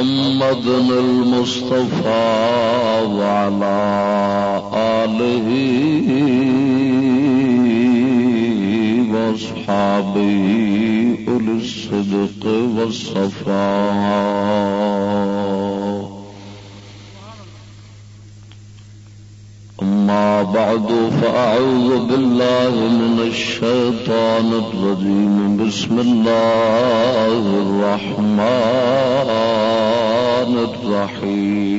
محمد المصطفى وعلى آله وأصحابه أولي الصدق والصفاء. بعد فأعوذ بالله من الشيطان الرجيم. بسم الله الرحمن الرحيم.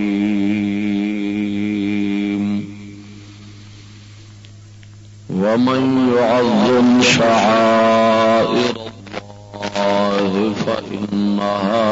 ومن يعظم شعائر الله فإنها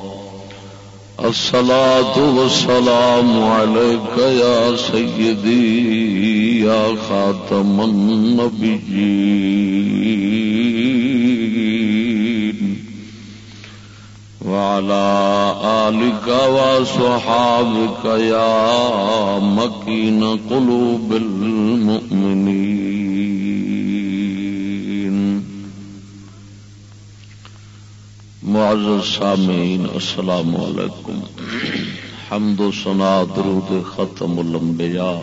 الصلاة والسلام عليك يا سيدي، يا خاتم النبيين. وعلى آلك وصحابك يا مكين قلوب المؤمنين. معزز سامعین، السلام علیکم۔ حمد و ثنا، درود ختم الانبیاء۔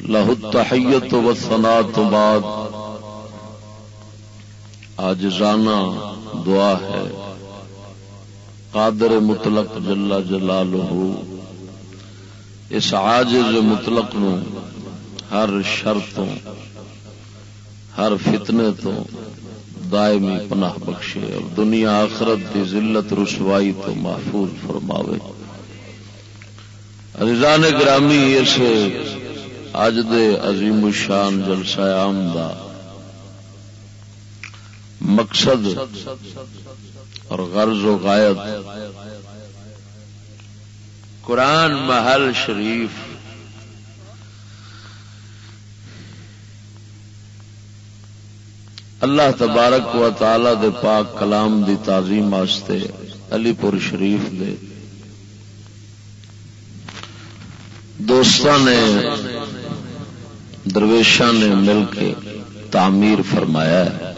لہ التحیت و ثنا تو بعد آجزانہ دعا ہے۔ قادر مطلق جلا جلالہ۔ اس عاجز مطلق نو ہر شرطوں ہر فتنے تو دائمی پناہ بخشے اور دنیا آخرت کی ذلت رسوائی تو محفوظ فرماوے۔ عزیزان گرامی، اس اج دے عظیم الشان جلسہ عام دا مقصد اور غرض و غائب قرآن محل شریف اللہ تبارک و تعالی دے پاک کلام دی تعظیم واسطے علی پور شریف دے دوستان نے، درویشاں نے مل کے تعمیر فرمایا ہے۔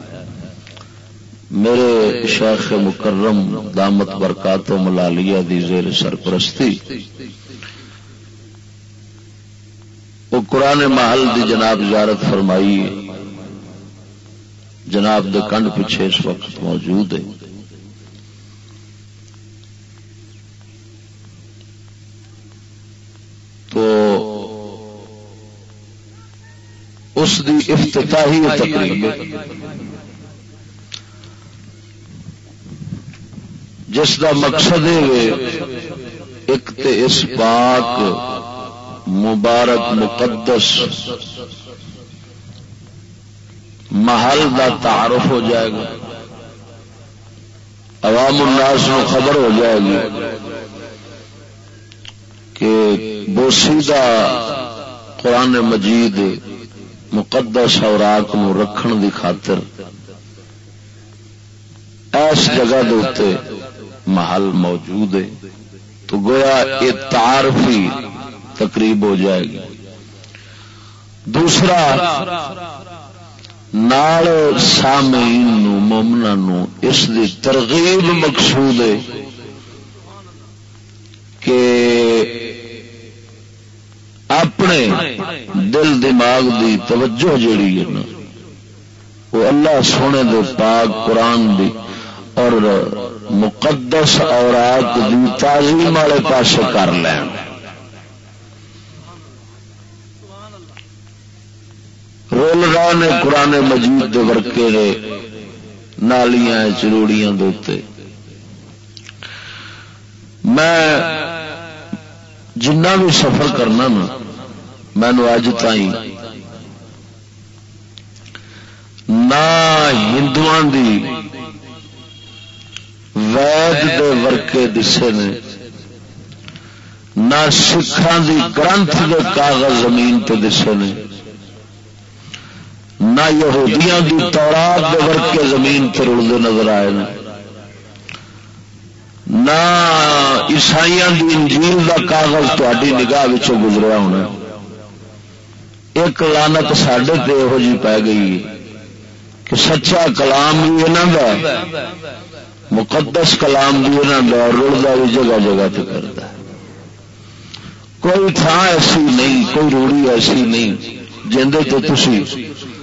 میرے شیخ مکرم دامت برکات و ملالیہ دی زیر سرپرستی، وہ قرآن محل دی جناب زیارت فرمائی۔ جناب دے کنڈ پیچھے اس وقت موجود ہے تو اس دی افتتاحی تقریب جس دا مقصد ایک تے اس پاک مبارک مقدس محل دا تعارف ہو جائے گا۔ عوام الناس نو خبر ہو جائے گی بوسیدہ قرآن مجید مقدس اوراق نو رکھن دی خاطر اس جگہ دے محل موجود ہے۔ تو گویا یہ تعارفی تقریب ہو جائے گی۔ دوسرا نال سامعین مومنا اس دی ترغیب مقصود ہے کہ اپنے دل دماغ دی توجہ جیڑی ہے نا، وہ اللہ سونے دے پاک قرآن دی اور مقدس اور دی تعظیم والے پاس کر لین۔ رول رہا نے قرآن مجید دے ورکے نے نالیاں چروڑیاں دوتے میں جنہ بھی سفر کرنا نا مینو اج تھی نہ ہندو دی وید دے ورکے دسے نے نہ سکھان دی گرنتھ دے کاغذ زمین تے دسے نے نہ یہودیاں دی تورات دے ورکے زمین تے رلتے نظر آئے نہ عیسائی دی انجیل دا کاغذ تاری نگاہ گزریا ہونا۔ ایک لانت سڈے یہو جی پی گئی کہ سچا کلام بھی یہاں کا مقدس کلام بھی یہاں کا رڑتا بھی جگہ جگہ تے کرتا کوئی تھان ایسی نہیں، کوئی روڑی ایسی نہیں جی تو تھی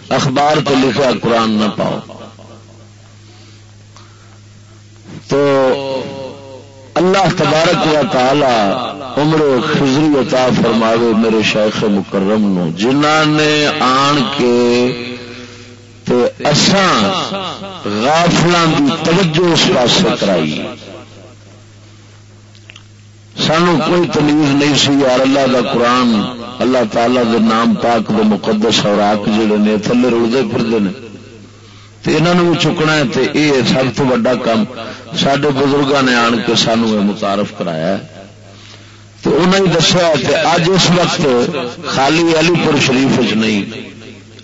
اخبار پہ لکھا قرآن نہ پاؤ۔ تو اللہ تبارک و تعالی عمر خزری عطا فرماوے، میرے شیخ مکرم نو جنہ نے آن کے غافلان دی توجہ اس پاس کرائی۔ سانو کوئی تمیز نہیں سی یار، اللہ دا قرآن، اللہ تعالی دے نام پاک دے مقدس اور آک جڑے نے تھلے رلتے پھرتے ہیں تو یہاں بھی چکنا ہے تو یہ سب تو وا کام سڈے بزرگوں نے آن کے سانو یہ متعارف کرایا ہے۔ تو انہیں دسیا کہ اج اس وقت خالی علی پور شریف چ نہیں،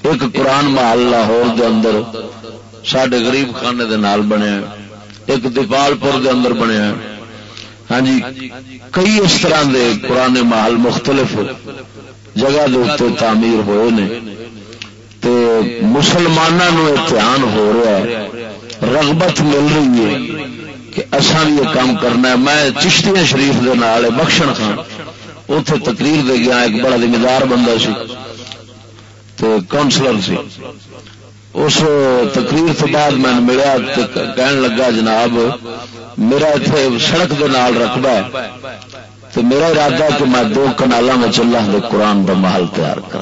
ایک قرآن محل لاہور دے اندر سڈے غریب خانے دے نال بنیا ایک دیپال پور دے اندر بنیا ہاں جی کئی اس طرح دے قرآن محل مختلف جگہ دے تعمیر ہوئے نے۔ تے مسلمانوں دھیان ہو رہا ہے، رغبت مل رہی ہے کہ اصا بھی یہ کام کرنا ہے۔ میں چشتیاں شریف دے نال، بخشن خان اتے تقریر دے گیا، ایک بڑا ذمہ دار بندہ سی تو کاؤنسلر سی۔ اس تقریر تو بعد میں ملیا کہن لگا جناب، میرا اتنے سڑک کے نال رقبہ ہے۔ تو میرا ارادہ کہ میں دو کنالا میں چلا دے قرآن کا محل تیار کر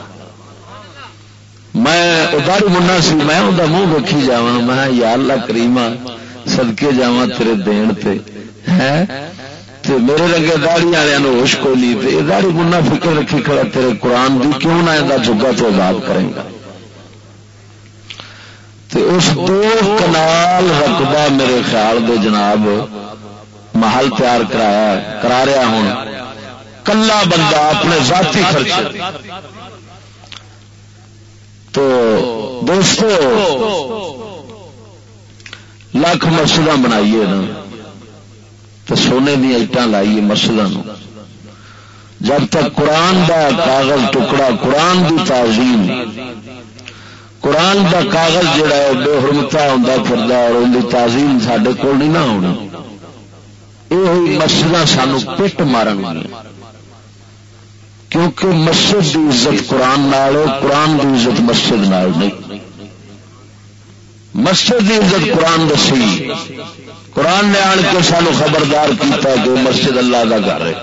میں اداری منا سی، میں انہیں منہ ویکھی جا میں یا اللہ کریما سدکے جا تیرے دین تے۔ میرے رنگے داڑی والوں ہوش کو نہیں داڑی منا فکر رکھی کھڑا، تیرے قرآن دی کیوں نہ جگہ تو آزاد کرے گا؟ اس دو کنال رقبہ میرے خیال دے جناب۔ محل تیار کرایا کرا رہا ہوں۔ کلا بندہ اپنے ذاتی خرچ تو دوستو، لاکھ مسجد بنائیے نا۔ تو سونے دیا اٹان لائیے مسجد جب تک قرآن دا کاغذ ٹکڑا، قرآن دی تعظیم۔ قرآن دا کاغذ جڑا ہے، بے حرمتا ہوں پھر اور ان کی تعظیم سڈے کول نہیں نہ ہونی۔ یہ مسجد سانو پٹ مارن کیونکہ مسجد کی عزت قرآن نال قرآن کی عزت مسجد نال نہیں۔ مسجد کی عزت قرآن دسی۔ قرآن نے آن کے سانو خبردار کیتا کہ مسجد اللہ کا گھر ہے۔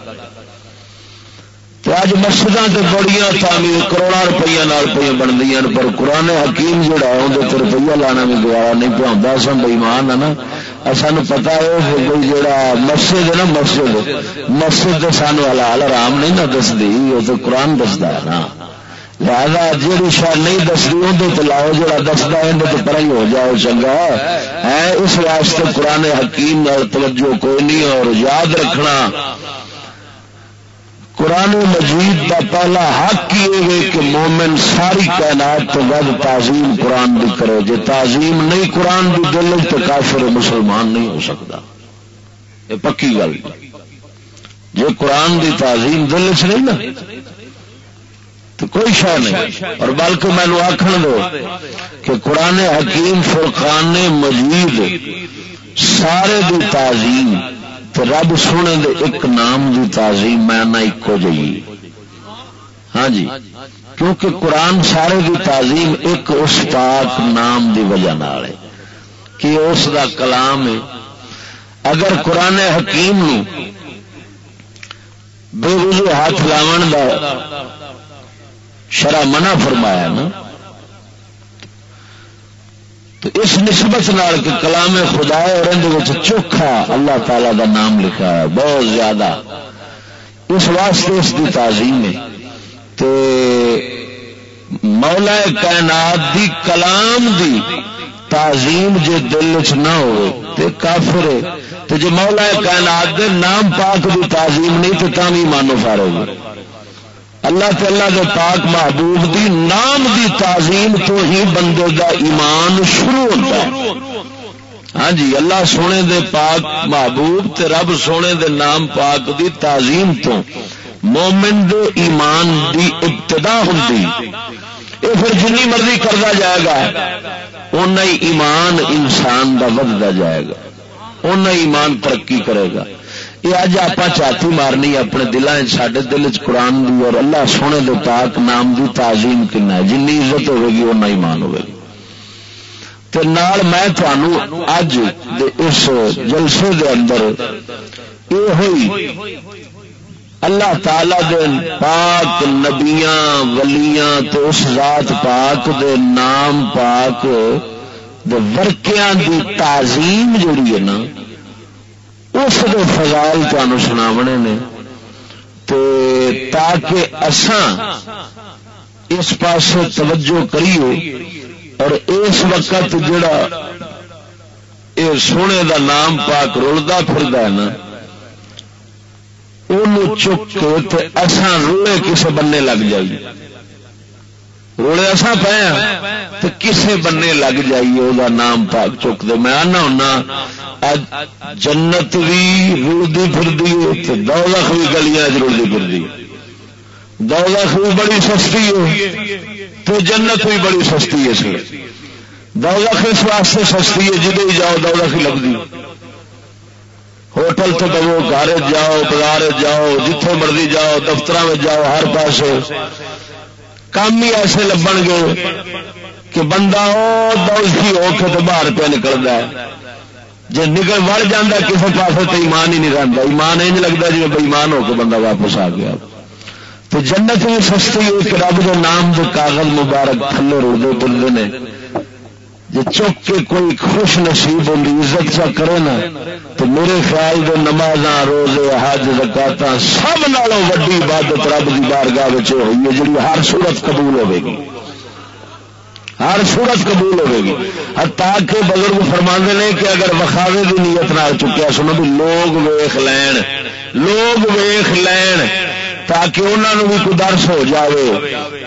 اج مسجد سے بڑی تعمیر کروڑا روپیہ پہ بنتی ہیں پر قرآن حکیم جہا اندر روپیہ لانا بھی گوارا نہیں پہنتا سن بےمان ہے نا۔ سان پتا ہے کوئی جڑا مسجد ہے نا، مسجد مسجد سانو حلال آرام نہیں نہ دستی وہ تو قرآن دستا ہے نا۔ لہذا جیڑی شاید نہیں دستی اندر تو لاؤ جا دستا اندر تو پر ہی ہو جاؤ چنگا۔ ہے اس واسطے قرآن حکیم توجہ کوئی نہیں، اور یاد رکھنا قرآن مجید کا پہلا حق یہ کہ مومن ساری کائنات تو ود تعظیم قرآن بھی کرے۔ جی تعظیم نہیں قرآن بھی دل تو کافر مسلمان نہیں ہو سکتا۔ یہ پکی گل۔ جی قرآن کی تعظیم دل چ نہیں نا، تو کوئی شہ نہیں۔ اور بلکہ مینو آخر دو کہ قرآن حکیم فرقان مجید سارے دی تعظیم تو رب سونے دے ایک نام دی تعظیم میں نہ ایکو جی ہاں جی۔ کیونکہ قرآن سارے دی تعظیم ایک اس پاک نام دی وجہ ہے۔ کہ اس دا کلام ہے۔ اگر قرآن حکیم نو بے وضو ہاتھ لاون دا شرح منع فرمایا نا تو اس نسبت نال کہ کلام خدا اور اندر چوکھا اللہ تعالی دا نام لکھا ہے، بہت زیادہ۔ اس واسطے اس کی تعظیم ہے۔ تو مولا کائنات دی کلام دی تعظیم جے دل چ نہ ہو تو کافر تو جی مولا کائنات دے نام پاک دی تعظیم نہیں تو تم ہی مانو اللہ تعالیٰ کے پاک محبوب دی نام دی تعظیم تو ہی بندے دا ایمان شروع ہوتا ہے۔ ہاں جی اللہ سونے دے پاک محبوب تے رب سونے دے نام پاک دی تعظیم تو مومن دے ایمان دی ابتدا ہوتی یہ پھر جنی مرضی کرتا جائے گا اُن ایمان انسان دا ودتا جائے گا۔ اُن ایمان ترقی کرے گا۔ یہ اج آپ چاتی مارنی اپنے دلان سڈے دل چ قرآن دی اور اللہ سونے دے پاک نام دی تعظیم کنا جن عزت ہوے گی اُنہ ایمان ہوے گی نال میں تمہوں اج اس جلسے دے اندر یہ ہوئی اللہ تعالی دے پاک نبیاں ولیاں تو اس ذات پاک دے نام پاک دے ورکیاں دی تعظیم جڑی ہے نا اس فضائل تمہیں سناونے نے تاکہ اسان اس پاس توجہ کریے اور اس وقت جڑا یہ سونے دا نام پاک رلتا پھر نا ان چک کے اسان روئے کسے بننے لگ جائیے۔ روڑے اصا پایا تو کسے بننے لگ جائیے وہ نام پاک چک دے میں آنا ہونا جنت بھی رڑتی پھر دو لاکھ بھی گلیاں رڑتی پھر دو لاکھ بھی بڑی سستی ہے تو جنت بھی بڑی سستی ہے اس لیے دو لاکھ اس واسطے سستی ہے جدے جاؤ دو لاکھ لگتی ہوٹل تو دو گھر جاؤ بازار جاؤ جتھے مرضی جاؤ دفتر میں جاؤ ہر پاس کام ہی ایسے لبن گے کہ بندہ دوستی ہو کے تو باہر پہ نکلتا ہے۔ جی نکل وڑ جانا کسی پاس تو ایمان ہی نہیں رہتا ایمان یہ لگتا جی بےمان ہو کے بندہ واپس آ گیا۔ تو جنت میں سستی ایک رب کے نام کے کاغذ مبارک تھلے روڈے پلتے ہیں جی چک کے کوئی خوش نصیب ہوگی عزت سا کرے نا، تو میرے خیال دے نماز روزے، حج زکات سب نالوں وڈی عبادت رب کی بارگاہ ہوئی ہے جی ہر صورت قبول ہوے گی۔ ہر صورت قبول ہوے گی۔ تاکہ بزرگ فرما نے کہ اگر وکھاوے کی نیت نہ چکیا، سنو بھی لوگ ویخ لین، لوگ ویخ لین۔ تاکہ انہوں بھی کوئی درس ہو جاوے۔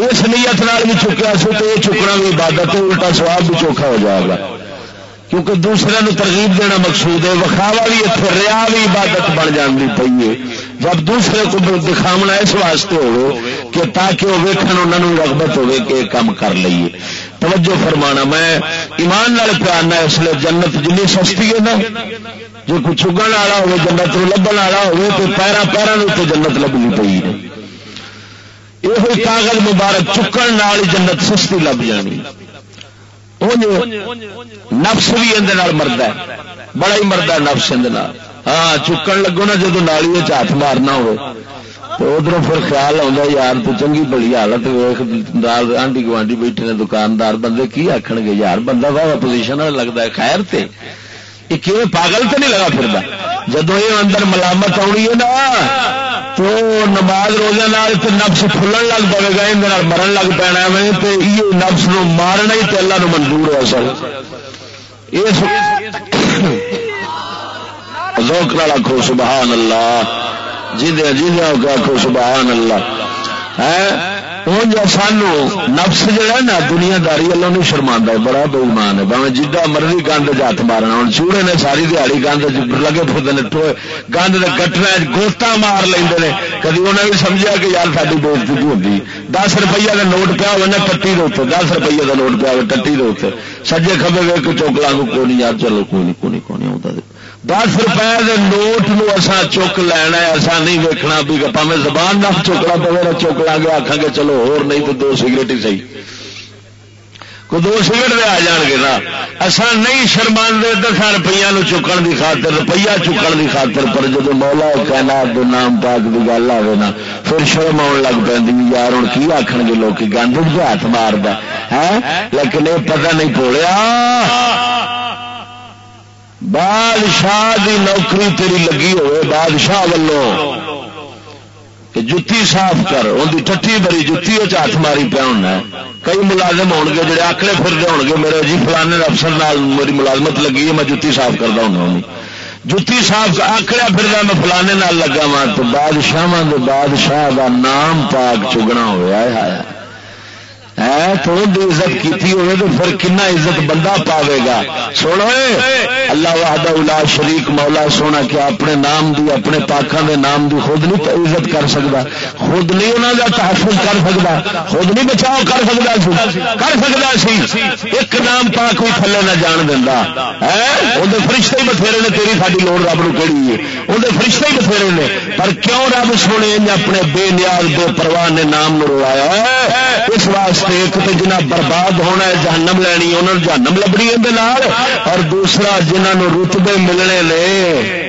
اس نیت نال بھی چکیا سو تو یہ چکنا بھی عبادت الٹا سواب بھی چوکھا ہو جائے گا کیونکہ دوسرے نو ترغیب دینا مقصود ہے، وکھاوا بھی اتنے ریا بھی عبادت بن جانی پی ہے۔ جب دوسرے کو دکھاونا اس واسطے ہو کہ تاکہ وہ ویکن انہوں رغبت ہوے کہ کام کر لیے توجہ فرمانا، میں ایمان نال پیارنا اس لیے جنت جنی سستی ہے نا۔ جو کچھ چگن والا ہو جنت لبن والا ہو تو پیرا پیروں تو جنت لبنی پی ہے۔ یہ کاغذ مبارک چکن نال جنت سستی لب جانی۔ نفس بھی اندر مرد ہے۔ بڑا ہی مرد ہے نفس اندر ہاں چکن لگو نا جدو نالی ہاتھ مارنا ہو ادھر پھر خیال آتا یار تو چنگی بڑی حالت دال آنڈی گوانڈی بیٹھے نے دکاندار بندے کی آخ گے یار بندہ واہ پوزیشن لگتا ہے خیر تے یہ پاگل تو نہیں لگا پھر جدو یہ اندر ملامت آنی ہے نا تو نماز روزے تو نفس کھلن لگ پائے گا یہ مرن لگ پینا میں تو یہ نفس نو مارنا ہی تو اللہ نو منظور ہے سر ذوق نال آخو سبحان اللہ جی جی آخو سبحان اللہ۔ ہے؟ ہوں جو سانو نفس جہا نا دنیا داری والوں نہیں شرما بڑا بےمان ہے۔ باوے جا مرضی گند ہاتھ مارنا ہوں چوڑے نے ساری دیہڑی گند لگے پھرتے ہیں گند کے کٹنا گوتا مار لیں کدی انہیں بھی سمجھا کہ یار ساری بےزتی ہوتی دس روپیہ کا نوٹ پیا ہوا ٹٹی دے دس روپیے کا نوٹ پیا ہوا ٹٹی دے سجے کبے وے کہ چوکلا کو نہیں، یار چلو کوئی نہیں کوئی نہیں آتا دس روپئے کے نوٹ نو چک لینا ایسا نہیں ویکنا بھی پہ زبان نہ چکنا پہ چک لا گے آخان گے چلو ہور نہیں تو دو سگریٹ ہی صحیح۔ کو دو سگریٹ دے آ جان گے نا۔ اصا نہیں شرما دس روپیہ چکن کی خاطر روپیہ چکن کی خاطر، پر جب مولا کہنا نام پاک کی گل آئے نا، پھر شرم آن لگ پی یار ہوں کی آخر گے لوگ گند جی ہاتھ مار ہے لیکن یہ پتہ نہیں پوڑیا۔ بادشاہ دی نوکری تیری لگی ہوئے، بادشاہ والوں کہ جتی صاف کر، ان کی ٹٹی بری جتی ہاتھ ماری پیا ہونا کئی ملازم ہو گے جڑے آکڑے پھرتے ہو گے، میرے جی فلانے افسر نال میری ملازمت لگی ہے، میں جتی صاف کرتا ہوں۔ جتی صاف آکڑیا پھر میں فلانے نال لگا وا تو بادشاہ بادشاہ کا نام پاک چگنا ہوا ہے تو عزت کی ہوئے تو پھر کنا عزت بندہ پاوے گا؟ سنو اللہ وحدہ الا شریک مولا سونا کیا اپنے نام دی، اپنے پاکوں دے نام دی خود نہیں عزت کر سکتا خود نہیں انہوں کا تحفظ کر سکتا خود نہیں بچاؤ کر سکتا سی۔ کر سکتا سی۔ ایک نام پاک بھی تھلے نہ جان دینا اندر فرشتے ہی بتھیرے نے تیری ساری لوڑ رب نو کہڑی ہے؟ اندر فرشتے ہی بتھیرے نے۔ پر کیوں رب سونے اپنے بے نیاز، بے پرواہ نے نام نو روایا اس واسطے ایک تو جنہ برباد ہونا ہے، جہنم لینی انہوں نے جہنم لبنی اندر اور دوسرا جنہوں رتبے ملنے لے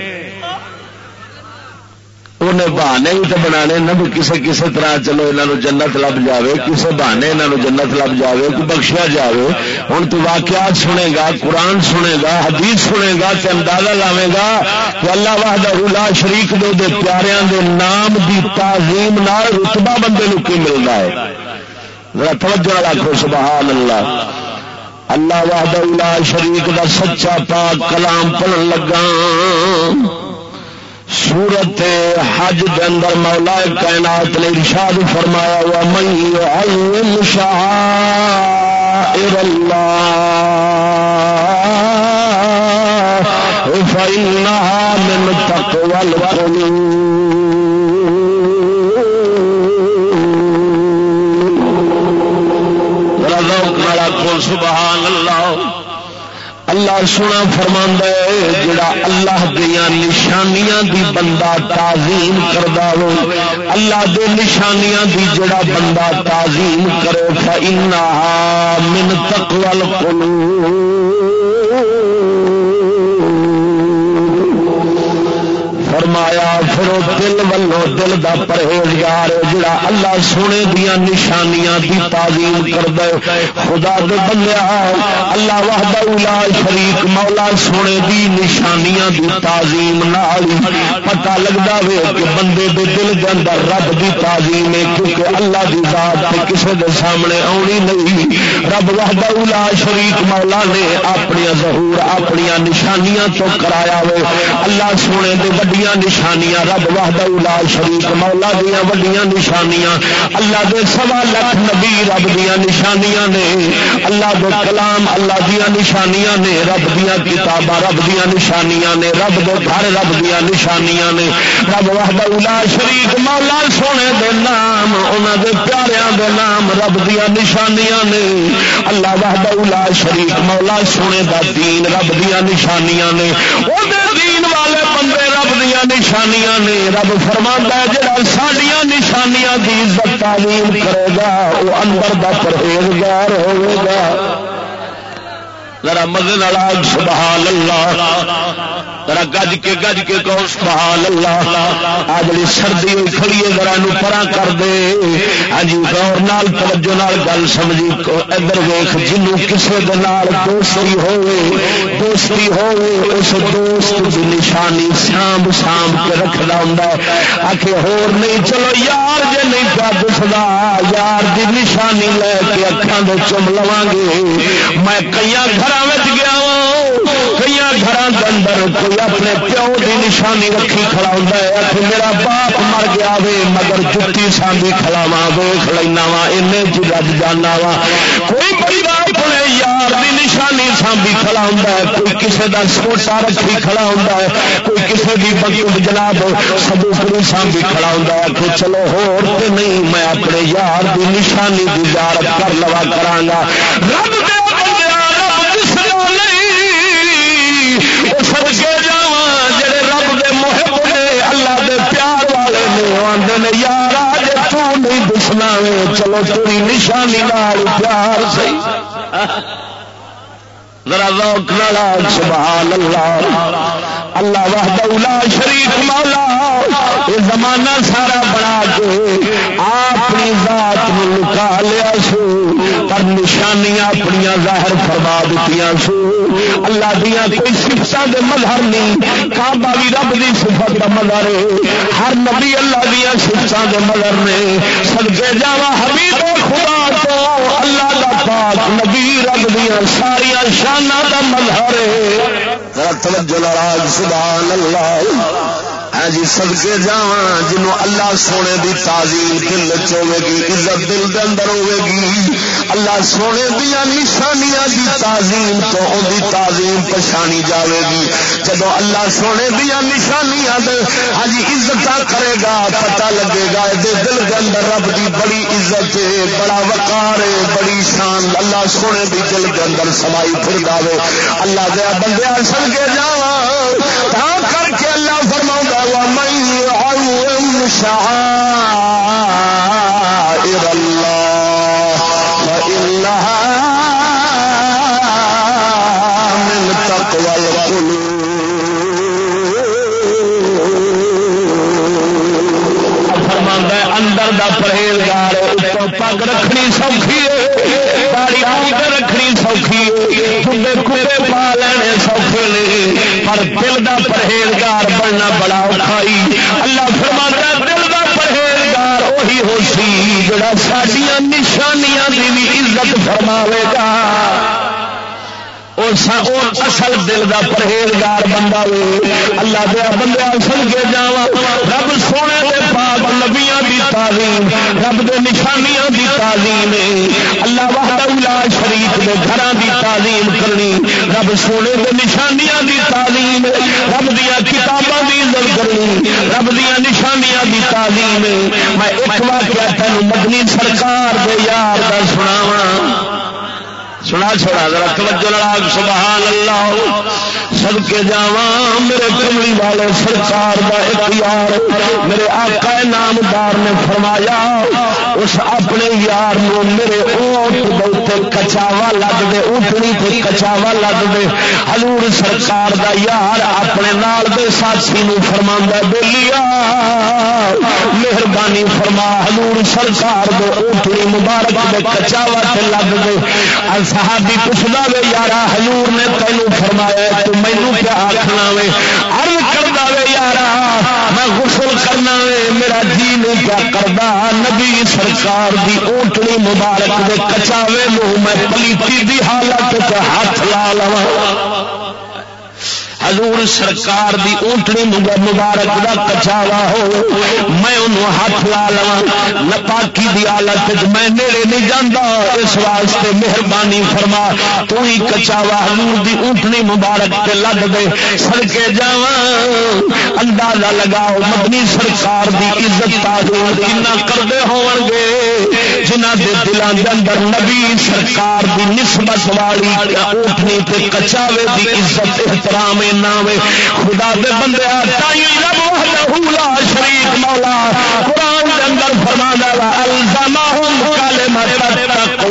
انہیں بہانے بھی تو بنا نہ بھی کسی کسی طرح چلو یہاں جنت لب جائے کسی بہانے یہاں جنت لب جائے کہ بخشیا جائے ہوں تو واقعات سنے گا، قرآن سنے گا، حدیث سنے گا کہ اندازہ لاوے گا کہ اللہ واہد اللہ شریف دے پیاریاں دے نام دی تعظیم نال رتبہ بندے کی ملتا ہے؟ توجہ رکھو سبحان اللہ۔ اللہ وحد الا شریک دا سچا پاک کلام پڑھن لگا۔ سورت حج دے اندر مولا کائنات نے ارشاد فرمایا ہوا من يعلم شعائر اللہ فإنها من تقوى القلوب۔ سبحان اللہ۔ اللہ سونا فرما جڑا اللہ دیا نشانیاں دی بندہ تعظیم کردا ہو۔ اللہ دے نشانیاں دی جڑا بندہ تعظیم کرے، فإنها من تقوى القلوب۔ فرمایا پھر دل ولو دل دا پرہیزگار جڑا اللہ سونے دیا نشانیاں دی تعظیم کر دے خدا دے بندیا اللہ وحدہ لا شریک، مولا سونے دی نشانیاں دی تعظیم نال پتہ لگدا وے کہ بندے دے دل دے اندر رب دی تعظیم ہے، کیونکہ اللہ دی ذات تے کسے دے سامنے آونی نہیں۔ رب وحدہ لا شریک مولا نے اپنی ظہور اپنی نشانیاں تو کرایا وے۔ اللہ سونے دے وڈیاں نشانیاں رب واہد الا شریف مولا دیا وڈیاں نشانیاں، اللہ دے سوا لکھ نبی رب دیا نشانیاں نے، اللہ دے کلام اللہ دیا نشانیاں نے، رب دیا کتاباں رب دیا نشانیاں نے، رب دے گھر رب دیا نشانیاں نے۔ رب واہد الا شریف مولا سونے دے نام، انہاں دے پیاریاں دے نام رب دیا نشانیاں نے۔ اللہ واہد الا شریف مولا سونے دا دین رب دیا نشانیاں نے۔ او دے دین نشانیاں نے رب فرما جا سڈیا نشانیاں کی عزت تعلیم کرے گا وہ اندر کا پرہیزگار ہوگا ذرا مزے لڑا سبحان اللہ۔ ذرا گج کے گج کے کہو، سبحان اللہ۔ آ جی سردی ہوئی کھڑی ہے، ذرا پرا کر دے۔ ہاں جی غور نال، توجہ نال گل سمجھی۔ ادھر ویخ جنوں کسے دال دوستی ہوئے دوستی ہوئے، اس دوست کی نشانی سانب سانب کے رکھنا ہوں آخر ہور نہیں، چلو یار جی نہیں پیا دسدا، یار دی نشانی لے کے اکھان دے چم لواں گے۔ میں کئی گھر گیا کئی اندر کوئی اپنے پیو کی نشانی رکھی کھڑا ہوتا ہے کہ میرا باپ مر گیا وے، مگر جتی سانگی کھلاوا ویخ لینا وا این رج جانا وا کوئی پریوار اپنے یار کی نشانی سانبی کھڑا ہوتا ہے، کوئی کسی کا سوٹا رکھی کھڑا ہوتا ہے، کوئی کسی کی بکت جناب سبوکری سانبی کھڑا ہوتا ہے کہ چلو ہو نہیں، میں اپنے یار کی نشانی کی زیارت کر لوا کرا رب نے یار آج تھی دسنا چلو تیری نشانی لال پیار سی ذرا روک نال سبحان اللہ۔ اللہ وحدہ شریف مولا، یہ زمانہ سارا بنا کے اپنی ذات لکا لیا سو، پر نشانیاں اپنی ظاہر فرما دیتی سو۔ اللہ دیا کوئی سفت کے مظہر نہیں، کعبہ بھی رب کی سفت کا مظہر ہے۔ ہر نبی اللہ دیا سفت کے مظہر نے۔ سدکے جا حبیب خدا تو اللہ کا پاک نبی رب دیا ساریا شانہ کا مظہر ہے۔ توجہ لڑا سبحان اللہ۔ ہاں جی سب کے جا جنوں اللہ سونے دی تعظیم دل چوے گی، عزت دل دے اندر ہوے گی۔ اللہ سونے دیا نشانیاں دی تعظیم تو ان دی تعظیم پچھانی جاوے گی۔ جب اللہ سونے دیا نشانیاں دے ہاں جی عزت کرے گا، پتہ لگے گا دے دل دے اندر رب دی بڑی عزت ہے، بڑا وقار ہے، بڑی شان۔ اللہ سونے دی دل دے اندر سمائی پھر داوے اللہ دے بندے سن کے جاواں کر کے اللہ فرماؤں ومن يعلم شعائر فرماوے گا۔ اصل دل کا پرہیزگار بندہ وے۔ اللہ دیا بندہ سن کے جا رب سونے دے پاک نبیاں دی تعلیم رب دے نشانیاں تعلیم اللہ وحدہ شریف دے گھر دی تعلیم کرنی۔ رب سونے دے نشانیاں دی تعلیم رب دیا کتاباں دی عزت کرنی۔ رب دیا نشانیاں دی تعلیم میں ایک واقعہ تین مدنی سرکار دے یار دا سناواں۔ سنا چھوڑا ذرا توجہ لڑا سبحان اللہ۔ سب کے جا میرے کملی والے سرکار کا اختیار میرے آقا نامدار نے فرمایا، اس اپنے یار نو میرے اونٹ بہت کچاوا لگ دے، اونٹنی پہ کچاوا لگ دے۔ حضور سرکار دا یار اپنے نال دے ساتھی نو فرما بولیا مہربانی فرما، حضور سرکار دے اونٹنی مبارک دے کچاوا تے لگ دے۔ صحابی پوچھتا وے یار حضور نے تینوں فرمایا تو مینو کیا آخنا وے؟ ارد کرتا وے یار میں غسل کرنا وے، میرا جی نہیں کیا کرتا، نبی سرکار دی اونٹنی مبارک دے کچاوے لو میں پلیتی دی حالت ہاتھ لا لوا حضور سرکار دی اونٹنی مبارک دا کچاوا ہو، میں انہوں ہاتھ لا لوا نپاکی دی حالت میں نیڑے نہیں جانا اس واسطے مہربانی فرما تو ہی کچاوا حضور دی اونٹنی مبارک تے لگ دے سڑکے جا اندازہ لگاؤ مدنی سرکار دی عزت تعظیم کنا کرتے ہون گے جنہ دے دلان دے اندر نبی سرکار دی نسبت والی اونٹنی تے کچاوے دی عزت، احترام نام خدا دے بندے شریف مولا۔ قرآن کے اندر فرما الزام کالے مت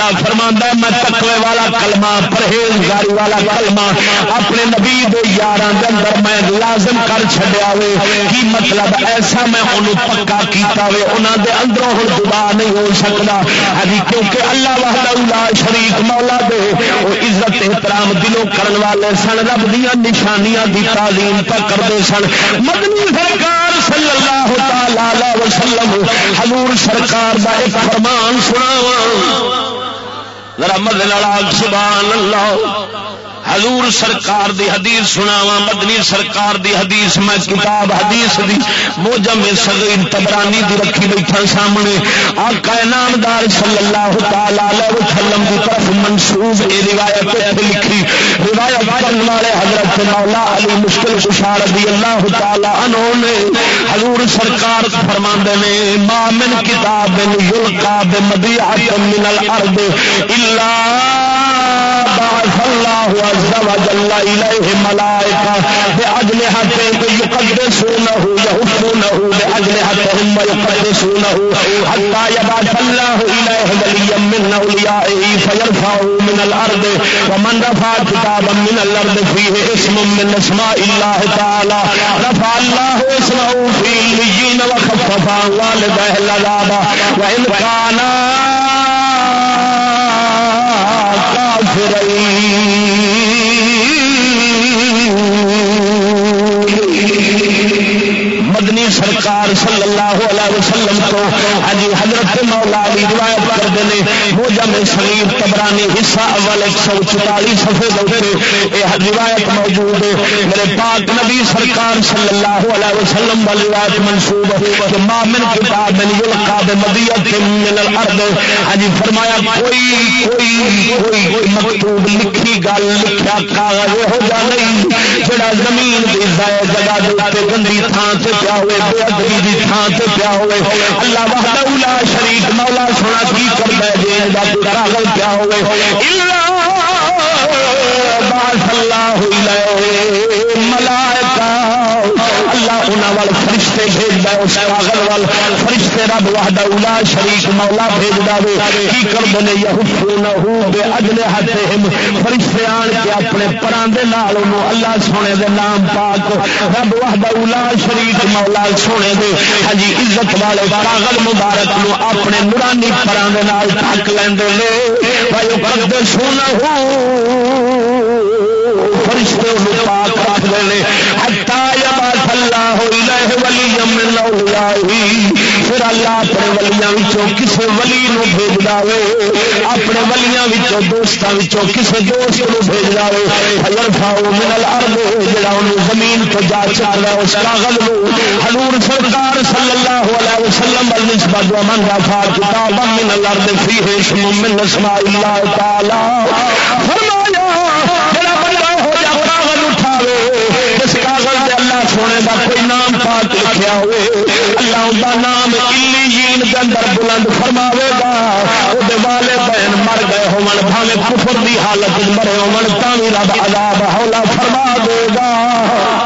اللہ فرما میں تقوی والا کلمہ، پرہیزگاری والا کلمہ اپنے نبی دے یار اندر میں لازم کر چڈیا وے۔ کی مطلب ایسا میں انہوں پکا کیتا وے انہوں دے اندروں ہوں دبا نہیں ہو سکتا ہری ہاں جی، کیونکہ اللہ وحدہ شریف مولا دے، وہ عزت احترام دلوں کرن والے سن، رب دیا نشانیاں دی تعلیم تک کرتے سن۔ مدنی سرکار صلی اللہ تعالی علیہ وسلم، حضور سرکار دا ایک فرمان سناواں۔ ذرا مدن سبحان اللہ۔ حضور سرکار دی حدیث سناوا مدنی سرکار دی حدیث، میں کتاب حدیث دی موجم صغیر تبرانی دی رکھی بیٹھا سامنے۔ آقا نامدار صلی اللہ تعالی علیہ وسلم دی طرف منسوب اے روایت تے لکھی۔ روایت کرن والے حضرت مولا علی مشکل کشا رضی اللہ تعالی عنہ نے حضور سرکار فرماندے نے، ما من کتاب یلقا بمدیعۃ من الارض الا بعث اللہ عز وجل إليه ملائكة بأجنحة يقدسونه، يهفونه، بأجنحتهم ويقدسونه. حتى يبعث الله إليه وليا من أوليائه فيرفعه من الأرض. ومن رفع كتابا من الأرض فيه اسم من اسماء الله تعالى. رفع الله اسمه في الليين وخفف عن والده العذاب. وإن كان رہی۔ سرکار صلی اللہ علیہ وسلم تو حجی حضرت مولا علی روایت کرتے ہیں وہ جب شریف تبرانی حصہ اول ایک سو چالی سفے دے یہ روایت موجود ہے۔ میرے پاک نبی سرکار صلی اللہ علیہ وسلم والی روایت منسوب کہ ما من کتاب من یلقا بمدیت من الارض۔ حجی فرمایا، کوئی کوئی کوئی مکتوب لکھی، گل لکھیا کاغذ ہو جا نہیں، جڑا زمین دی جگہ دے گندی تھان سے پیا ہوئے بے ادبی دی تھان سے پیا ہوئے۔ اللہ وحدہ لا شریک، مولا سونا کی کر دے جے دا کاغذ پیا ہوئے۔ اللہ ملائکہ ملائے انہاں وال فرشتے بھیجدا اس کاغذ وال فرشتے رب وحدہ لا شریک مولا بھیجدا وے۔ کی کردے نے یحفونہ بے اجلہتہم فرشتے آن کے اپنے پراں دے نال انہوں اللہ سونے دے نام پاک رب وحدہ لا شریک مولا سونے دے۔ ہاں جی عزت والے کاغذ مبارک نو اپنے نورانی پراں دے نال ڈھک لیندے نے۔ بھائی قدسونہ فرشتے پاک رکھ دے حتا یبعث اللہ الیہ ولی من اولیاء پھر اللہ اپنے ولیاں وچوں کسے ولی نو بھیج داوے۔ اپنے ولیاں وچوں دوستاں وچوں کسے دوست نو بھیج داوے۔ یرفعو من الارض جڑا انہوں زمین تو جا چکدا اس کاغذ نو۔ حضور سرکار صلی اللہ علیہ وسلم بالنسبت ومن رفع کتابا من الارض فیہ اسم من اسماء اللہ تعالی۔ رکھیا ہوئے، اللہ ان کا نام جین کے اندر بلند فرماوے گا۔ وہ والے بہن مر گئے ہومن بھاوے کفر دی حالت مرے ہومن تھی رب عذاب ہولا فرما دے گا۔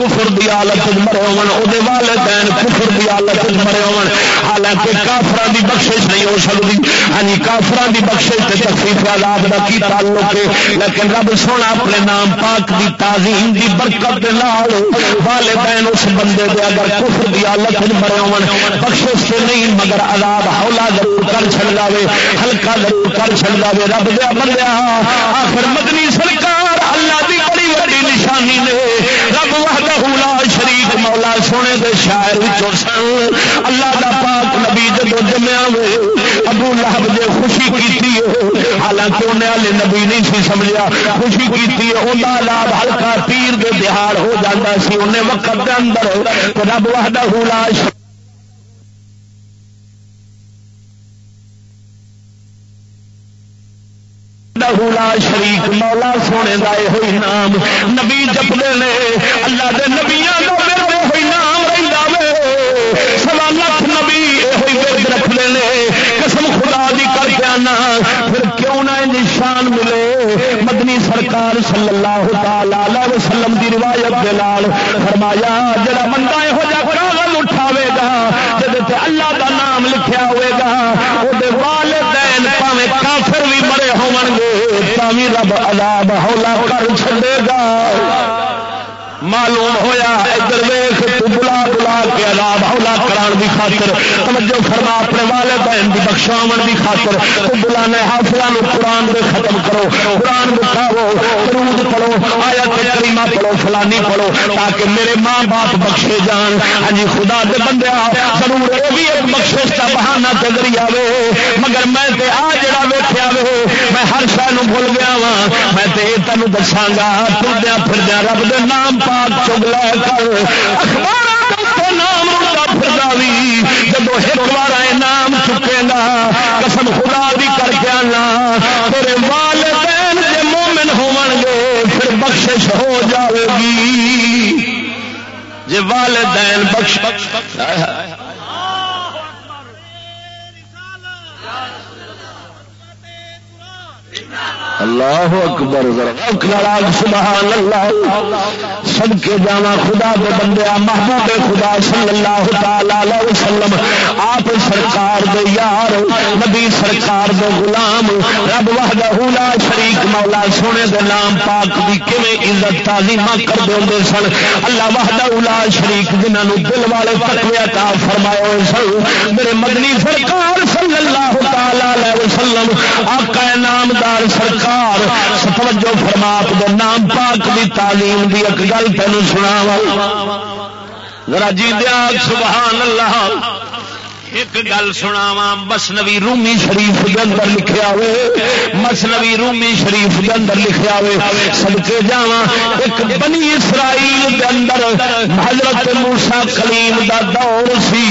کفر دی حالت مرے ہونے والدین کفر دی حالت مرے ہون۔ حالانکہ کافران دی بخشش نہیں ہو سکتی ہاں جی، یعنی کافران دی بخشش تے تخفیف عذاب دا کی تعلق ہے؟ لیکن رب سونا اپنے نام پاک دی تعظیم دی برکت دے نال والدین اس بندے دے اگر کفر دی حالت مرے ہون بخشش سے نہیں مگر عذاب ہولا ضرور کر چھڑ جاوے ہلکا ضرور کر چھڑ جاوے رب دے بندیا آخر مدنی سرکار اللہ دی بڑی بڑی نشانی نے شریف مولا سونے دے شاعر وچوں سن، اللہ دا پاک نبی جب جمیا ابو لہب جے خوشی کی حالانکہ انہیں والے نبی نہیں سی سمجھا خوشی کیتی ہے۔ کی لاب ہلکا تیر دے بہار ہو جاتا سی، انہیں وقت دے اندر رب وحدہ لا شریف شریک مولا سونے کا یہ نام نبی جپتے نے اللہ کے نبیا کا ہوئی نام رہتا سوا لکھ نبی یہ ورد رکھتے ہیں قسم خدا دی کر کے آنا پھر کیوں نہ نشان ملے مدنی سرکار صلی اللہ تعالی وسلم دی روایت کے لال فرمایا جڑا بندہ یہو جہ کاغذ اٹھاوے گا جب اللہ دا نام لکھیا ہوئے گا وہ والدین پاوے کافر بھی مرے ہون گے بھی رب عذاب ہولا کر چھڑے گا معلوم ہویا ادھر ویخ تو بلا بلا کے عذاب ہولا کران بھی خاطر، توجہ فرما، اپنے والدین کی بخشاون کی خاطر، تو بلانے حافظ قرآن دے ختم کرو، قرآن بکھاو درود پڑھو آیا کریمہ پڑھو، فلانی پڑھو، تاکہ میرے ماں باپ بخشے جان۔ ہاں جی خدا دے بندے ضرور یہ بھی ایک بخشش کا بہانہ تے ذریعہ وے۔ مگر میں تے آ جڑا ویٹیا وے، میں ہر شہر بھول گیا وا میں تے تینوں دساگا پھردیا پھردیا رب دے نام پاک چگ لے کر۔ اخبار بھی جب ایک بار نام چکے گا قسم خدا بھی کر کے آنا۔ تیرے والدین جے مومن ہون گے، پھر بخشش ہو جائے گی۔ جی والدین بخش بخش اللہ اکبر. سبحان اللہ. سب کے جانا خدا کے بندے محبوب خدا صلی اللہ تعالی وسلم. آپ سرکار دے یار، نبی سرکار دے غلام. رب وحدہ لا شریک، مولا سونے دے نام پاک دی کیویں عزت تعظیمہ کر دے سن. اللہ وحدہ لا شریک، جنہاں نو دل والے تقوی عطا فرمائے ہوئے سن. میرے مدنی سرکار صلی اللہ تعالی وسلم، آقا نامدار سرکار سرکار توجہ فرماپ دے نام پاک دی تعلیم دی ایک گل تین سنا ذرا جی دیا سبحان اللہ۔ ایک گل سنا وا مسنوی رومی شریف کے اندر لکھا ہوئے مسنوی رومی شریف کے اندر لکھا ہوئے سڑکے جا ایک بنی اسرائیل کے اندر حضرت موسا کلیم دا دور سی،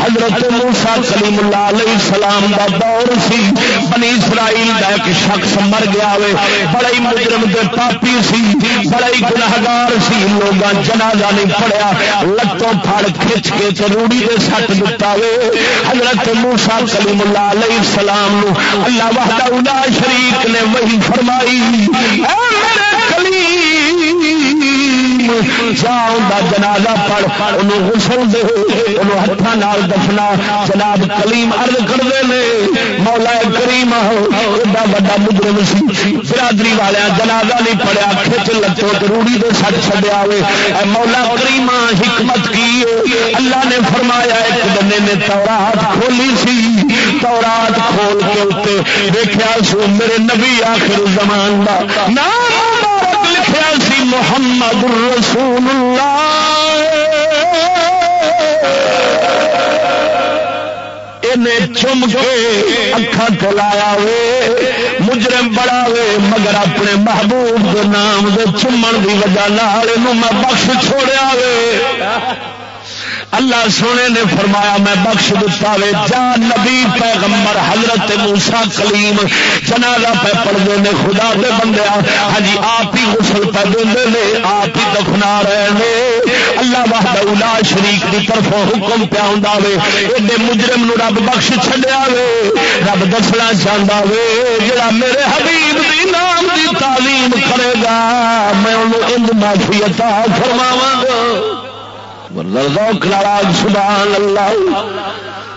حضرت موسا کلیم اللہ علیہ السلام دا دور سی، بنی اسرائیل دا ایک شخص مر گیا ہوئے، بڑا ہی مجرم دے پاپی سی، بڑا ہی گناہگار سی لوگ جنازہ نہیں پڑیا لتوں پھڑ کھچ کے روڑی دے سٹ دتا ہوئے حضرت موسا کلیم اللہ علیہ السلام اللہ وحدہ شریف نے وہی فرمائی کریم جا جنازہ پڑھ، انہوں غسل دے انہوں ہاتھوں دفنا، جناب کلیم ارد کرتے ہیں مولا کریم ایڈا وا مجرم سی، برادری والے جنازہ نہیں پڑیا کھچ لچو روڑی دے سٹ چڈیا ہوئے مولا کریم حکمت کی اللہ نے فرمایا، ایک بندے نے تورات کھولی سی۔ تورات کھول کے اتنے دیکھا سو، میرے نبی آخر زمان کا نام لکھیا سی محمد رسول چم کے اکھا چلایا وے، مجرم بڑا وے، مگر اپنے محبوب کے نام دے چومن کی وجہ میں بخش چھوڑیا وے۔ اللہ سونے نے فرمایا، میں بخش دتا وے، جا نبی پیغمبر حضرت موسا کلیم، جنازہ پہ پڑھتے ہیں خدا دے بندے ہاں جی آپ ہی غسل پہ دے آپ ہی دفنا رہے ہیں اللہ وحدہ لا شریک دی طرف حکم پیا ہوں وے۔ ایڈے مجرم نو رب بخش چھڈیا وے۔ رب دسنا چاہتا وے، جڑا میرے حبیب دی نام دی تعلیم کرے گا، میں انہوں انج معافی عطا فرماواں۔ گا سبحان اللہ۔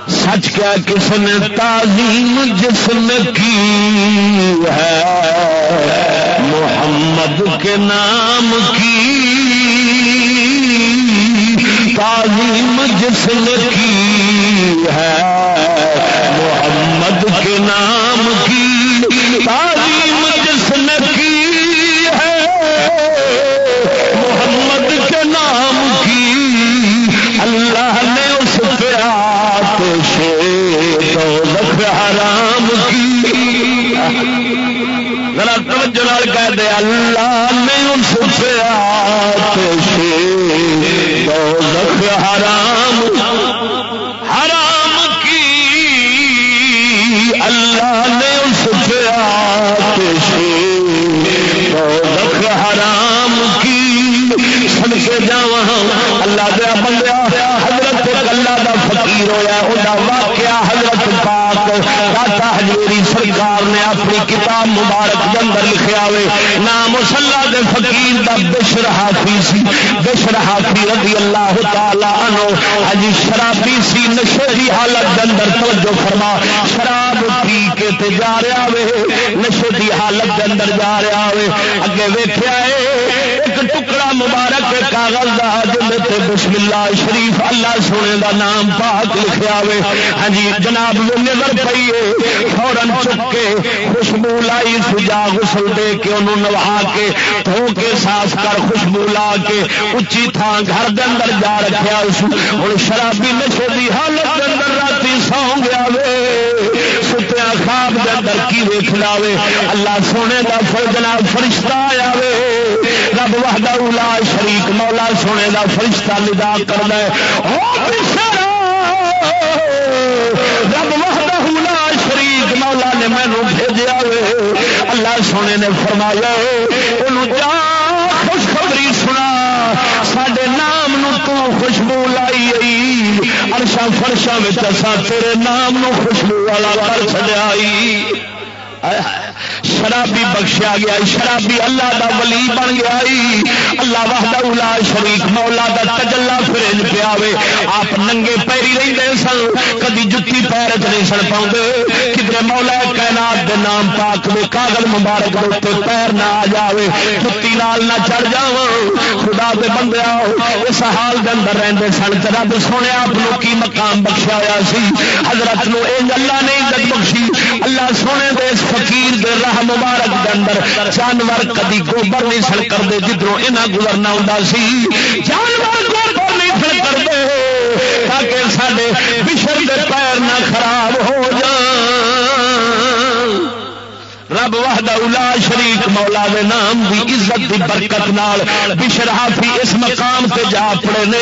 سچ کیا کس نے تعظیم جسم کی ہے؟ محمد کے نام کی۔ تعظیم جسم کی ہے، محمد کے نام کی۔ نال کہہ دے اللہ نے اس پیات دو حرام حرام کی۔ اللہ نے اس پیات دو حرام کی۔ سن کے جا اللہ دیا بندیا حضرت اللہ دا فقیر ہوا وہ واقعہ حضرت پاک داتا حجوری سرکار نے اپنی کتاب مبارک کے اندر لکھا ہوئے نام مسلح دے فقیر دا بشر حافی سی۔ بشر حافی رضی اللہ تعالی عنہ حجی شرابی سی نشے دی حالت کے اندر توجہ فرما۔ شراب پی کے تے جا رہا وے نشے دی حالت کے اندر جا رہا وے۔ اگے ویکھیا ہے مبارک کاغذ کا جلد بسم اللہ شریف اللہ سونے دا نام پاک لکھا ہوئے ہاں جی جناب نظر پی فورن چک کے خوشبو لائی، سجا غسل دے کے انہوں نوا کے، دھو کے صاف کر خوشبو لا کے اچھی تھان گھر دے اندر جا رکھا اس۔ ہوں شرابی نشے کی حالت کے اندر رات سو گیا وے۔ خواب کے اندر کی ویخ لاوے اللہ سونے کا فرجنا فرشتہ آیا وے رب وحدہ اولا شریک، مولا سونے کا فرشتہ ندا کر دے رب وحدہ اولا شریک، مولا نے مینو بھیجا وے۔ اللہ سونے نے فرمایا، انہوں جا خوشخبری سنا سڈے نام نو تو خوشبو ارشا فرشا تیرے نام نو خوشبو والا کر چلیا شرابی بخشیا گیا، شرابی اللہ دا ولی بن گیا اللہ وحدہ الا شریک، مولا دا تجلا فرج پیا آپ ننگے پیری رہتے سن، کدی جتی پیر چ نہیں سن پاؤں کدھر مولا کائنات دے نام پاک میں کاغل مبارک ہوتے پیر نہ آ جائے جتی نال نہ چڑھ جا خدا دے بندے اس حال دے اندر رہتے سن۔ رب سونے آپ کی مقام بخشیا ہوا سی؟ حضرت نو اللہ نے عزت بخشی۔ اللہ سونے دے فقیر دے راہ مبارک دے اندر جانور کدی گوبر نہیں سڑ کرتے جدھروں یہاں گزرنا ہوں سی۔ جانور گوبر نہیں سڑ کرتے تاکہ سارے بشر کے پیر نہ خراب ہو جائے۔ رب وحدہ اولا شریک مولا دے نام دی عزت دی برکت نال بشر حافی اس مقام تے جا پڑے نے۔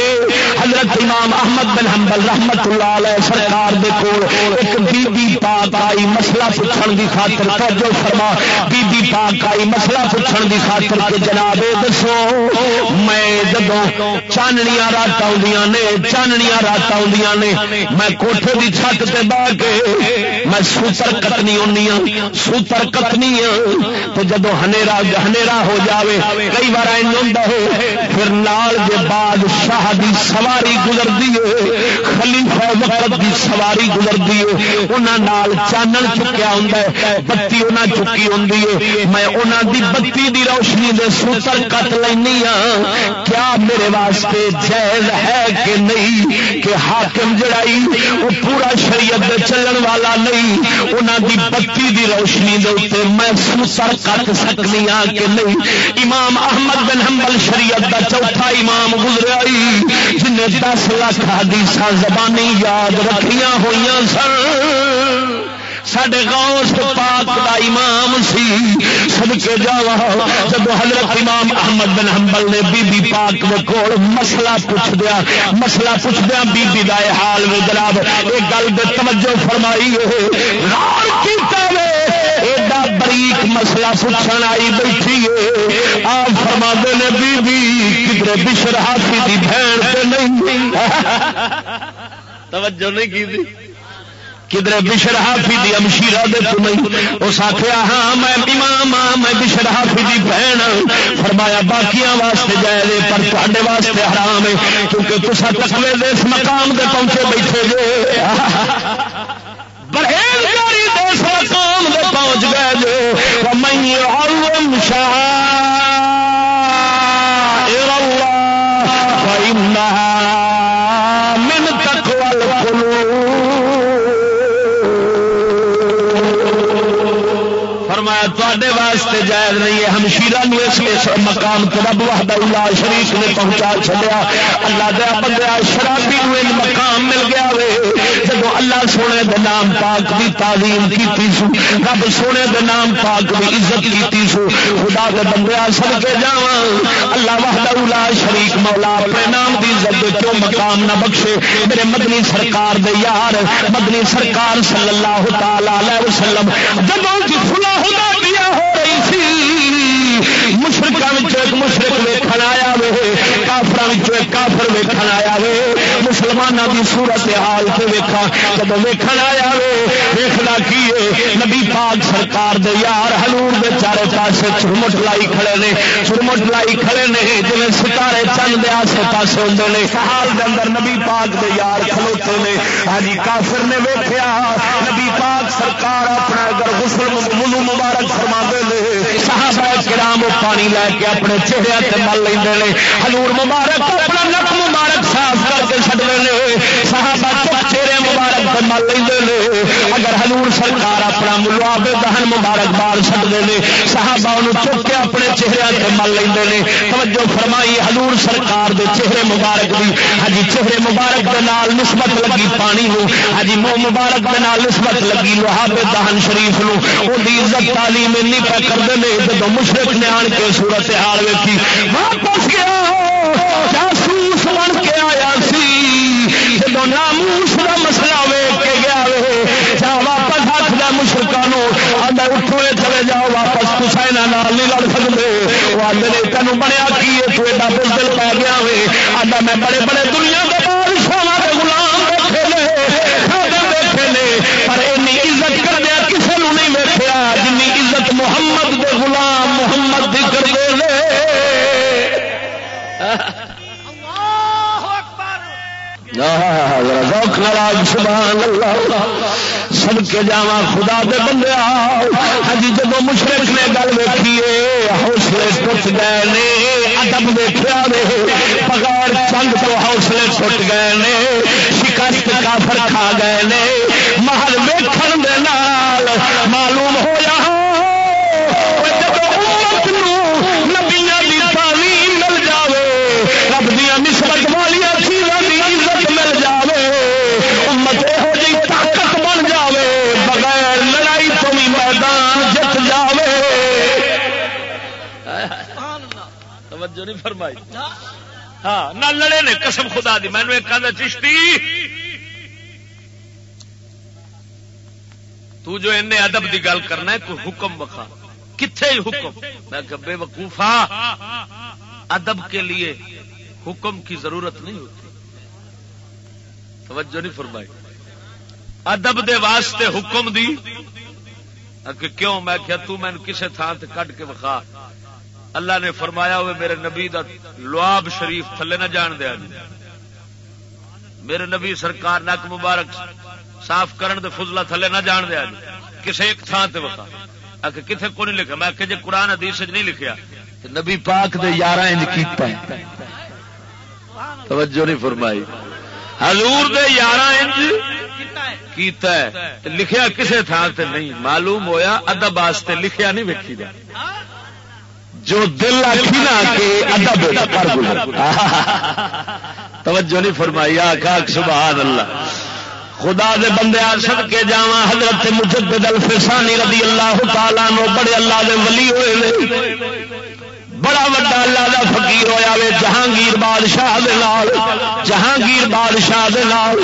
حضرت امام احمد بن حنبل رحمت اللہ علیہ سرکار دے کول ایک بی بی پاک آئی مسئلہ پوچھن دی خاطر توجہ فرما۔ بی بی پاک آئی مسئلہ پوچھن دی خاطر کہ جناب دسو، میں جدوں چاننیاں رات آندیاں نے، چاننیاں رات آندیاں نے، میں کوٹھے دی چھت تے بہ کے میں سوتر کٹنی ہونی ہوں سوتر کتنی تو جدو ہنیرا ہنیرا ہو جاوے، کئی بار پھر نال دے بعد دی سواری گزرتی ہے، خلیفہ وقت دی سواری گزرتی ہے، انہاں نال چانن چکیا ہوں بتی انہاں چکی ہوں میں انہاں دی بتی دی روشنی دے سوتر کٹ لینی ہاں کیا میرے واسطے جائز ہے کہ نہیں؟ کہ حاکم جڑائی وہ پورا شریعت دے چلن والا نہیں، انہاں دی بتی دی روشنی دے میں سر کٹ سکنی ہاں کہ نہیں۔ امام احمد بن حنبل شریعت کا چوتھا امام گزرا جن دس لاکھ حدیث زبانی یاد رکھیاں ہوئی سن۔ سڈے گاؤں پاک کا امام سی۔ سب کے جا جب حضرت امام احمد بن حنبل نے بی بی پاک کے کول مسئلہ پوچھ دیا مسئلہ پوچھ دیا بی بی دا حال میں جناب ایک گل توجہ فرمائی غور کیتا وے۔ ایڈا بریک مسئلہ پوچھن آئی بیٹھی ہے۔ آپ فرما نے بی بی کدھر بشر ہاتھی دی بہن سے نہیں توجہ نہیں کی کدھر بشر حافی دی امشیرا دے تمہیں اس آخیا ہاں میں امام ہاں میں بشر حافی دی بہن فرمایا باقیاں واسطے جائے پر تے واسطے حرام ہے کیونکہ تصا تقوی دے اس مقام دے پہنچے بیٹھے جو پرہیزگاری دے اس مقام دے پہنچ گئے جو میں علم شاہ تے واسطے جائز نہیں ہے۔ ہمشیرہ نو اس اس مقام تے رب وحدہ اللہ شریف نے پہنچا چھڈیا۔ اللہ دے بندیا شرابی نو ایک مقام مل گیا وے۔ جب اللہ سونے دے نام پاک دی تعظیم کیتی سو، رب سونے دے نام پاک دی عزت کیتی سو۔ خدا دے بندیا سب کے جاواں۔ اللہ وحدہ اللہ شریک مولا اپنے نام دی عزت دے کیوں مقام نہ بخشے۔ میرے مدنی سرکار دے یار، مدنی سرکار صلی اللہ تعالی علیہ وسلم جب کی فلاح دیا ہو رہی سی مشرقہ ایک مشرق ویکن آیا وے کافر ایک کافر ویکن آیا وے۔ مسلمانوں کی صورت حال سے ویکا جب ویکن آیا وے ویخنا کی نبی پاک سرکار دے یار ہلور دے چارے پاسے چرمٹ لائی کھڑے نے، چرمٹ لائی کھڑے نے جی ستارے چند دے آسے پاسے ہوں نے، حال دے اندر نبی پاک دے یار کھلوتے نے۔ ہاں جی کافر نے ویکیا نبی پاک سرکار اپنا اگر غسل منو مبارک فرما دے صحابہ کرام پانی لے کے اپنے چہرے سے مل لیں ہلور مبارک اپنا نک مبارک صاف کر کے چڑھتے صحابہ مبارک سے مل لیں اگر ہلور سرکار اپنا ملواب دہن مبارک بال چڑھتے ہیں صحابہ چک کے اپنے چہرے سے مل لیں توجہ فرمائی ہلور سرکار دے چہرے مبارک بھی ہاں چہرے مبارک کے نال نسبت لگی پانی ہو ہاں منہ مبارک کے نال نسبت لگی لوہاب دہن شریف نو۔ عزت تعلیم نہیں پہ کرتے ہیں جب مشرق نے آن کے صورت حال ویسی واپس گیا، جاسوس بن کے آیا سی۔ جب ناموس کا مسئلہ ویگ کے گیا جا واپس ہاتھ دیا مشرقوں آدھا اٹھو چلے جاؤ واپس کسا یہاں نہیں لڑ سکتے وہ آدھے تینوں بنیا کی تو ایڈا بزدل پی گیا وے آدھا میں بڑے بڑے دنیا کے بادشاہ کے غلام بیٹھے نے پر این عزت کردیا کسی نے نہیں ویٹیا جن عزت محمد دے غلام محمد دی کر دے سبحان اللہ۔ سد کے جا خدا دے بندے ہجی ہاں جب مشرق نے گل ویکھیے حوصلے ٹوٹ گئے نے، ادب ویخیا پگار چند تو حوصلے ٹوٹ گئے نے، شکست کافر کھا گئے نے۔ محل ویکھن دے نال معلوم ہو جہاں توجہ نہیں فرمائی۔ ہاں نہ لڑے نے قسم خدا دی۔ مینو ایک چشتی۔ تو جو ان ادب دی گل کرنا ہے کوئی حکم بخا کتنے حکم؟ میں بے وقوفا ادب کے لیے حکم کی ضرورت نہیں ہوتی۔ توجہ نہیں فرمائی۔ ادب دے واسطے حکم دی۔ کہ کیوں؟ میں کیا تو میں کسے تھان سے کٹ کے بخا اللہ نے فرمایا ہوئے میرے نبی دا لواب شریف تھلے نہ جان دیا جی۔ میرے نبی سرکار نک مبارک صاف کرن دے فضلہ تھلے نہ جان دیا جی۔ کسے ایک تھان تے وقا کہ کتنے کو نہیں لکھا؟ میں کہ جی قرآن حدیث نہیں لکھیا نبی پاک دے یارہ انج کیتا ہے توجہ نہیں فرمائی۔ حضور دے یارہ انج کیتا ہے۔ لکھیا کسے تھان تے نہیں۔ معلوم ہویا، ادب واسطے لکھیا نہیں ویکھی دا۔ جو دل آخی نا کہ ادب توجہ نہیں فرمائی آخ سبحان اللہ۔ خدا دے بندے سد کے جا حضرت مجدد الفسانی رضی اللہ تعالیٰ نو بڑے اللہ دے ولی ہوئے بڑا وا اللہ کا فکیر ہوا وے، جہانگیر بادشاہ دے نال، جہانگیر بادشاہ دے نال،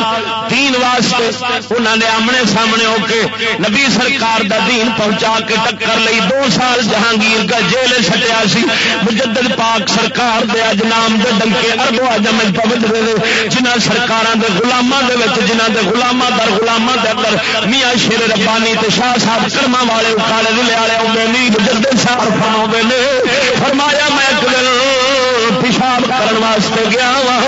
دین واسطے انہوں نے آمنے سامنے ہو کے نبی سرکار دا دین پہنچا کے ٹکر لئی، دو سال جہانگیر کا جیل سٹیا سی۔ مجدد پاک سرکار دے اج نام دے ڈنکے اربو اجم پبد رہے جنہ سرکار دے گلاموں کے جنہ دے گلاما در گلاما دے اندر میاں شیر ربانی تے شاہ صاحب کرما والے اکاڑے دلے والے آتے نہیں مجدد صاحب فرما فرما فرمایا میں پیشاب کرنے واسطے گیا وا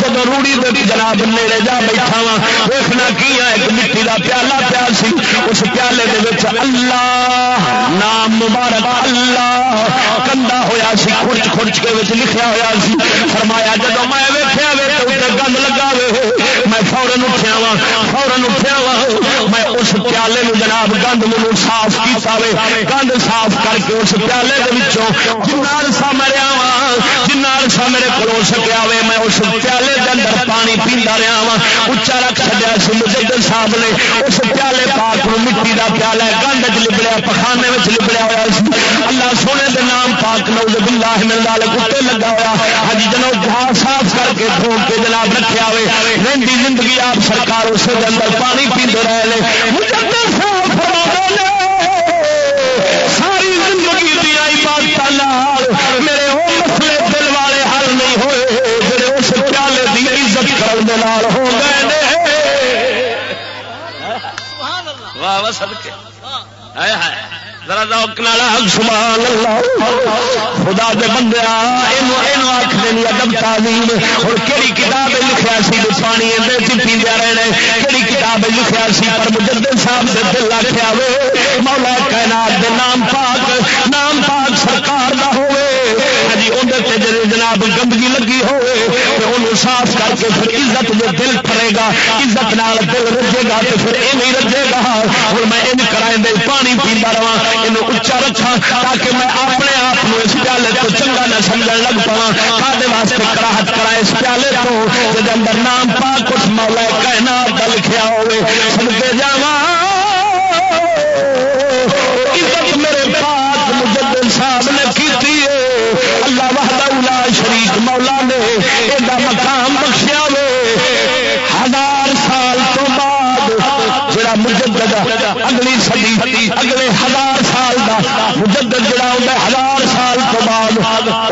جب روڑی دے جناب نیڑے جا بیٹھا وا دیکھنا کی ہے ایک مٹی کا پیالہ پیا سی، اس پیالے دے اللہ، نام مبارک اللہ کندا ہوا سی خرچ خرچ کے لکھا ہوا سی۔ فرمایا جب میں ویخیا وے گند لگا وے، میں فورن اٹھیا وا فورن اٹھیا وا، میں اس پیالے جناب گند مجھے صاف کیا گند صاف کر کے اس پیالے جنہ عرصہ مریا وا جنا عرصہ میرے کو سکیا وے میں اس پیالے کے اندر پانی پیندا رہا وا اچا رکھ چڑیا سی مجھے صاحب نے۔ اس پیالے پاک مٹی کا پیالہ گند چ لبڑیا، پخانے میں لبڑیا ہوا اللہ سونے کے نام پاک نو باللہ من ذالک کتے لگا ہوا ہج ہاں جی جنو گھا صاف کر کے دھو کے جناب رکھیا ہوئے۔ رہندی زندگی آپ سرکار اس کے اندر پانی پیندے رہے مجدد صاحب واہ واہ سب کے سبحان اللہ خدا دے بندے آخ دینی ادب تعلیم ہوں کہڑی کتاب لکھیا سی پانی پیندے رہنے کہڑی کتاب لکھیا سی پر مجدد صاحب سے دل آخیا وے، مولا کائنات دے نام پاک نام پاک سرکار دا ہو جی اندر جی جناب گندگی لگی ہوئے صاف کر کے پھر عزت جو دل پھرے گا، عزت نال دل رجے گا تو پھر یہ رجے گا۔ ہوں میں ان کرائے دے پانی پیندا رہا یہ اچا رکھا تاکہ میں اپنے آپ کو اس پیالے کو چنگا نہ سمجھ لگ پا کھانے واسطے کراہٹ کرا اس پیالے کو جب اندر نام پا کچھ مولا کہنا لکھیا ہوئے سن کے جا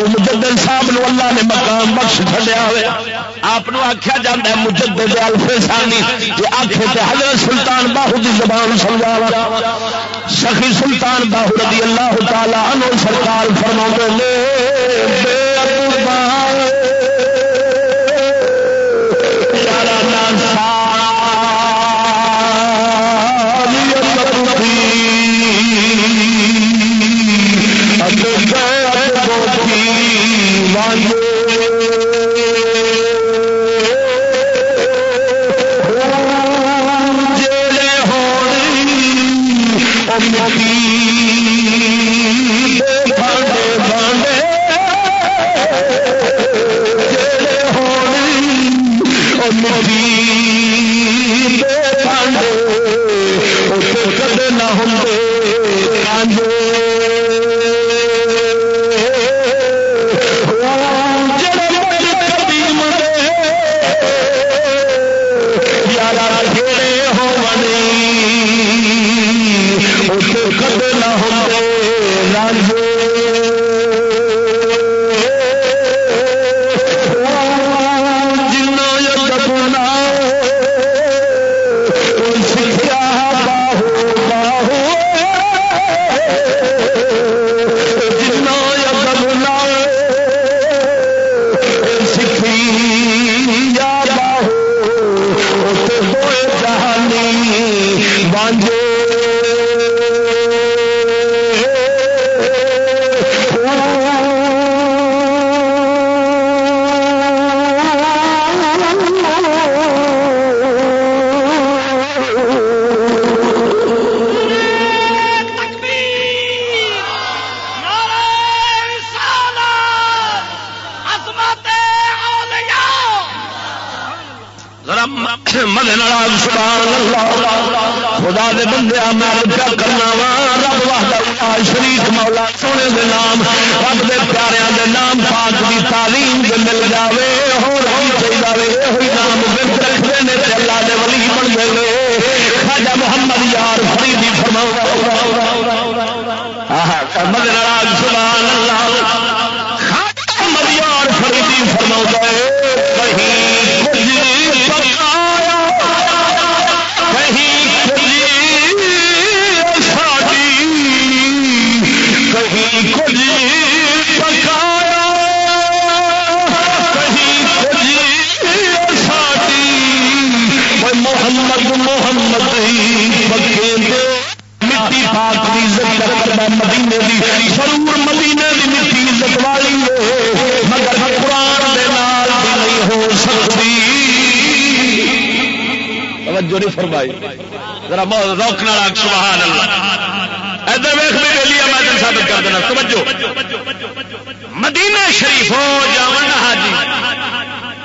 مجدد صاحب نو اللہ نے مقام بخش چڑیا ہوا آپ آخیا جا ہے مجدد الفے سانی جی آخے تو حضرت سلطان باہو کی زبان سمجھا سخی سلطان باہو رضی اللہ تعالی عنہ سرکار فرما نے میں کرنا وا رب واہدہ شریف مولا سونے دے نام رب دے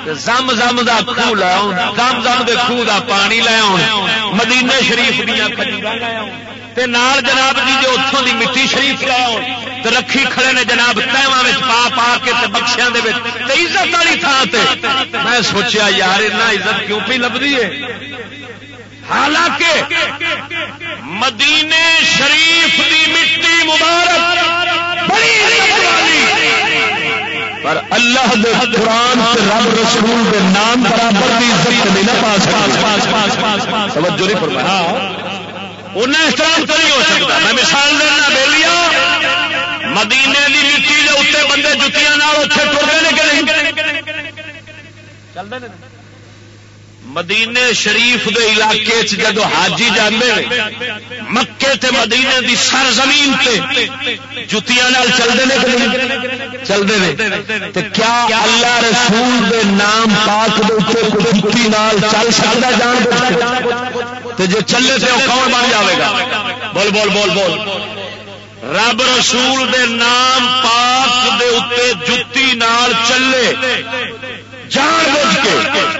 لے زم زم دا خوہ لے زم زم دے خوہ دا پانی لے آن شریف دیا تے نال جناب جی جو اتوں دی مٹی شریف لے آن تے رکھی کھڑے نے جناب تہواں پا پا کے تے بخشیاں دے تے عزت والی تھان تے۔ میں سوچیا، یار، اتنا عزت کیوں پہ لبدی ہے؟ حالانکہ مدینے شریف دی مٹی مبارک بڑی والی، پر اللہ دے قرآن رب رسول دے نام برابر بھی عزت نہیں نہ پا سکتا توجہ نہیں فرمایا ہاں۔ انہیں احترام تو نہیں ہو سکتا۔ میں مثال دینا بیلیا، مدینے کی مٹی کے اتنے بندے جتیاں اتنے ٹر گئے کہ نہیں؟ چلتے مدینے شریف دے علاقے جدو حاجی جانے مکے تے مدینے دی سر زمین جتیاں چلتے ہیں کہ نہیں؟ چلتے کیا اللہ رسول دے نام پاک جتی نال چل سکتا جان جی چلے تو کون بن جائے گا؟ بول بول بول بول۔ رب رسول دے نام پاک دے اتنے جتی نال چلے، جان بوجھ کے۔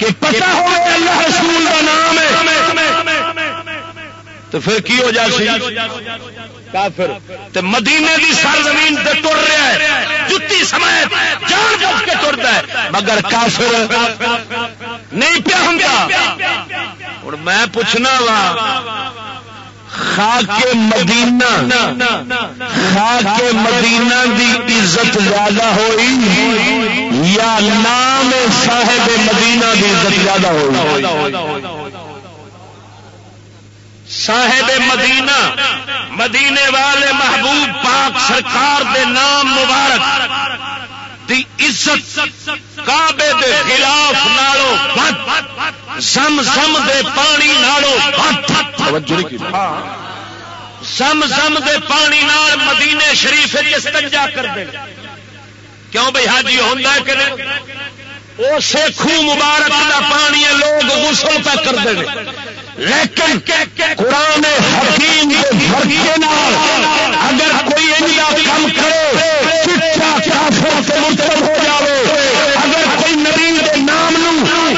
کہ پتا ہو اللہ رسول کا نام ہے۔ تو پھر کی ہو جائے کافر۔ تے مدینے دی سرزمین تے ٹر رہا ہے۔ جتی سمیت جان بوجھ کے ٹرتا ہے۔ مگر کافر نہیں پیا ہوں ہوں میں پوچھنا وا خاک مدینہ خاک مدینہ دی عزت زیادہ ہوئی یا نام صاحب مدینہ دی عزت زیادہ ہوئی؟ صاحب مدینہ، مدینے والے محبوب پاک سرکار دے نام مبارک دی عزت کعبے دے خلاف نالو زم زم دے پانی نالو زم زم دے پانی نال مدینے شریف استنجا کر دے۔ کیوں بھائی حاجی ہوتا ہے کہ اسے خو مبارک کا پانی لوگ غسل پہ کر دے لیکن قرآن حکیم اگر کوئی ان کا کام کرے مرتب ہو جائے اگر کوئی نبی کے نام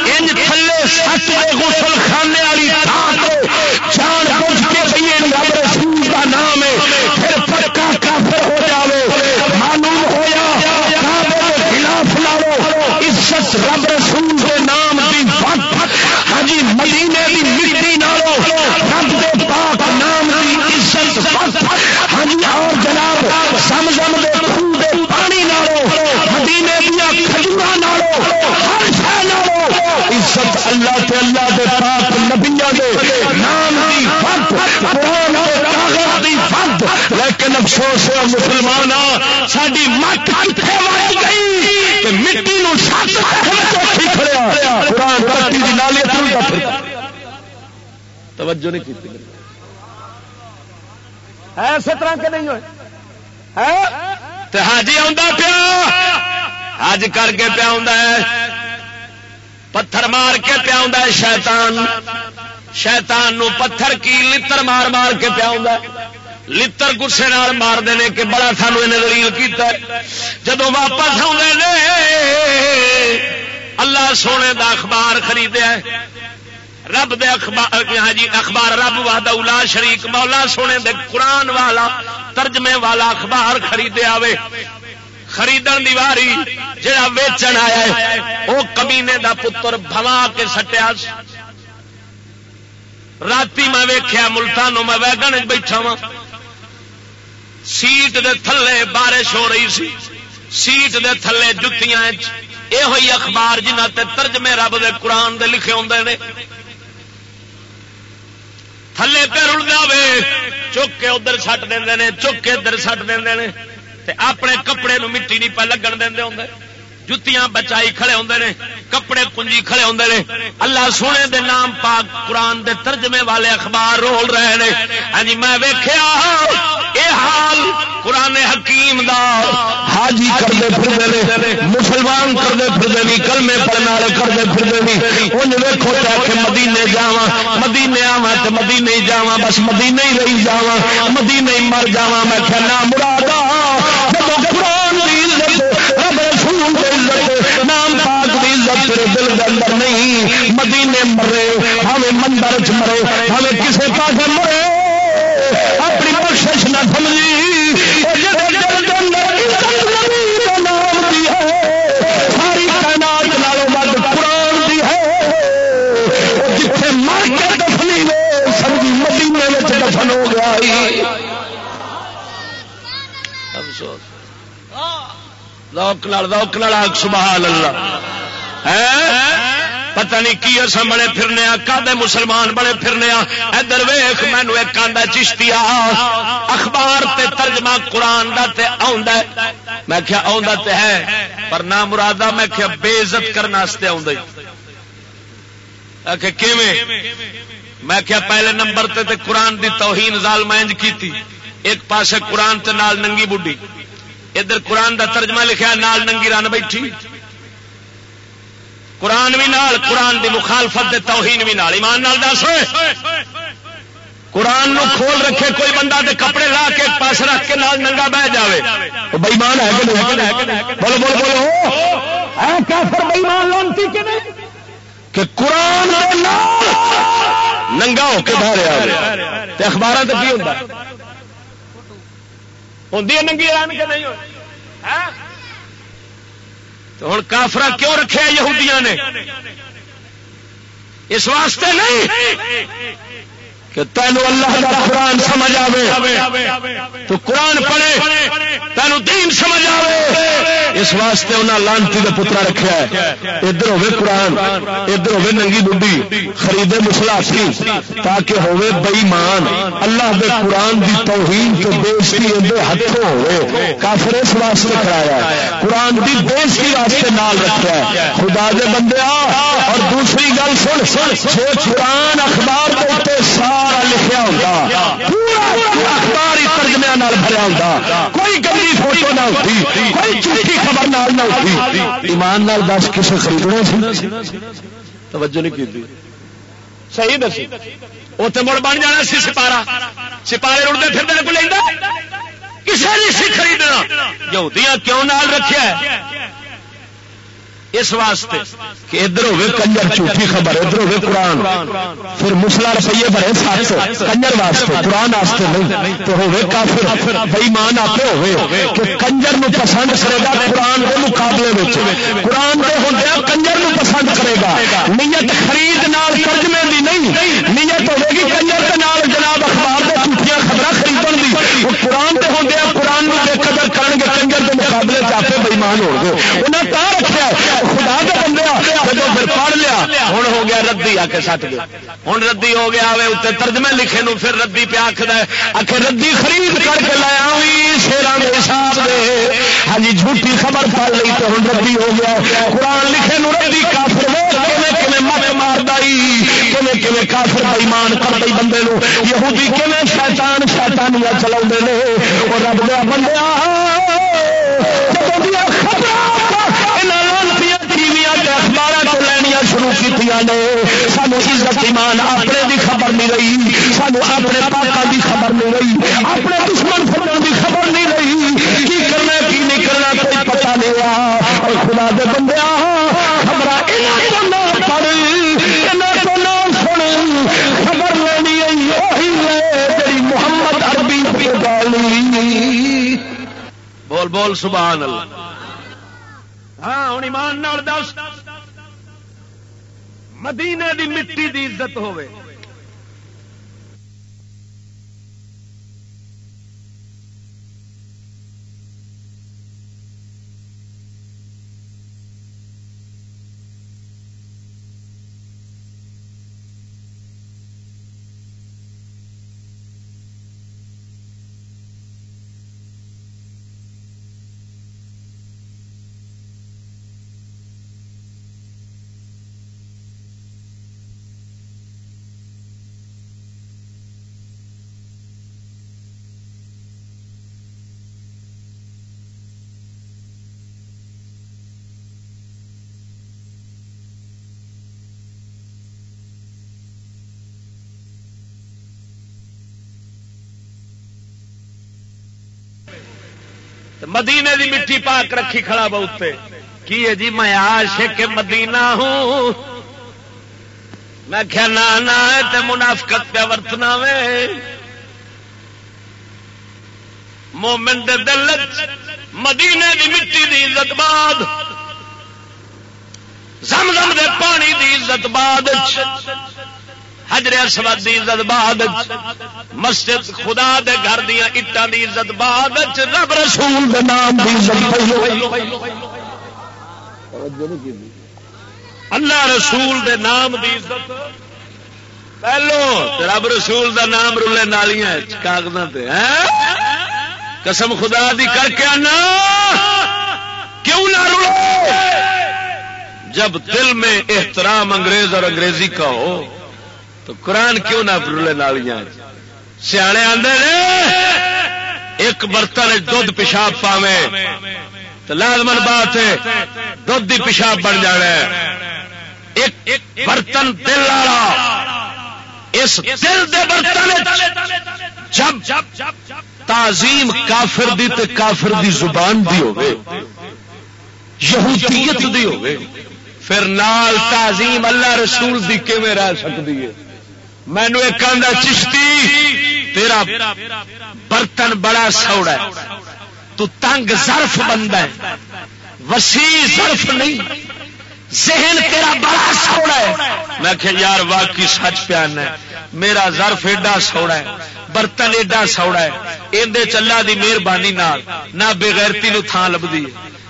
ان تھلے سچ غسل خانے والی جان بوجھ کے بھی رب رسول کا نام ہے پھر پکا کافر ہو جائے معلوم ہوا خلاف لاؤ عزت رب رسول کے نام کی ہاں جی مدینے کی مٹی نالو رب دے پاک نام کی عزت ہاں جی اور جناب سم سم دے خون دے پانی نالو مدینے دیا کھجورا نالو ہر شہ نالو عزت اللہ تے اللہ دے پاک نبیا دے نام کی فت قرآن دی فت لیکن افسوس ہے مسلمان ساری مت کتنے وج گئی کہ مٹی نو سات قرآن پتی دی نالی توجہ نہیں کی اسی طرح کے نہیں ہوئے۔ حاجی آ پیا۔ حج کر کے پیا ہے۔ پتھر مار کے پیا شیطان۔ شیطان نو پتھر کی لتر مار مار کے پیا لتر گسے مار دے کہ بڑا سانو انہیں دلیل کیتا جدو واپس آدھے اللہ سونے دا اخبار خریدیا رب دے اخبار ہاں جی اخبار رب وحدہ اولا شریک، مولا سونے دے قرآن والا ترجمے والا اخبار خریدے آوے۔ خریدن دیواری جڑا ویچن آیا ہے وہ کمینے دا پتر بھوا کے سٹیا۔ راتی میں ویخیا ملتانوں میں ویگن بیٹھا وا سیٹ دے تھلے بارش ہو رہی سی۔ سیٹ دے تھلے جتیاں یہ ہوئی اخبار جنہ تے ترجمے رب دے قرآن دے لکھے ہوں نے۔ تھلے پہ رڑتا وے، چک کے ادھر سٹ دے چک کے ادھر سٹ دے اپنے کپڑے نو مٹی نہیں پہ لگن دے ہوں جتیاں بچائی کھڑے ہوں نے، کپڑے کنجی کھڑے ہوں نے۔ اللہ سونے دے نام پاک قرآن دے ترجمے والے اخبار رول رہے ہیں ہاں جی میں ویخیا یہ حال قرآن حکیم دا۔ حاجی کرتے پھر مسلمان کرتے پھر بھی کلمے پڑھنے والے کرتے پھر بھی ان ویکو کہ مدینے جا مدینے آوا تو مدینے جا بس مدینے ہی رہی جا مدینے ہی مر جا میں کہنا مرادا دل کے اندر نہیں، مدینے مرے ہمیں مندر چ مرے ہمیں کسے پاس مرے۔ اپنی بخش نہ سمجھی۔ نام دی ہے جتنے مر کے دفنی نے دفن ہو گیا افسوس۔ روک روک آگ، سبحان اللہ۔ پتہ نہیں کی اصا بڑے پھرنے کدے مسلمان بڑے پھرنے ادھر ویخ مینو ایک آدھا چشتی اخبار تے ترجمہ قرآن دا تے آندا میں کیا آندا تے ہے، پر نہ مرادا میں کیا بے عزت کرنے آ میں کیا پہلے نمبر تے تے قرآن دی توہین زال مینج کی تھی ایک پاسے قرآن تے نال ننگی بڈھی۔ ادھر قرآن دا ترجمہ لکھا نال ننگی رن بیٹھی۔ قرآن بھی نال قرآن دی مخالفت دے توہین بھی نال۔ ایمان نال دس قرآن نو کھول رکھے کوئی بندہ دے کپڑے لا کے پاس رکھ کے نال ننگا بہ جائے بےمان ہے بولو بولو بولو۔ کافر بےمان لانتی کہ نہیں؟ کہ قرآن ننگا ہو کے باہر اخبار تو کی ہوتا ہوں ننگی رن کے نہیں ہوں کافرا کیوں رکھے یہودیاں نے؟ اس واسطے نہیں! کہ تینوں اللہ کا قرآن سمجھ آئے تو قرآن پڑھے تینوں دین سمجھ آئے اس واسطے انہیں لانتی کا پترا رکھا ہے ادھر ہوے قرآن ادھر ہوے ننگی بڈی خریدے مسلاسی تاکہ ہوے بئیمان اللہ دے قرآن دی توہین تو بےزتی اندر ہاتھوں ہوئے کافر اس واسطے کرایا قرآن دی بےزتی واسطے نال رکھا ہے خدا دے بندے اور دوسری گل سن سن قرآن اخبار کے ساتھ سارا لکھا ہوتا اخبار ہی ترجمے بھرا ہوتا کوئی گندی فوٹو نہ ہوتی، کوئی جھوٹی خبر نال نہ ہوتی۔ ایمان نال دس کسے خریدنا سی؟ توجہ نہیں کی صحیح دسی۔ اتنے مڑ بن جانا سی سپارا سپارے اڑتے پھر کو لینا کسی نہیں سی خریدنا۔ یہودیاں کیوں نال رکھا اس واسطے کہ ادھر ہوے کنجر جھوٹھی خبر، ادھر ہوے قرآن۔ پھر مسلا روپیے بڑے سات کنجر واسطے، قرآن واسطے نہیں۔ تو ہوے کافر بےمان آپ ہوے کہ کنجر نو پسند کرے گا قرآن کے مقابلے میں قرآن کے ہوں کنجر نو پسند کرے گا۔ نیت خرید نال ترجمے دی نہیں، نیت ہوے گی کنجر کے نال جناب اخبار کے جھوٹیاں خبر خریدن دی قرآن کے ہوں قرآن بے قدر کریں گے کنجر کے مقابلے چاہتے بےمان ہو گئے انہیں کہا رکھا خدا کے بندے جب پھر پڑھ لیا ہوں ہو گیا ردی آ کے سٹ گیا ہوں ردی ہو گیا اتنے ترجمے لکھے نو پھر ردی پہ آخر آخر ردی خرید کر کے لایا شیران کے حساب سے ہاں جی جھوٹی خبر پڑ لی تو ہوں ردی ہو گیا۔ قرآن لکھے نو ردی کافر مت مار دئی کافر ایمان کر دئی بندے یہودی کھے شیطان شیطانیاں چلا رب دیا بندے شروع کی سانو عزت ایمان اپنے دی خبر نہیں رہی، سانو اپنے پاپا دی خبر نہیں رہی، اپنے دشمن فرمن دی خبر نہیں رہی۔ کی کرنا، کی نہیں کرنا، کوئی پتا نہیں رہا اور خدا دے بندے خبر پڑھ خبر لینی وہی محمد عربی بول بول سبحان اللہ۔ ہاں ہوں ایمان دس۔ مدینے دی مٹی دی عزت ہوئے مدینے دی مٹی پاک رکھی کھڑا بہت کی ہے جی میں عاشق مدینہ ہوں۔ میں کیا نانا تے منافقت پہ ورتنا وے۔ مومن دے دل مدینے دی مٹی دی عزت بعد زم زم دے پانی دی عزت بعد حجر اسود دی عزت بعد مسجد خدا دے گھر دیا اٹان دی عزت بعد رب رسول دے نام دی عزت اللہ رسول دے نام دی عزت۔ پہلو رب رسول دا نام رولے نالیاں کاغذ ہاں؟ قسم خدا دی کر کے آنا۔ کیوں نہ رولو جب دل میں احترام انگریز اور انگریزی کا ہو تو قرآن کیوں نہ رولے نالیاں؟ سیانے آدھے ایک برتن دھد پیشاب پاوے، تو لازمن بات دھد ہی پیشاب بن جانا ایک برتن دل والا، اس دل دے برتن جب تعظیم کافر دی تے کافر دی زبان دی ہوگی یہودیت دی ہوگی پھر نال تعظیم اللہ رسول دی کیویں رہ سکتی ہے؟ مینو ایک آدھا چشتی، تیرا برتن بڑا سوڑا ہے۔ تو تنگ ظرف بنتا ہے۔ وسیع ظرف نہیں۔ ذہن تیرا بڑا سوڑا ہے۔ میں کہ یار واقعی سچ پیان ہے۔ میرا ظرف ایڈا سوڑا ہے۔ برتن ایڈا سوڑا ہے۔ اندر چلا دی مہربانی نہ بےغیرتی نو تھان لبھی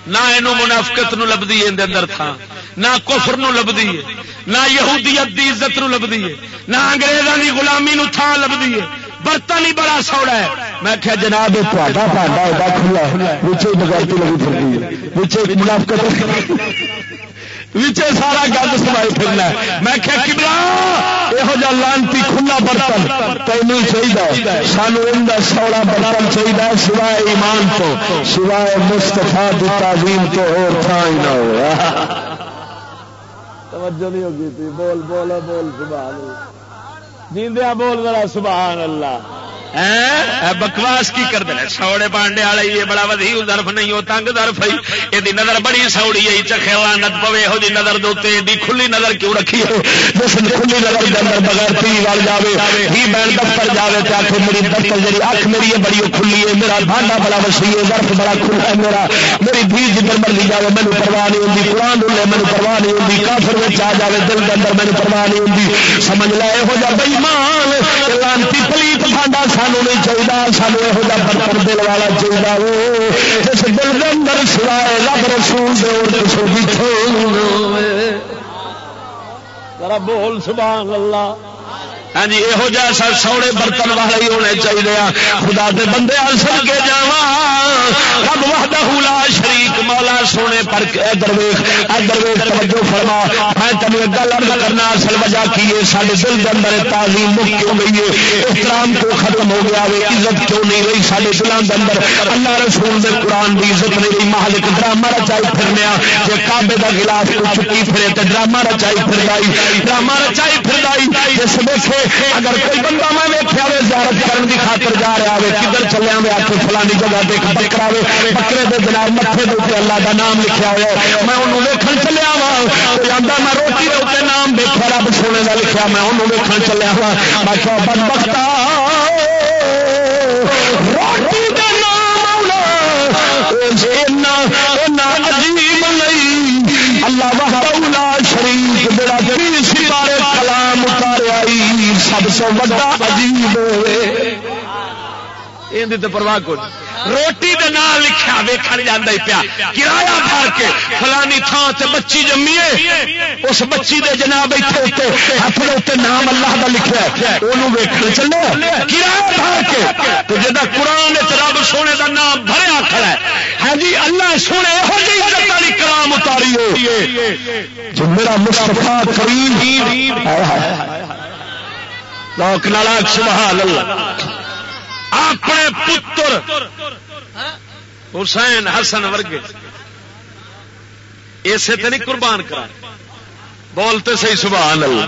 نہ یہ منافقت نو لبھی اندر تھان نہ کفر نو لبھی ہے، نہ یہودیت دی عزت نو لبھی ہے، نہ انگریزوں کی غلامی نو تھان لبھی ہے۔ برتن ہی بڑا سوڑا ہے۔ میں کیا جناب تھوڑا پانڈا ایڈا کھلا ہے۔ وچے بغیرتی لگی پھردی ہے۔ وچے منافقت وچے سارا گند سمائی پھرنا ہے۔ میں کیا کبلا یہ لانتی کھلا برتن تینوں چاہیے سانو ان سوڑا برتن چاہیے سوائے ایمان تو، سوائے مستفا کی تعلیم تو اور تھان نہ ہو۔ توجہ نہیں ہوگی تھی۔ بول بول بول سبحان جیندیا بول ذرا سبحان اللہ۔ بکواس کی کر دیں سوڑے پانڈے والے یہ بڑا ودی درف نہیں، وہ تنگ درف ہے۔ یہ نظر بڑی سوڑی ہے چکھے نت پوے یہ جی نظر دے ایڈی کھلی نظر کیوں رکھی ہے جس کھلی نظر کے اندر بغیر تی وال جائے ہی بین دفتر جائے تو آخ میری دفتر جی اکھ میری ہے بڑی کھلی ہے میرا بھانڈا بڑا وسیع ہے درف بڑا کھلا ہے میرا میری دھی جدھر مرضی جائے مینو پرواہ نہیں ہوتی قرآن ڈولے مینو پرواہ نہیں ہوتی کافر میں آ جائے دل کے اندر مینو پرواہ نہیں ہوتی سمجھ لے یہو جہ بئی مان لانتی پلیت بھانڈا سانو نہیں چاہیے سانو یہ برتن دل والا چاہیے ہو جس دل کے اندر سوائے رب رسول بول، سبحان اللہ۔ ہاں جی یہو جہ سر سونے برتن والے ہی ہونے چاہیے خدا دے بندے سن کے جا رب وحدہ لا شریک، مولا سونے پر درویش درویش توجہ فرما۔ میں تمہیں ایک گل ارد کرنا، اصل وجہ کی ہے؟ سارے دل کے اندر تعلیم مک کیوں گئی ہے؟ احترام کیوں ختم ہو گیا ہے؟ عزت کیوں نہیں رہی؟ سارے دلوں کے اندر اللہ رسول دے قرآن کی عزت نہیں رہی۔ مالک ڈرامہ رچائی پھرنے جی کابے کا گلاس کو چکی پھرے تو ڈرامہ رچائی پھر ڈرامہ رچائی پھر جس دیکھے اگر کوئی بندہ میں ویکیا ہوئے زیارت کرنے کی خاطر جا رہا ہے کدھر چلیا میں آپ فلانی جگہ دیکھ، بکرا وے بکرے دے جناب متے دے اللہ کا نام لکھا ہوا میں انہوں ویکن چلیا وا جانا میں روٹی کے نام دیکھا رب سونے کا لکھا میں انہوں ویکن چلیا وا میں کیا بد بختا اتارے سب سے بڑا عجیب پرواہ کو روٹی دے نام لکھا ویکن جانا پیا۔ کرایہ بھر کے فلانی تھان سے بچی جمیے اس بچی دے جناب اتنے ہاتھ اتنے نام اللہ کا لکھا وہ ویکن چلو کرایہ بھر کے، تو جا قرآن رب سونے کا نام بھریا کھڑا ہے۔ ہاں جی اللہ سونے یہ والی جی کرام اتاری ہو جو میرا مستفا کریم لوک نالا سبحان اللہ۔ اپنے پتر حسین حسن ورگے۔ اسے تو نہیں قربان کرا۔ بولتے صحیح، سبحان اللہ۔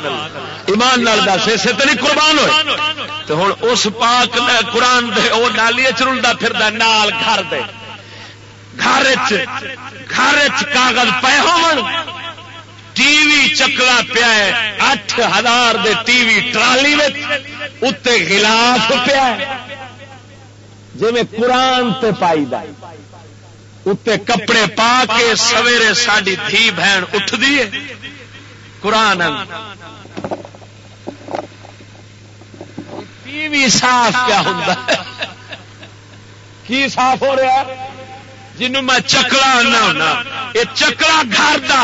ایمان نال دس، اسے تو نہیں قربان ہوئے۔ تو ہوں اس پاک قرآن دے وہ نالی چرلتا پھر نال گھر دے۔ گھر گھر کاغذ پے ہو ٹی وی چکلا پیا اٹھ ہزار دے ٹی وی ٹرالی اتنے گلاف پیا جی میں قرآن تے پائی دا۔ اتنے کپڑے پا کے سویرے ساری تھی بہن اٹھ دیے قرآن ٹی وی صاف کیا ہوتا کی صاف ہو رہا جنوں میں چکلا آنا ہونا، یہ چکلا گھر دا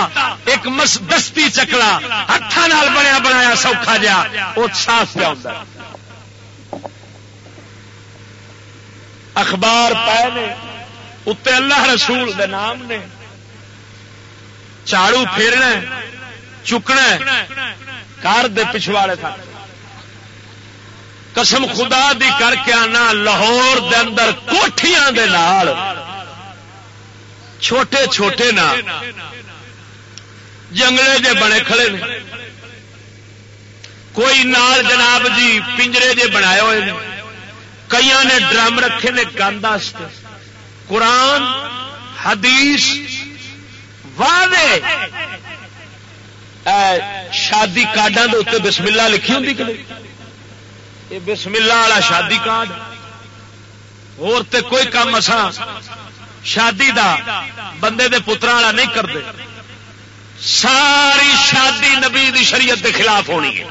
ایک دستی چکلا ہاتھوں بنیا بنایا سوکھا جا وہ صاف کیا اخبار پائے نے اتنے اللہ رسول دے نام نے، چاڑو پھیرنا چکنا کار دے پچھواڑے تھا قسم خدا دی کر کے آنا، لاہور دے اندر کوٹھیاں دے نال۔ چھوٹے چھوٹے نا۔ جنگلے جے بنے کھڑے نے۔ کوئی نال جناب جی پنجرے جے بنائے ہوئے نے۔ کئی نے ڈرم رکھے نے گند قرآن، حدیث، واضح۔ شادی کارڈوں کے اتنے بسملہ لکھی ہوں کہ یہ بسملہ والا شادی کارڈ۔ اور تے کوئی کام اسا شادی دا بندے دے پترا والا نہیں کرتے۔ ساری شادی نبی دی شریعت دے خلاف ہونی ہے۔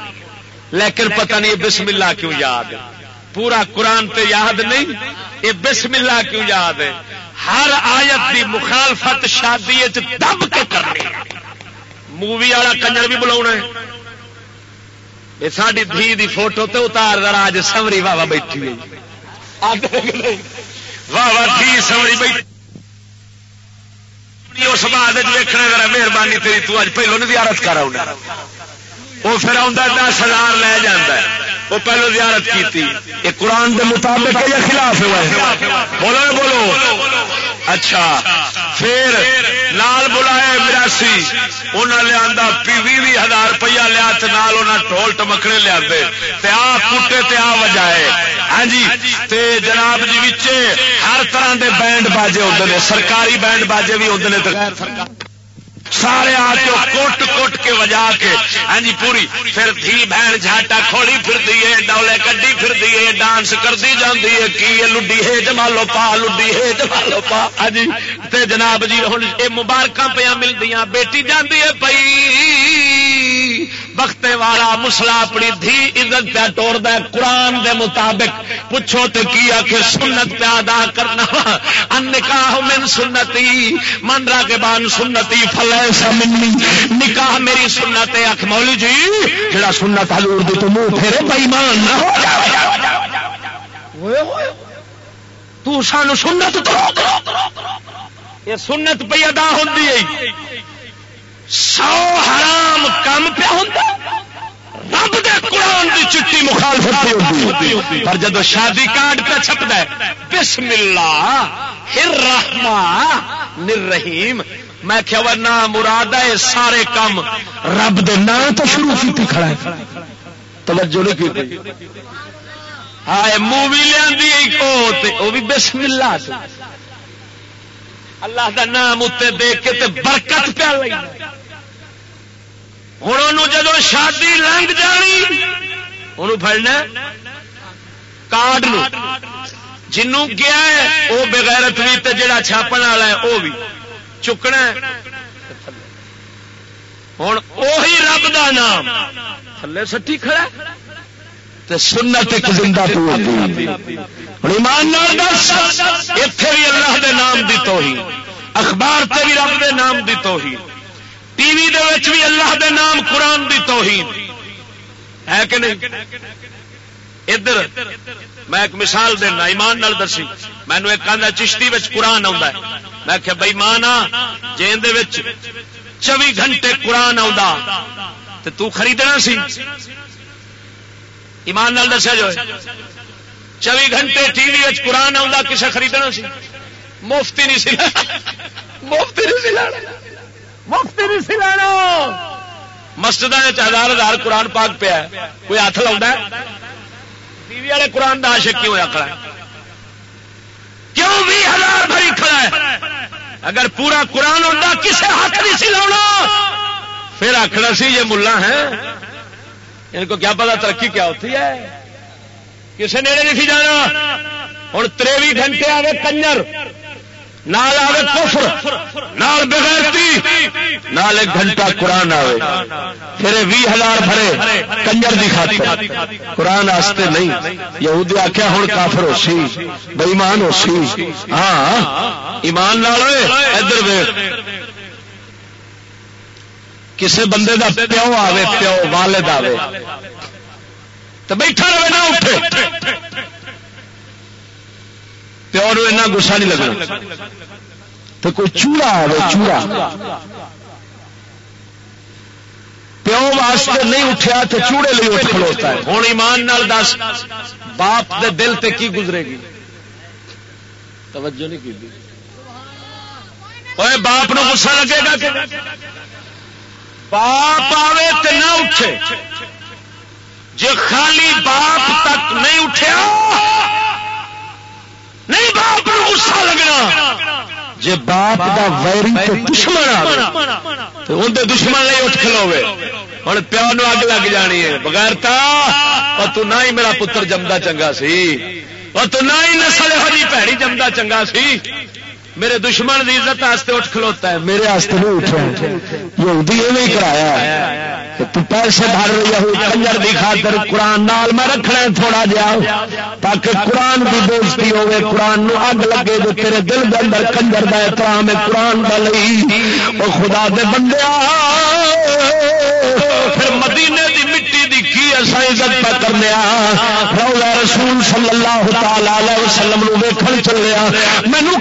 لیکن پتہ نہیں بسم اللہ کیوں یاد ہے۔ پورا قرآن تے یاد نہیں، یہ بسم اللہ کیوں یاد ہے؟ ہر آیت کی مخالفت شادی دب کے کرنی مووی والا کنجر بھی بلا یہ ساری دھی دی فوٹو تے اتار ذرا اج سمری بابا بیٹھی ہوئی۔ واہ واہ دھی سمری بیٹھی۔ اپنی اس بعد ویکنا ذرا مہربانی تیری، تو اج پہلو زیارت کر آنا وہ پھر آتا دس ہزار لے جاتا وہ پہلو زیارت کی یہ قرآن کے مطابق ہے یا خلاف ہوا بولو بولو۔ اچھا۔ پھر لال بلایا براسی انہیں لیا بھی بھی ہزار روپیہ لیا نال ٹول ٹمکڑے لیا آ کٹے تے آ وجائے۔ ہاں جی۔ تے جناب جی ہر طرح دے بینڈ باجے ہوتے ہیں سرکاری بینڈ باجے بھی ہوتے ہیں سارے آ کے کوٹ کوٹ کے وجا کے۔ ہاں جی پوری۔ پھر دھی بہن جھاٹا کھوڑی پھر دیے ڈولے کڈی پھر دیے ڈانس کرتی جاتی ہے۔ کی لڈی ہے جمالو پا، لڈی ہے جمالو پا۔ ہاں جی تے جناب جی ہوں یہ مبارک پہ ملتی بیٹی جاتی ہے پئی۔ بختے والا مسلا اپنی دھی عزت پہ توڑ دے قرآن دے مطابق پوچھو تو کی آ سنت پہ ادا کرنا ان نکاح من سنتی منڈرا کے بعد سنتی فل نکاح میری سنت اک مولی جی جڑا سنت حضور دی تو منہ پھیرے بےمان نہ تو سانو سنت تو۔ یہ سنت پہ ادا ہوتی ہے۔ سو حرام کم پہ ہوتا رب دے قرآن دی چٹی مخالفت پر جب شادی کارڈ پہ چھپتا ہے، بسم اللہ، ہر رحمان نر میں کیا ورنہ مراد ہے سارے کام۔ رب دے نام تو شروع کی کھڑا ہے۔ توجہ نہیں کی ہائے، مووی لیا وہ بھی بسم اللہ اللہ دا نام اتنے دیکھ کے تے برکت پیا لگی۔ ہوں جب شادی لنگ جانی، انہوں پڑنا کارڈ جنوں گیا ہے وہ بغیرت بھی جڑا چھاپن والا ہے وہ بھی۔ چکنا ہوں اہی رب دا نام۔ تھلے سٹی کھڑا سنت ایک زندہ ایمان اتے بھی اللہ دے نام دی توہین۔ اخبار تے بھی رب دے نام دی توہین۔ ٹی وی دے وچ بھی اللہ دے نام قرآن دی توہین ہے کہ نہیں؟ ادھر، میں ایک مثال دینا ایمان نال دسی. مینو ایک آدھا چشتی قرآن آ میں کہ بئی مان جن چوبی گھنٹے قرآن تو خریدنا سی. ایمان نال دسیا جو چوبی گھنٹے ٹی وی قرآن آ کسے خریدنا سی؟ مفتی نہیں سی مفتی نہیں سی مفتی نہیں سی لینا۔ مسجد ہزار ہزار قرآن پاک پیا کوئی ہاتھ لا ٹی وی والے قرآن کا آشک کیوں آخر کیوں بھی ہزار بھری کھڑا ہے؟ اگر پورا قرآن ہوتا کسے ہاتھ نہیں سی لاؤنا۔ پھر آخر سی، یہ ملا ہے ان کو کیا پتا ترقی کیا ہوتی ہے؟ کسے نیڑے نہیں سی جانا۔ ہوں تریوی گھنٹے آئے کنجر۔ نال آوے کفر، نال بغیرتی، نال ایک گھنٹہ قرآن آوے۔ پھر بھی ہزار بھرے کنجر دی خاطر۔ قرآن آستے نہیں۔ یہودی آخیا ہوں کافر ہو سی بےمان ہو سی۔ ہاں ایمان نال ادھر وے کسے بندے دا پیو آوے، پیو والد آوے۔ تو بیٹھا رہے نہ اٹھے۔ پیو نو ایسا گسا نہیں لگنا۔ تو کوئی چوڑا آئے چوڑا۔ پیو واسطے نہیں اٹھیا تو چوڑے لیے اٹھ کھلوتا ہے۔ ہوں ایمان نال دس، باپ دے دل تے کی گزرے گی؟ توجہ نہیں کی باپ نو گسا لگے گا باپ آوے تے نہ اٹھے۔ جی خالی باپ تک نہیں اٹھیا نہیں باپ کو غصہ لگنا۔ جی باپ کا ویری دشمن تو اندر دشمن نہیں اٹھ کھلوے ہوں پیو نو اگ لگ جانی ہے۔ بغیر تو نہ ہی میرا پتر جمدا چنگا سی۔ اور تو نہ ہی نسل ہری پیڑی جمدا چنگا سی۔ میرے دشمن کی عزت آستے اٹھ کھلوتا ہے، میرے آستے نہیں اٹھا۔ یہودی یہ کرایا کہ تو پیسے بھر رہی ہے کنجر دی خاطر قرآن نال میں رکھنا تھوڑا جا تاکہ قرآن کی بےزتی ہوے قرآن نو اگ لگے جو تیرے دل کے اندر کنجر کا احترام ہے، قرآن کا لئی۔ وہ خدا دے بندے پھر مدینے دی مٹی دی عزت پہ کرنے رولا رسول صلی اللہ تعالی وسلم نو ویکھن چلے مینو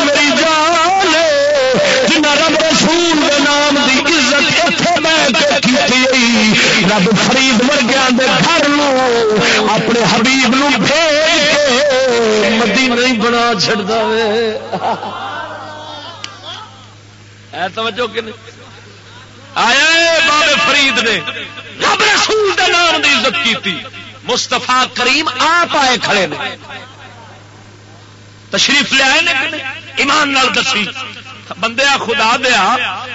میری جان جنا رب رسول نام دی عزت اتنے میں کی رب فرید ورگیا دے گھر اپنے حبیب نو بھیج مدینہ نہیں بنا چڑتا ہے توجہ کہ آیا بابے فرید نے؟ رب رسول دے نام دی عزت کی مستفا کریم آپ آئے کھڑے نے۔ تشریف لیا ایمان نال دسی۔ بندے خدا دیا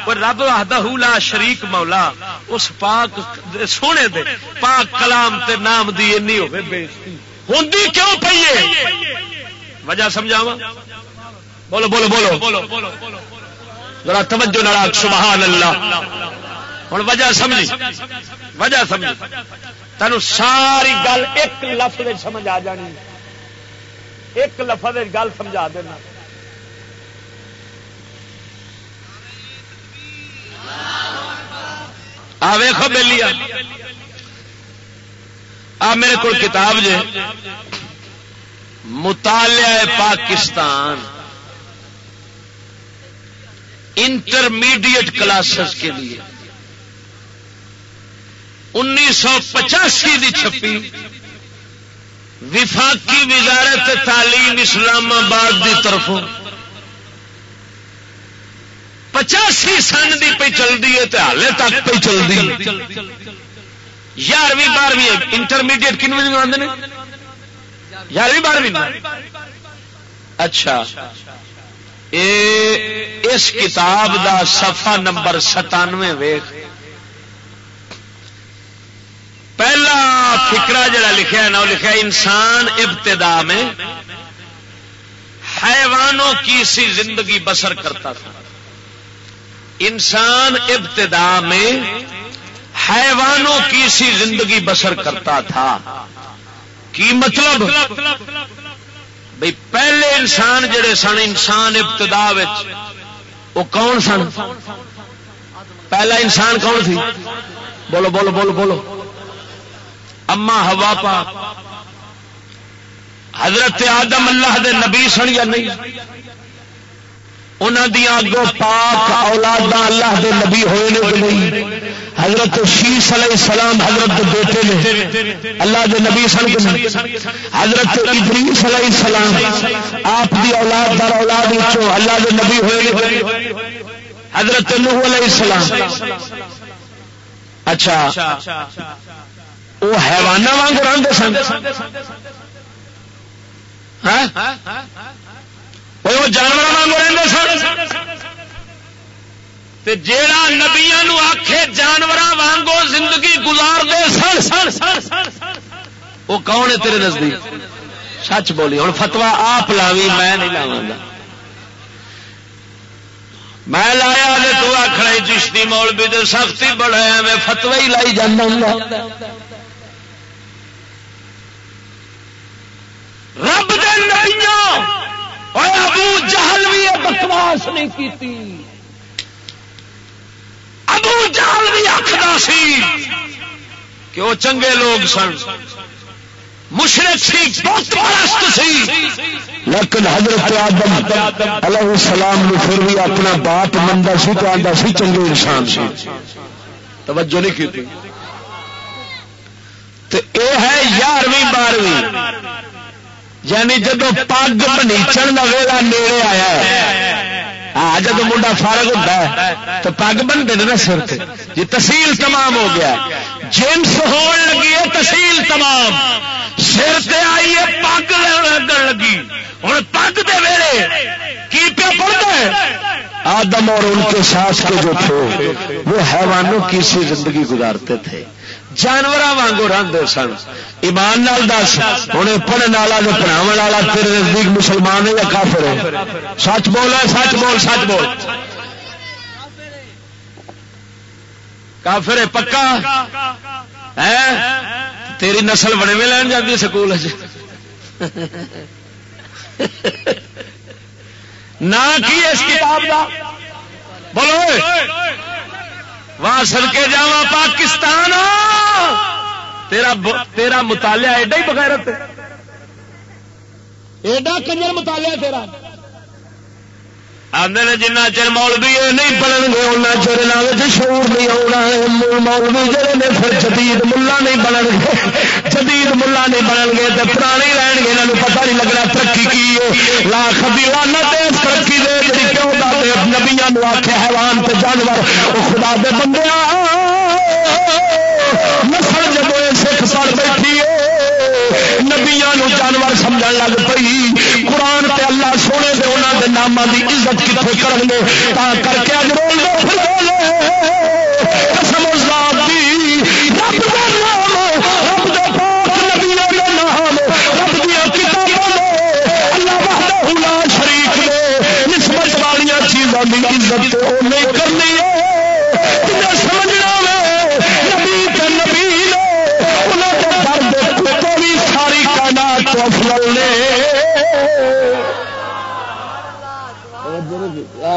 رب لا شریک مولا۔ اس پاک سونے دے پاک کلام تے نام دی اینی ہوے بےزتی ہوندی کیوں پئی وجہ سمجھاوا بولو بولو بولو۔ ذرا توجہ نال سبحان اللہ۔ ہوں وجہ سمجھ وجہ سمجھ تینوں ساری گل ایک لفظ سمجھ آ جانی۔ ایک لفظ گل سمجھا دینا۔ آ ویخو بہلی آ۔ میرے کو کتاب جے۔ مطالعہ پاکستان۔ انٹرمیڈیٹ کلاسز کے لیے۔ انیس سو پچاسی کی چھپی۔ وفاقی وزارت تعلیم اسلام آباد کی طرف پچاسی سن کی پہ چلتی ہے تو ہال تک پہ چل چلتی یارویں بارہویں انٹرمیڈیٹ کن بجے آدھے یارویں بارہویں اچھا۔ اے اس کتاب دا صفحہ نمبر ستانوے ویخ۔ پہلا فکرا جڑا لکھا نا، وہ لکھا انسان ابتدا میں حیوانوں کی سی زندگی بسر کرتا تھا۔ انسان ابتدا میں حیوانوں کی سی زندگی بسر کرتا تھا۔ کی مطلب؟ بھائی پہلے انسان جڑے سن، انسان ابتدا وہ کون سن؟ پہلا انسان کون سی؟ بولو بولو بولو بولو۔ اما ہوا پا۔ حضرت آدم اللہ دے نبی سن یا نہیں؟ انہوں دیا اگو پاک اولاد اللہ دے نبی ہوئے نہیں؟ حضرت شیش علیہ السلام حضرت بیٹے نے اللہ دے نبی سن کے حضرت ادریس علیہ السلام آپ دی اولاد در اولاد وچوں اللہ دے نبی ہوئے نے حضرت نوح علیہ السلام اچھا وہ حیوانہ وانگ رنگ سن ہاں؟ وہ جانور وانگ رہتے سن جیڑا نبیا آخے جانور وانگو زندگی گزار دے سن سن سن وہ کون ہے تیرے نزدیک؟ سچ بولی ہوں فتوا آپ لاوی، میں نہیں لاوا میں لایا تو آخر چشتی مول بھی تو سختی بڑا میں فتوا ہی لائی جانا ہوں رب ابو جہل بھی بکواس نہیں کی ابو جہل بھی آخر سی کہ وہ چنگے لوگ سن۔ مشرق سی بہت پرست سی۔ لیکن حضرت آدم علیہ السلام نے پھر بھی اپنا باپ مندا سی تو آتا سی چنگے انسان سی۔ توجہ نہیں کی تو اے ہے یارویں بارہویں۔ یعنی جب پگ بنیچن کا ویلا نیڑے آیا ہاں جب منڈا فارغ ہوتا ہے، تو پگ بنتے نا سر سے جی تحصیل تمام ہو گیا جنس ہون لگی ہے تحصیل تمام۔ سر سے آئی ہے، پگ لگن لگی۔ ہوں پگ دے ویلے کی پیا پڑتا ہے؟ آدم اور ان کے ساس کے جو تھے، وہ حیوانوں کی سی زندگی گزارتے تھے۔ جانور وانگو رنگ سن۔ ایمان نال دس۔ ہوں پڑھنے والا جو پڑھاو والا تیرے نزدیک مسلمان ہے یا کافر ہے؟ سچ بول ہے، سچ بول سچ بول۔ کافر ہے، پکا؟ ہے؟ تیری نسل بڑے میں لین جاتی سکول نہ کی اس کتاب کا بولو۔ وہاں سر کے جا پاکستان۔ تیرا تیرا مطالعہ ایڈا ہی بغیرت ایڈا کنجر مطالعہ تیرا۔ آدھے جنہ چر مولوی نہیں بنن گے ان چر نہ شور نہیں آنا مولوی جڑے نے پھر جدید ملا نہیں بنن گے۔ جدید ملا نہیں بنن گے تو پرانے رہن گے یہاں پتا نہیں لگنا ترقی کی ہے۔ لاکھ دیوانا اس ترقی دے جی کیوں دے۔ نبیا آخیا حیوان تے جانور وہ خدا دے بندے نسل جب سکھ پڑ بیٹھی نبیا جانور سمجھ لگ پی قرآن سونے دے انہوں دے ناموں کی عزت کتوں کریں گے تا کر کے اج رول عزت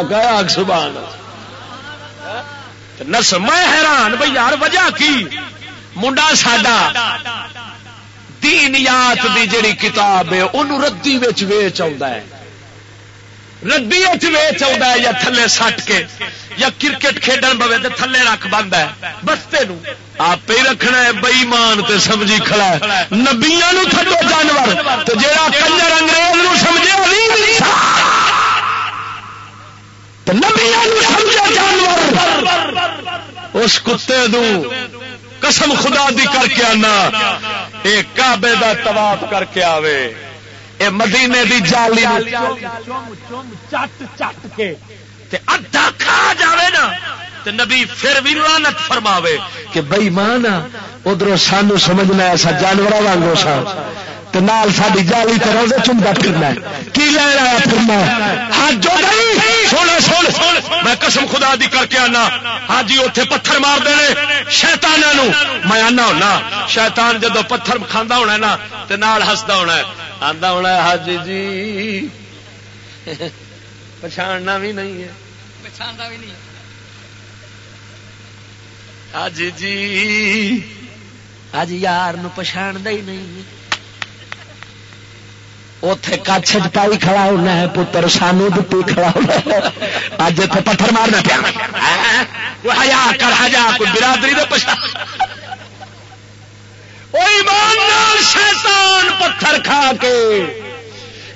کہا آگ سبحان نس، میں حیران بھائی یار، وجہ کی؟ منڈا ساڈا دینیات دی جڑی کتاب ہے انہوں ردی ویچ ہے۔ ردی ویچ ہے، یا تھلے سٹ کے، یا کرکٹ کھیڈن پوے تو تھلے رکھ بند ہے۔ بستے آپ ہی رکھنا ہے بئی مان تے سمجھی کھڑا ہے۔ نبیا تھڈو جانور۔ تو جا کنجر انگریز سمجھے اس کتے دو قسم خدا دی کر کے آنا یہ کابے دا تواف کر کے آوے، اے مدینے دی جالی چٹ چٹ کے ادھا کھا جاوے نا، تے نبی پھر بھی لانت فرماوے کہ بئی مان ادھر سانو سمجھنا ایسا جانور وانگو سا تو نال ساری جالی تو روزے چمتا پھرنا کی لین آیا پھرنا حج سونا سن میں قسم خدا دی کر کے آنا۔ حاجی اتے پتھر مار دے شیتانوں میں آنا ہونا۔ شیطان جدو پتھر کھانا ہونا نا تو نال ہستا ہونا آتا ہونا حاجی جی پچھاڑنا بھی نہیں ہے۔ پچھاڑنا بھی نہیں حاجی جی حاجی یار نو ہی نہیں اتے کچھ پائی کھڑا ہونا ہے، پتر سانو دتی کھڑا ہونا اج اتنے پتھر مارنا پیا۔ ہیا کر ہاں، ہجا کوئی برادری دے پچھا شیطان پتھر کھا کے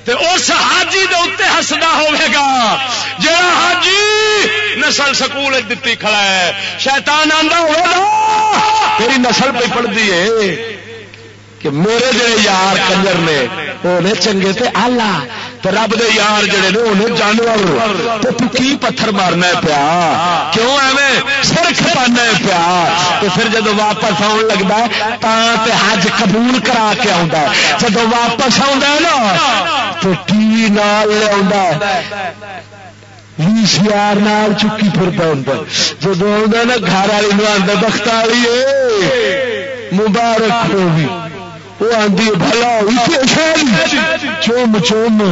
تے اس حاجی دے اتنے ہسدا ہوگا جا حاجی نسل سکول دتی کھڑا ہے، شیطان آندا ہوگا تیری نسل پہ پڑتی ہے۔ کہ میرے جڑے یار کنجر نے وہ نے چنگے تے آلہ۔ تو رب دے یار جڑے نے، انہیں جانور تو کی پتھر مارنا پیا۔ کیوں ایویں؟ سر کھپانا پیا۔ تو پھر جب واپس آن لگتا ہے حج قبول کرا کے آتا ہے۔ جب واپس آ تو ٹی وی نال لیا وی سی آر نال چکی پھرتا ہوں جب آتا نا، گھر والی آتا بخت والی مبارک ہوگی وہ آدھی بھلا چوم چوم۔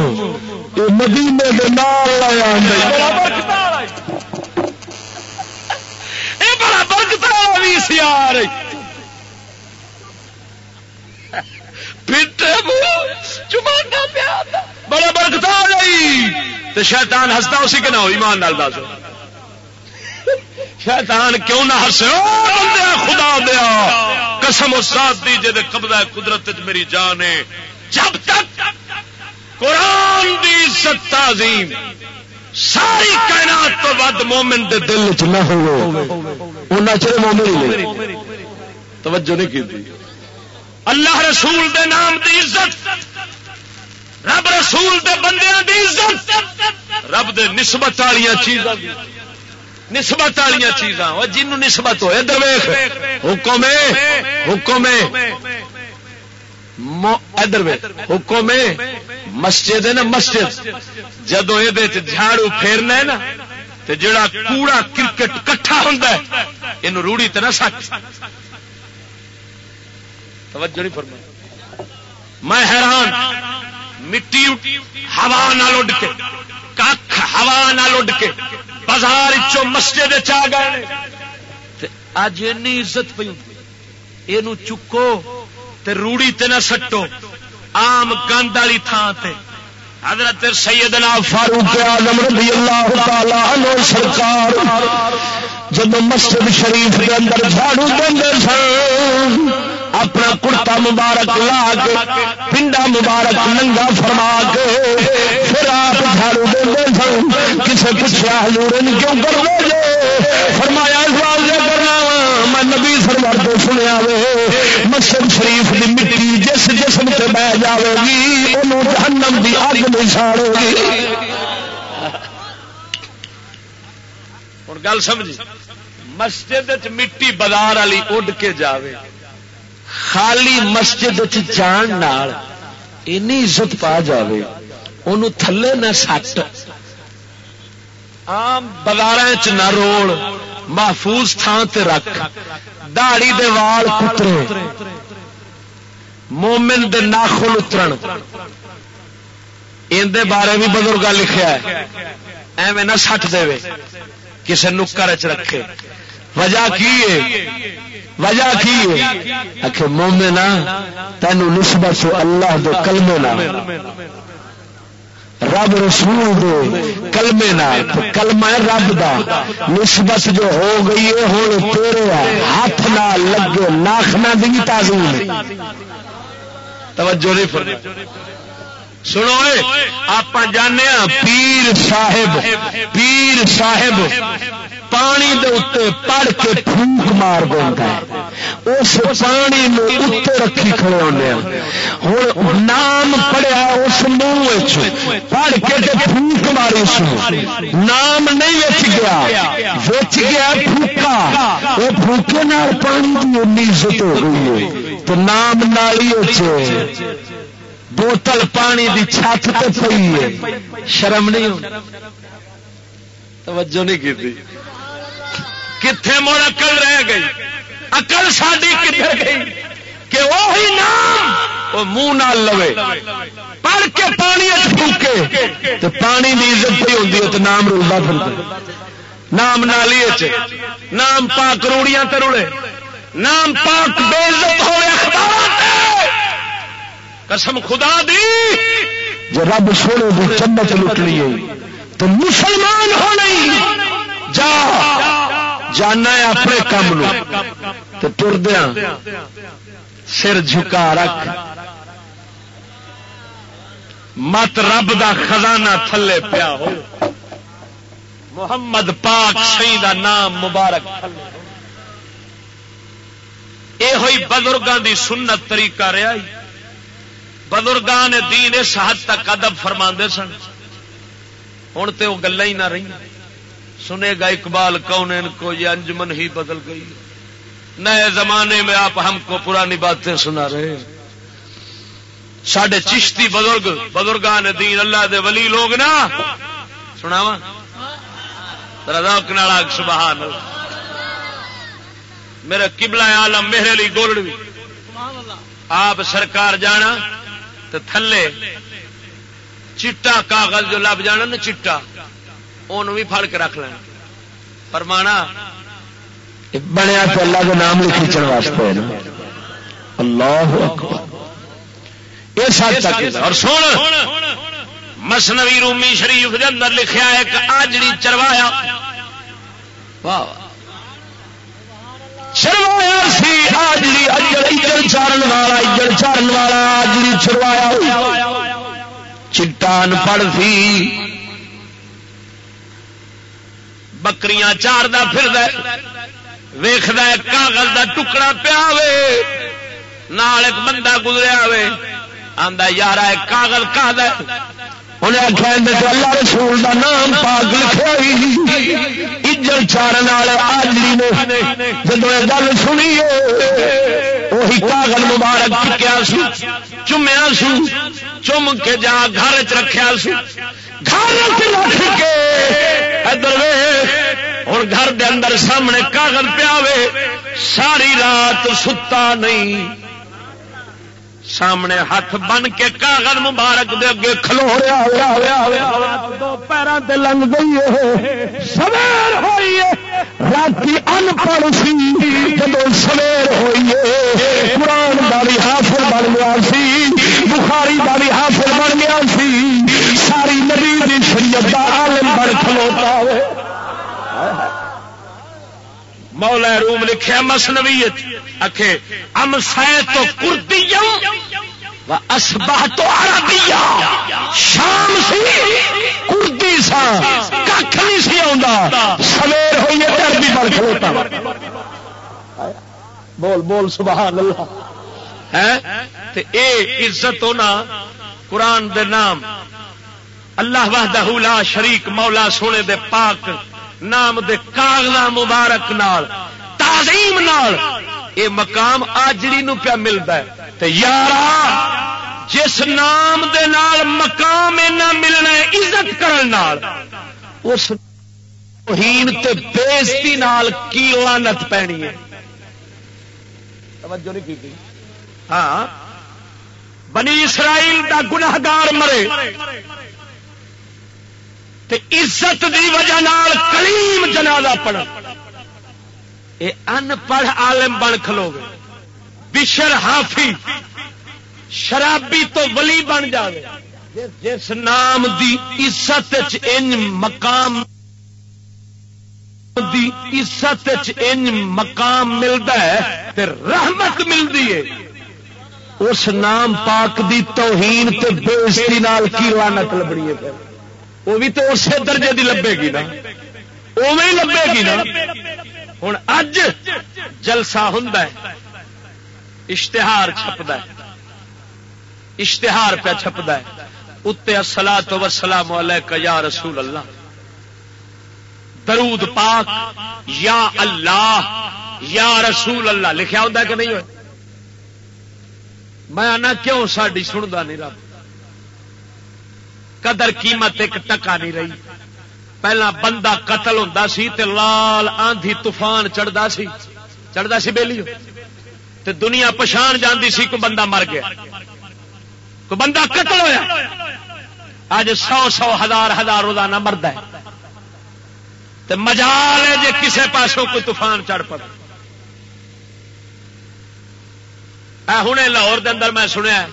یہ مدینے کے نال لایا بڑا برکت آ گئی تو شیطان ہستا اسی کے نہ ہوئی مان نال دس شیطان کیوں نہ ہس خدا دیا، قسم استاد دی جے قبضہ قدرت میری جان ہے۔ جب تک قرآن دی عزت تعظیم ساری کائنات تو ود مومن دے دل چ نہ ہو چر مومن ہی توجہ نہیں کی اللہ رسول دے نام دی عزت، رب رسول دے بندیاں دی عزت، رب دے نسبت والی چیزاں نسبت والی چیزاں۔ جنوں نسبت ہوئے درویش حکم حکم ادھر حکم مسجد ہے نا، مسجد۔ جدو یہ جھاڑو پھیرنا ہے نا تو جڑا کوڑا کرکٹ کٹھا ہوں یہ روڑی تو نہ سچ توجہ نہیں فرما میں حیران، مٹی ہوا نہ اڈ کے کھ ہوا نہ اڈ کے۔ بازار چو مسجد چ گئے اج این عزت پی یہ چکو تے روڑی تے نہ سٹو۔ آم گند والی تھان تے۔ حضرت سیدنا فاروق اعظم رضی اللہ تعالی عنہ سرکار جب مسجد شریف کے اندر جھاڑو دے سن۔ اپنا کرتا مبارک لا کے، پنڈا مبارک ننگا فرما کے، پھر آپ جھاڑو دے سن، کسے پوچھا حضور کیوں کر فرمایا سوال کرنا میں نبی سرور تو سنیا وے مسجد شریف کی مٹی جس جسم سے بہ جائے گی، انہوں جہنم کی اگ نہیں ساڑے گی۔ ہوں گل سمجھی، مسجد مٹی بازار والی اڈ کے جاوے۔ خالی مسجد جان این عزت پا جاوے ان تھلے نہ سٹ۔ آم بازار چ نہ روڑ محفوظ تھان تے رکھ۔ دہڑی دے وال پترے مومن دے ناخن اترن۔ اندر بارے بھی بزرگ لکھا ہے، ایویں نہ سٹ دے کسی نکر چ رکھے۔ وجہ کی ہے؟ وجہ کی ہے؟ آخر مومنا تینوں نسبت اللہ دے کلمے نہ رب رسول دے کلمے نال۔ کلمہ ہے رب دا۔ نسبت جو ہو گئی ہے، ہوں تیرے ہاتھ نہ لگے ناخنا دی تعظیم توجہ نہیں فرمائی۔ سنو آپ جانے پیر صاحب پیر صاحب۔ پانی دے اتنے پڑ کے پھونک مار دیتا ہے۔ اس پانی اتنے رکھی کھڑے ہونے ہوں نام پڑیا اس منہ پڑھ کے پھونک ماری سو نام نہیں وچ گیا۔ وچ گیا پھوکا وہ پھوکے نال پانی کی امی عزت ہو گئی ہے۔ تو نام نالی بوتل پانی دی چھت پہ پی ہے۔ شرم نہیں توجہ نہیں کی کتنے مڑ اکل رہ گئی؟ اکل ساری کدھر گئی؟ کہ وہی نام وہ منہ نہ لوے۔ پڑھ کے پانی پھوکے تو پانی کی عزت پہ ہوتی ہے تو نام رولتا پھرتا نام نالی نام پاک روڑیاں تے تروڑے نام پاک بے عزت ہوئے اخبار قسم خدا دی۔ جو رب سونے کی چمچ لٹ لیے۔ تو مسلمان ہو نہیں۔ جا۔ جانا ہے اپنے کام تو ٹردیا سر جھکا رکھ۔ مت رب دا خزانہ تھلے پیا ہو۔ محمد پاک سی دا نام مبارک یہ ہوئی بزرگوں دی سنت طریقہ رہا بزرگان دین اس حد تک ادب فرما سن۔ ہوں تو وہ گلا ہی نہ رہی۔ سنے گا اقبال کون ان کو یہ انجمن ہی بدل گئی نئے زمانے میں آپ ہم کو پرانی باتیں سنا رہے سڈے چشتی بزرگ، بزرگان دین، اللہ دے ولی لوگ نا۔ سناوا سبحان میرا کبلا آلم میرے لیے گولڈ بھی آپ سرکار جانا تو تھلے چٹا کاغذ جو لب جانا نا چٹا۔ ان بھی پھڑ کے رکھ لینا فرمانا بنیا تو اللہ کے نام کھینچنے واسطے اللہ اور سن مسنوی رومی شریف کے اندر لکھا ایک آجڑی چروایا۔ چروایا سی آجڑی اجڑ چارن والا اجڑ چارن والا آجڑی چروایا۔ چٹان پڑھ سی۔ بکریاں چار پھر ویخد کاغذ کا ٹکڑا پیا نال ایک بندہ گزریا وے آدھا یار کاغذ کا انہیں آخیا اللہ رسول دا نام پاگ لکھا اجر چارن والے آجری نے جب یہ گل سنی وہی کاغذ مبارک چکیا سو چومیا سو چوم کے جا گھر چ رکھا سو گھر رکھ کے ادھر ہوں گھر دے اندر سامنے کاغذ پیا ساری رات ستا نہیں۔ سامنے ہاتھ بن کے کاغذ مبارک دے اگے کھلو دو پیروں سے لنگ گئی سویر ہوئی رات ان پڑھ سی جب سویر ہوئی قرآن کا بھی حاصل بن گیا سی، بخاری کا بھی حاصل بن گیا سی۔ ساری نبی شریعت کا عالم بڑھ کھلوتا ہوئے مولا روم لکھا مسنوی اکھے ام سہ تو کردی اسبا تو شام سی کردی سا کھ نہیں سی آ سویر ہوئی ہے، عربی پڑھ کھلوتا۔ بول بول، سبحان اللہ۔ ہے؟ تے اے عزت ہونا، قرآن دے نام، اللہ وحدہ لا شریک، مولا سونے دے پاک۔ نام دے کاغذ مبارک نال، تعظیم نال۔ اے مقام آجڑی نو پیا ملتا ہے۔ تے یارا، جس نام دے نال مقام اینا ملنا ہے، عزت کرن نال۔ اس توہین تے بےزتی نال کی لعنت پینی ہے؟ توجہ نہیں کی ہاں بنی اسرائیل دا گناہگار مرے۔ تے عزت دی وجہ نال کلیم جنازہ پڑھ اے ان پڑھ عالم بن کھلو گے بشر ہافی شرابی تو ولی بن جاوے۔ جس نام دی عزت ان مقام دی عزت ان مقام ملتا ہے تے رحمت ملتی ہے۔ اس نام پاک دی توہین تے بےزتی نال کی لعنت لبڑی ہے۔ پھر وہ بھی تو اسی درجے دی لبے گی نا۔ اوے لبے گی نا۔ ہوں اج جلسہ ہوں اشتہار چھپتا ہے۔ اشتہار پہ چھپتا ہے۔ اتنے اصلا تو وسلام یا رسول اللہ۔ درود پاک یا اللہ یا رسول اللہ۔ لکھا ہوں کہ نہیں ہو میں آنا کیوں ساری سنتا نہیں رب؟ قدر قیمت ایک ٹکا نہیں رہی۔ پہلا بندہ قتل ہوتا سی تے لال آندھی طوفان چڑھتا سی۔ چڑھتا سی بہلی تے دنیا پچھان جاندی سی کو بندہ مر گیا۔ کو بندہ قتل ہویا۔ اج سو سو ہزار ہزار روزانہ مرد ہے۔ تے مجال ہے جی کسے پاسوں کوئی طوفان چڑھ پڑ ہوں لاہور دے اندر میں سنیا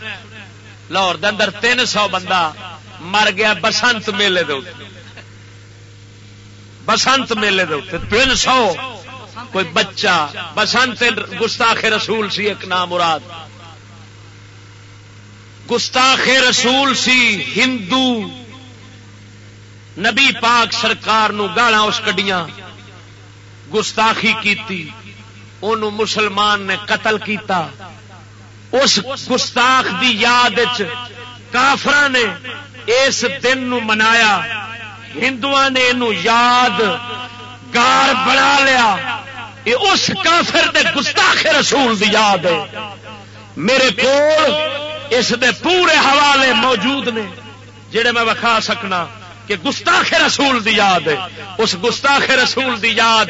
لاہور دے اندر تین سو بندہ مر گیا بسنت میلے دے بسنت میلے دے تین سو۔ کوئی بچہ۔ بسنت گستاخ رسول سی ایک نام مراد۔ گستاخ رسول سی ہندو۔ نبی پاک سرکار نو گالا اس کڈیاں۔ گستاخی کیتی۔ انہوں مسلمان نے قتل کیتا۔ اس گستاخ دی یاد کافر نے اس دن نو منایا۔ ہندو نے یاد، گار بنا لیا۔ یہ اس کافر دے گستاخ رسول دی یاد ہے۔ میرے کو اس دے پورے حوالے موجود نے، جڑے میں وکھا سکنا کہ گستاخ رسول دی یاد ہے۔ اس گستاخ رسول دی یاد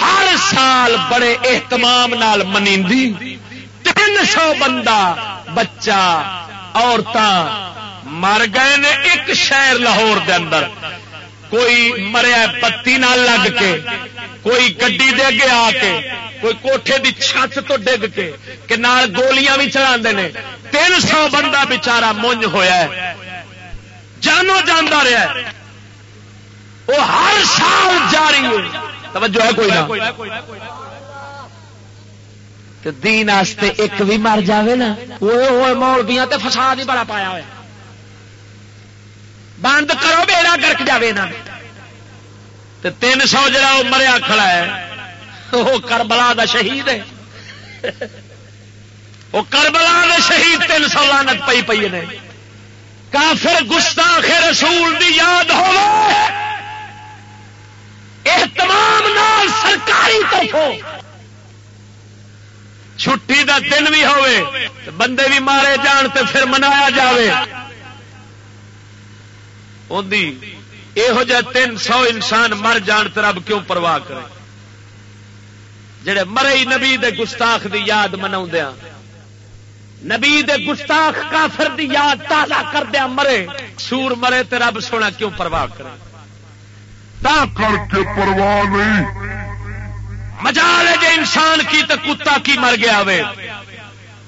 ہر سال بڑے اہتمام نال منی تین سو بندہ، بچہ عورتیں مر گئے نے ایک شہر لاہور دے اندر۔ کوئی مریا پتی نہ لگ کے، کوئی گڈی دے اگے آ کے، کوئی کوٹھے دی چھت تو ڈگ کے، کہ نال گولیاں بھی چلا تین سو بندہ بچارا مونج ہویا ہے۔ جانو جانا رہا ہے۔ وہ ہر سال جاری ہے توجہ ہے کوئی نہ۔ دین آستے ایک بھی مر جاوے نا۔ وہ مولبیاں تے فساد ہی بڑا پایا ہوا بند کرو بیڑا گرک جاوے نا تے تین سو جڑا وہ مریا کھڑا ہے وہ کربلا دا شہید ہے۔ وہ کربلا دا شہید تین سو لانت پئی پئی نے۔ کافر گستاخ رسول دی یاد ہو اہتمام نال سرکاری طرفوں۔ چھٹی دا دن بھی ہوئے بندے بھی مارے جان تے پھر منایا جاوے۔ یہو جہ تین سو انسان مر جان تے رب کیوں پرواہ کرے؟ جڑے مرے نبی دے گستاخ دی یاد منا ہاں۔ نبی دے گستاخ کافر دی یاد تازہ کردیا ہاں مرے۔ سور مرے تے رب سونا کیوں پرواہ کرے؟ تا کر کے پرواہ نہیں۔ مجال ہے جی انسان کی تو کتا کی مر گیا وے۔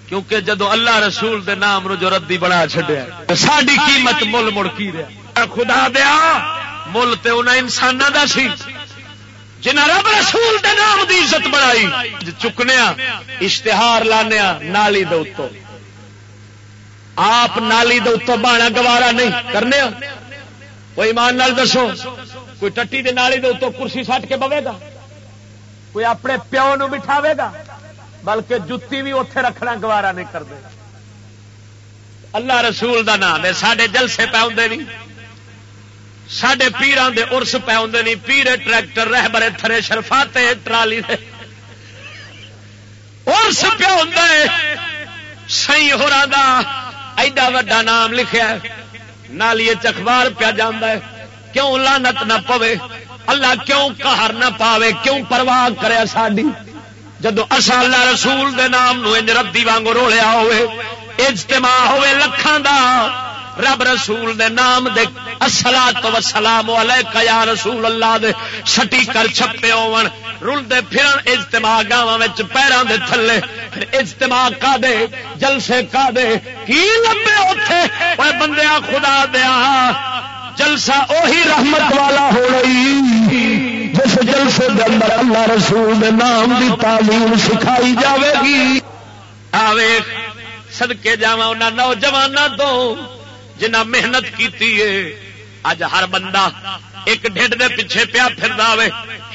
کیونکہ جدو اللہ رسول دے نام رو جو ردی بنا چڈیا ساری قیمت مل مڑ کی رہا خدا دیا، مل تو انہیں انسانوں کا سی۔ جنہ رب رسول دے نام دی عزت بنائی چکنے اشتہار لانے نالی دے اتو آپ نالی دے اتو بانا گوارا نہیں کرنے کوئی ایمان نال دسو، کوئی ٹٹی دے نالی دے اتو کرسی سٹ کے بوے گا۔ کوئی اپنے پیو نو بٹھاوے گا، بلکہ جتی بھی اتے رکھنا گوارا نہیں کرتے۔ اللہ رسول دا نام ہے سڈے جلسے پہ آدھے نہیں۔ سڈے پیران دے ارس پہ آدھے نہیں پیرے ٹریکٹر رہ برے تھرے، شرفاتے ٹرالی دے۔ ارس پہ آدھا سی ایڈا وا نام لکھا نالی چخبار پیا جانا ہے۔ کیوں لانت نہ پوے؟ اللہ کیوں کہر نہ پاوے؟ کیوں پرواہ کرے ساری جدو اصا اللہ رسول دے نام نو انج ردی وانگ رولیا ہوئے، اجتماع ہوئے لکھان دا رب رسول دے نام دے اصلا تو سلام علیکہ یا رسول اللہ دے سٹی کر چھپے ہون۔ رول دے پھرن اجتماع گاواں وچ پیراں دے تھلے۔ پھر اجتماع کا دے جلسے کا دے کی لبے اوتھے؟ اوے بندیاں خدا دیا جلسہ اوہی رحمت والا ہو رہی جس جلسے کے اندر اللہ رسول دے نام دی تعلیم سکھائی جاوے گی۔ آوے سدکے جا نوجوان تو جنہ محنت کی اج ہر بندہ ایک ڈھڈ دے پیچھے پیا پھر دے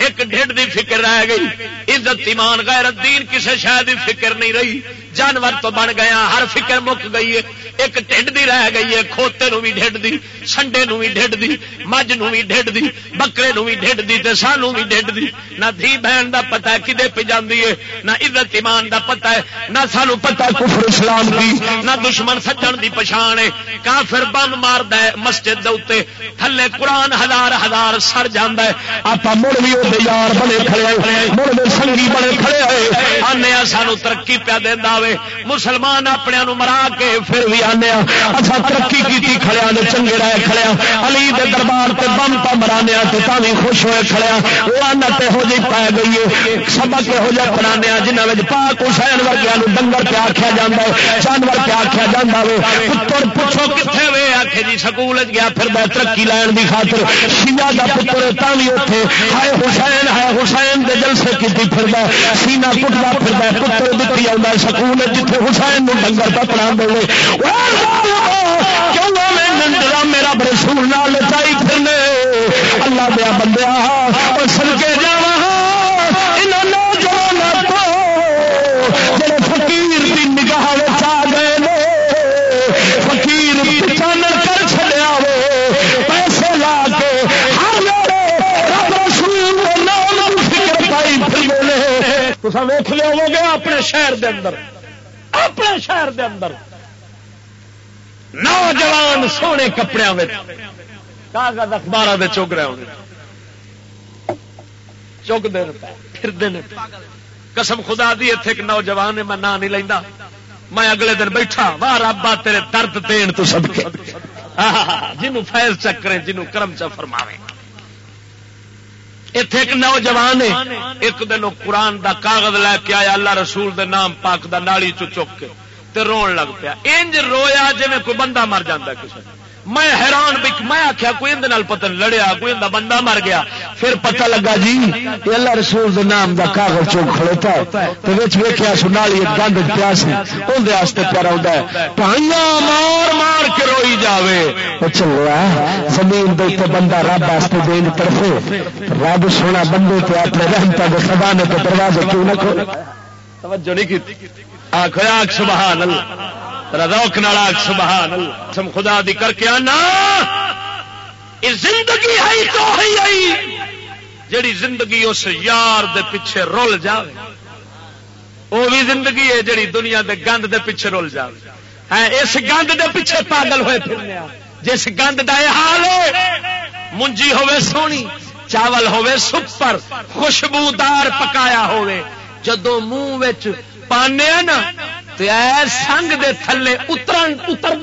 ایک ڈھڈ دی فکر رہ گئی، عزت ایمان، غیرت دین، کسے شاید فکر نہیں رہی۔ جانور تو بن گیا ہر فکر مک گئی ہے۔ ایک ٹھڈ دی رہ گئی ہے کھوتے نو بھی ڈھڈ دی سنڈے نو بھی ڈھڈ دی مجھ نو بھی ڈھڈ دی بکرے نو بھی ڈھڈ دی تے سانو بھی ڈھڈ دی۔ نہ دھی بہن دا پتہ ہے کدے پہ جاندی ہے نہ عزت ایمان دا پتہ ہے نہ سانو پتہ کفر اسلام دی نہ دشمن سجن دی پچھان ہے۔ کافر بم ماردا ہے مسجد دے اوتے تھلے قرآن ہزار ہزار سر جاندا ہے۔ آپا مڑ بھی او یار بنے کھڑے مڑ دے سنگی بنے کھڑے ہوئے آنے سانو ترقی پیا دیندا وے مسلمان اپنے مرا کے پھر بھی آنے اچھا ترقی کی کھڑیا نے چنگے رہے کھڑیا علی دے دربار سے بم پا مرانے تو تھی خوش ہوئے کھڑیا وہ آنت یہو جی پی گئی ہے۔ سبق یہو جہ پڑھانے جنہوں میں پاک حسین ورگیا ڈنگر پہ آخیا جا ہے، جانور پہ آخیا جا ہے پتر پوچھو کتنے وے؟ آخے جی سکول گیا پھر ترقی لین کی خاطر۔ شیعہ کا پتر تھی اتنے ہائے حسین ہے حسین دے جلسے کی پھر سینا کٹتا پھر پتر دیکھی آ سکول جتنے حسین ڈنگر پہ پڑھا دے کیوں میرا برسول نہ لچائی پھرنے۔ اللہ دیا بندیا اور سل کے جا فقیر نگاہ آ گئے فقیر چانن کر چلیا وہ پیسے لا کے ہر رسول فکر پائی پھر ویخ لو گے اپنے شہر دے اندر۔ اپنے شہر دے اندر۔ نوجوان سونے کپڑے کاغذ اخبار دے چگ رہے ہوں۔ چگ دے پھر قسم خدا دی اتنے ایک نوجوان نے میں نام نہیں لینا میں اگلے دن بیٹھا، واہ رابا تیرے درد دین تو سب کے۔ جنوں فیض چکرے، جنوں کرم چ فرماوے۔ اتے ایک نوجوان ایک دن قرآن دا کاغذ لے کے آیا، اللہ رسول دے نام پاک دا نالی چ چک کے۔ تے رون لگ پیا۔ انج رویا جی میں کوئی بندہ مر جاتا کسی میں حیران بھی میں آخیا کوئی اندر پتن لڑیا، کوئی اندر بندہ مر گیا۔ پھر پتہ لگا جی اللہ رسول دے نام دا کاغذ چوک کھڑوتا ہے۔ تو وچ ویکھیا سنالی گند پیا سی۔ اون دے واسطے پیارا ہوندا ہے۔ پائیاں مار مار کے روئی جاوے۔ او چلیا زمین دے تے بندہ رب واسطے دین طرفے رب سونا بندے تے اپنے رحمتاں دے خزانے تے دروازے کیوں نہ کھولے؟ توجہ نہیں کی۔ آخو آخ سبحان اللہ روک نال آخ سبحان اللہ سم خدا دی کر کے آنا۔ زندگی ہے تو ہی آئی جڑی زندگی اس یار دے پیچھے رول جائے وہ بھی زندگی ہے جڑی دنیا دے گند دے پیچھے رول جائے ہے ہاں، اس گند دے پیچھے پاگل ہوئے پھرنے جس گند کا یہ حال ہے، منجی ہوے سونی، چاول ہوے سپر، خوشبودار پکایا ہوے جدو منہ پانے نا سنگ دے تھلے اتر اتر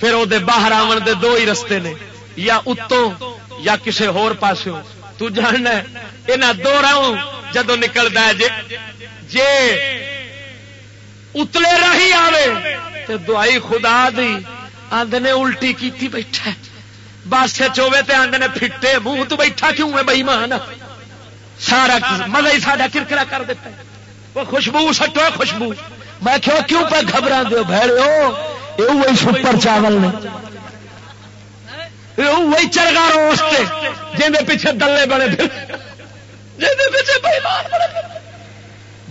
پھر وہ باہر آن دے دو ہی رستے نے، یا اتوں یا کسی ہور پاسوں تو جاننا یہاں دو راہوں جدو نکلتا ہے جے جے اتلے راہی آوے تو دعائی خدا دی۔ آدھے الٹی کیتی بیٹھا بس چوے تے آدھے نے پھٹے، منہ تو بیٹھا کیوں ہے بئی مان سارا مزہ ہی سارا کرکرا کر دیتا وہ خوشبو سٹو خوشبو۔ میں کہو کیوں پہ گھبرا دو بھڑے ہو؟ یہ سپر چاول نے۔ وہی چرگا روستے جن پیچھے دلے بڑے جن پیچھے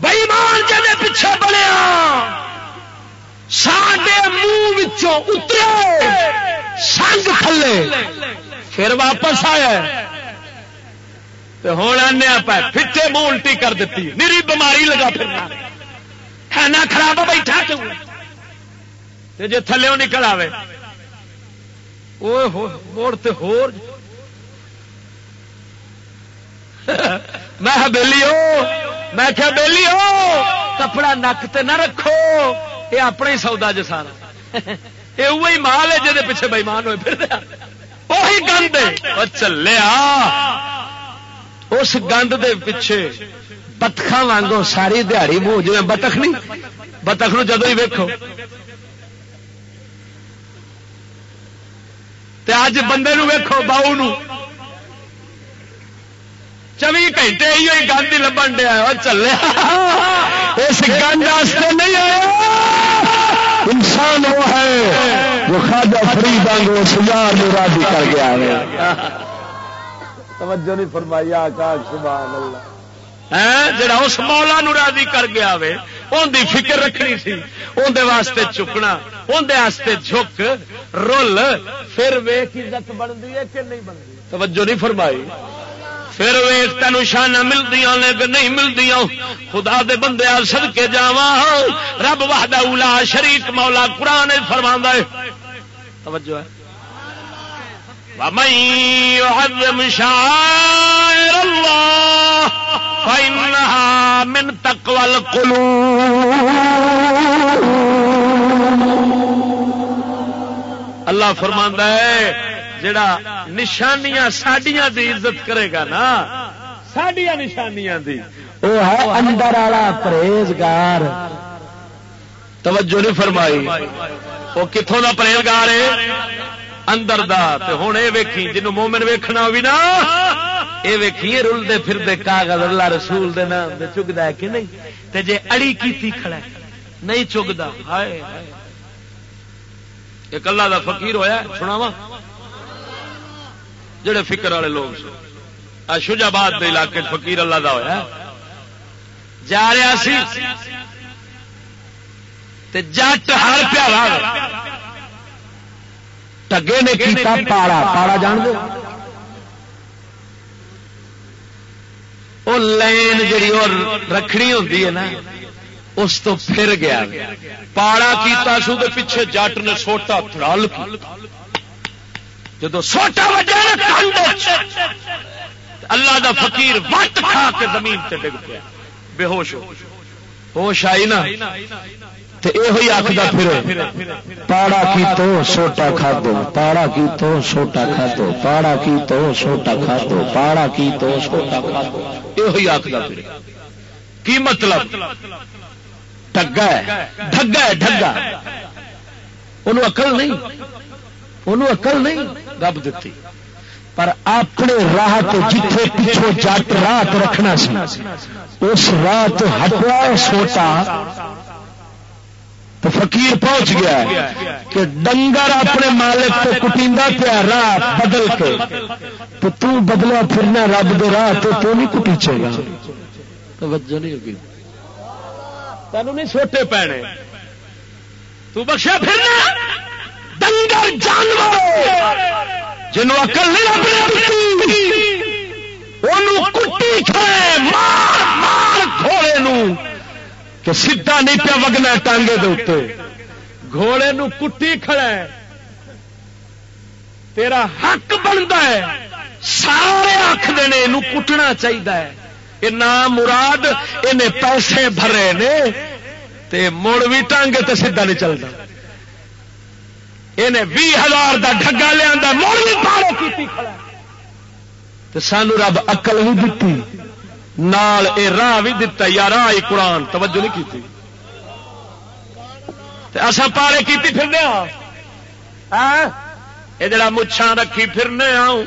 بئیمان جن پیچھے بنیا ساڈے منہ اترے۔ سنگ تھلے پھر واپس آیا ہوں آنے پہ پھٹے منہ الٹی کر دیتی میری بیماری لگا پھرنا۔ کھانا خراب بیٹھا کیوں جی تھلے نکل آئے ہو میں بہلی ہو میں کیا بہلی ہو کپڑا نک تے نہ رکھو۔ یہ اپنا ہی سودا جو سارا یہ وہی مال ہے جہد پیچھے بےمان ہوئے پھر وہی گند چلیا اس گند دے پیچھے بتخا وانگو ساری دیہڑی منہ جی بتخ نہیں بتخ نو جدو ہی ویکو اج بندے ویکو باؤ چوبی گھنٹے ہی گند ہی لبن دیا چلے۔ اس گند نہیں آیا۔ انسان وہ ہے جو خاجا فرید آنگو سیار راضی کر گیا ہے توجہ نہیں فرمائی آکاش سبحان اللہ۔ جڑا اس مولا نو راضی کر گیا وے ان دی فکر رکھنی سی اندر واسطے چکنا اندر واسطے جھک رول پھر ویخ عزت بنتی ہے کہ نہیں بنتی؟ توجہ نہیں فرمائی۔ پھر ویخ تین شانہ ملتی لیکن نہیں ملتی خدا دے بندے سد کے جا رب واہدہ اولا شریک مولا قرآن فرما ہے۔ توجہ ہے۔ ومن يعظم شعائر الله فإنها من تقوى القلوب. اللہ فرماندا ہے جڑا نشانیاں ساڈیاں دی عزت کرے گا نا ساڈیاں نشانیاں دی۔ او ہے اندر والا پرہیزگار۔ توجہ نہیں فرمائی۔ وہ کتوں دا پرہیزگار ہے؟ اندر ہوں یہ ویکھی جنوں مومن ویکھنا بھی نا یہ ویکھی رلتے پھرتے کاغذ، اللہ رسول دے نام دے چگتا ہے کہ نہیں؟ تے جے اڑی کیتی کھڑا ہے، نہیں چگتا ہائے ایک اللہ دا فقیر ہویا سنا وا جڑے فکر والے لوگ شجاباد کے علاقے فقیر اللہ دا ہویا۔ جا رہا سی، تے جٹ ہر پیارا ٹگے نے کیتا پاڑا پاڑا جان دو وہ لائن جی رکھنی ہوتی ہے نا اس تو پھر گیا پاڑا کیتا سو دے پیچھے جٹ نے سوٹا تھرل جدو سوٹا اللہ دا فقیر وٹ کھا کے زمین سے ڈگ پیا بے ہوش ہوش آئی نا یہ آخر پھر پاڑا کی تو سوٹا کھا دو پاڑا کی تو سوٹا کھا دو پاڑا کی تو سوٹا کھا دو پاڑا کی تو سوٹا کھا دو یہ آخر پھر کی مطلب؟ ڈگا ہے ڈگا ہے ڈگا انہوں اقل نہیں انہوں اقل نہیں رب دیتی پر اپنے راہ تو جتھے پیچھو جٹ رات رکھنا سی، اس رات ہٹوا سوٹا۔ تو فقیر پہنچ گیا کہ ڈنگر اپنے مالک کو کٹیندا پیا راہ بدل کے تو تو بدلا پھرنا رب دے راہ تو تو نہیں کٹیچے گا۔ توجہ نہیں ہوگی۔ تینوں نہیں سوٹے پینے۔ تو بخشا پھرنا۔ ڈنگر جانور۔ جنوں اکل نہیں کٹی کھائے مار مار گھوڑے کہ سیدا نہیں پیا وگنا ٹانگے دے اتنے گھوڑے نو کٹی کھڑا ہے۔ تیرا حق بنتا ہے۔ سارے آخر کٹنا چاہیے یہ نام مراد انہیں پیسے بھرے نے تے مڑ بھی ٹانگے تے سیدا نہیں چلتا انہیں بھی ہزار کا ڈگا لیا مڑ بھی پارو کی سانو رب اقل بھی دیتی نال اے راہ بھی دتا یا راہ ہی قرآن توجہ نہیں کی اصا پارے کی پھرنے ہاں؟ یہ جڑا مچھان رکھی پھرنے آؤں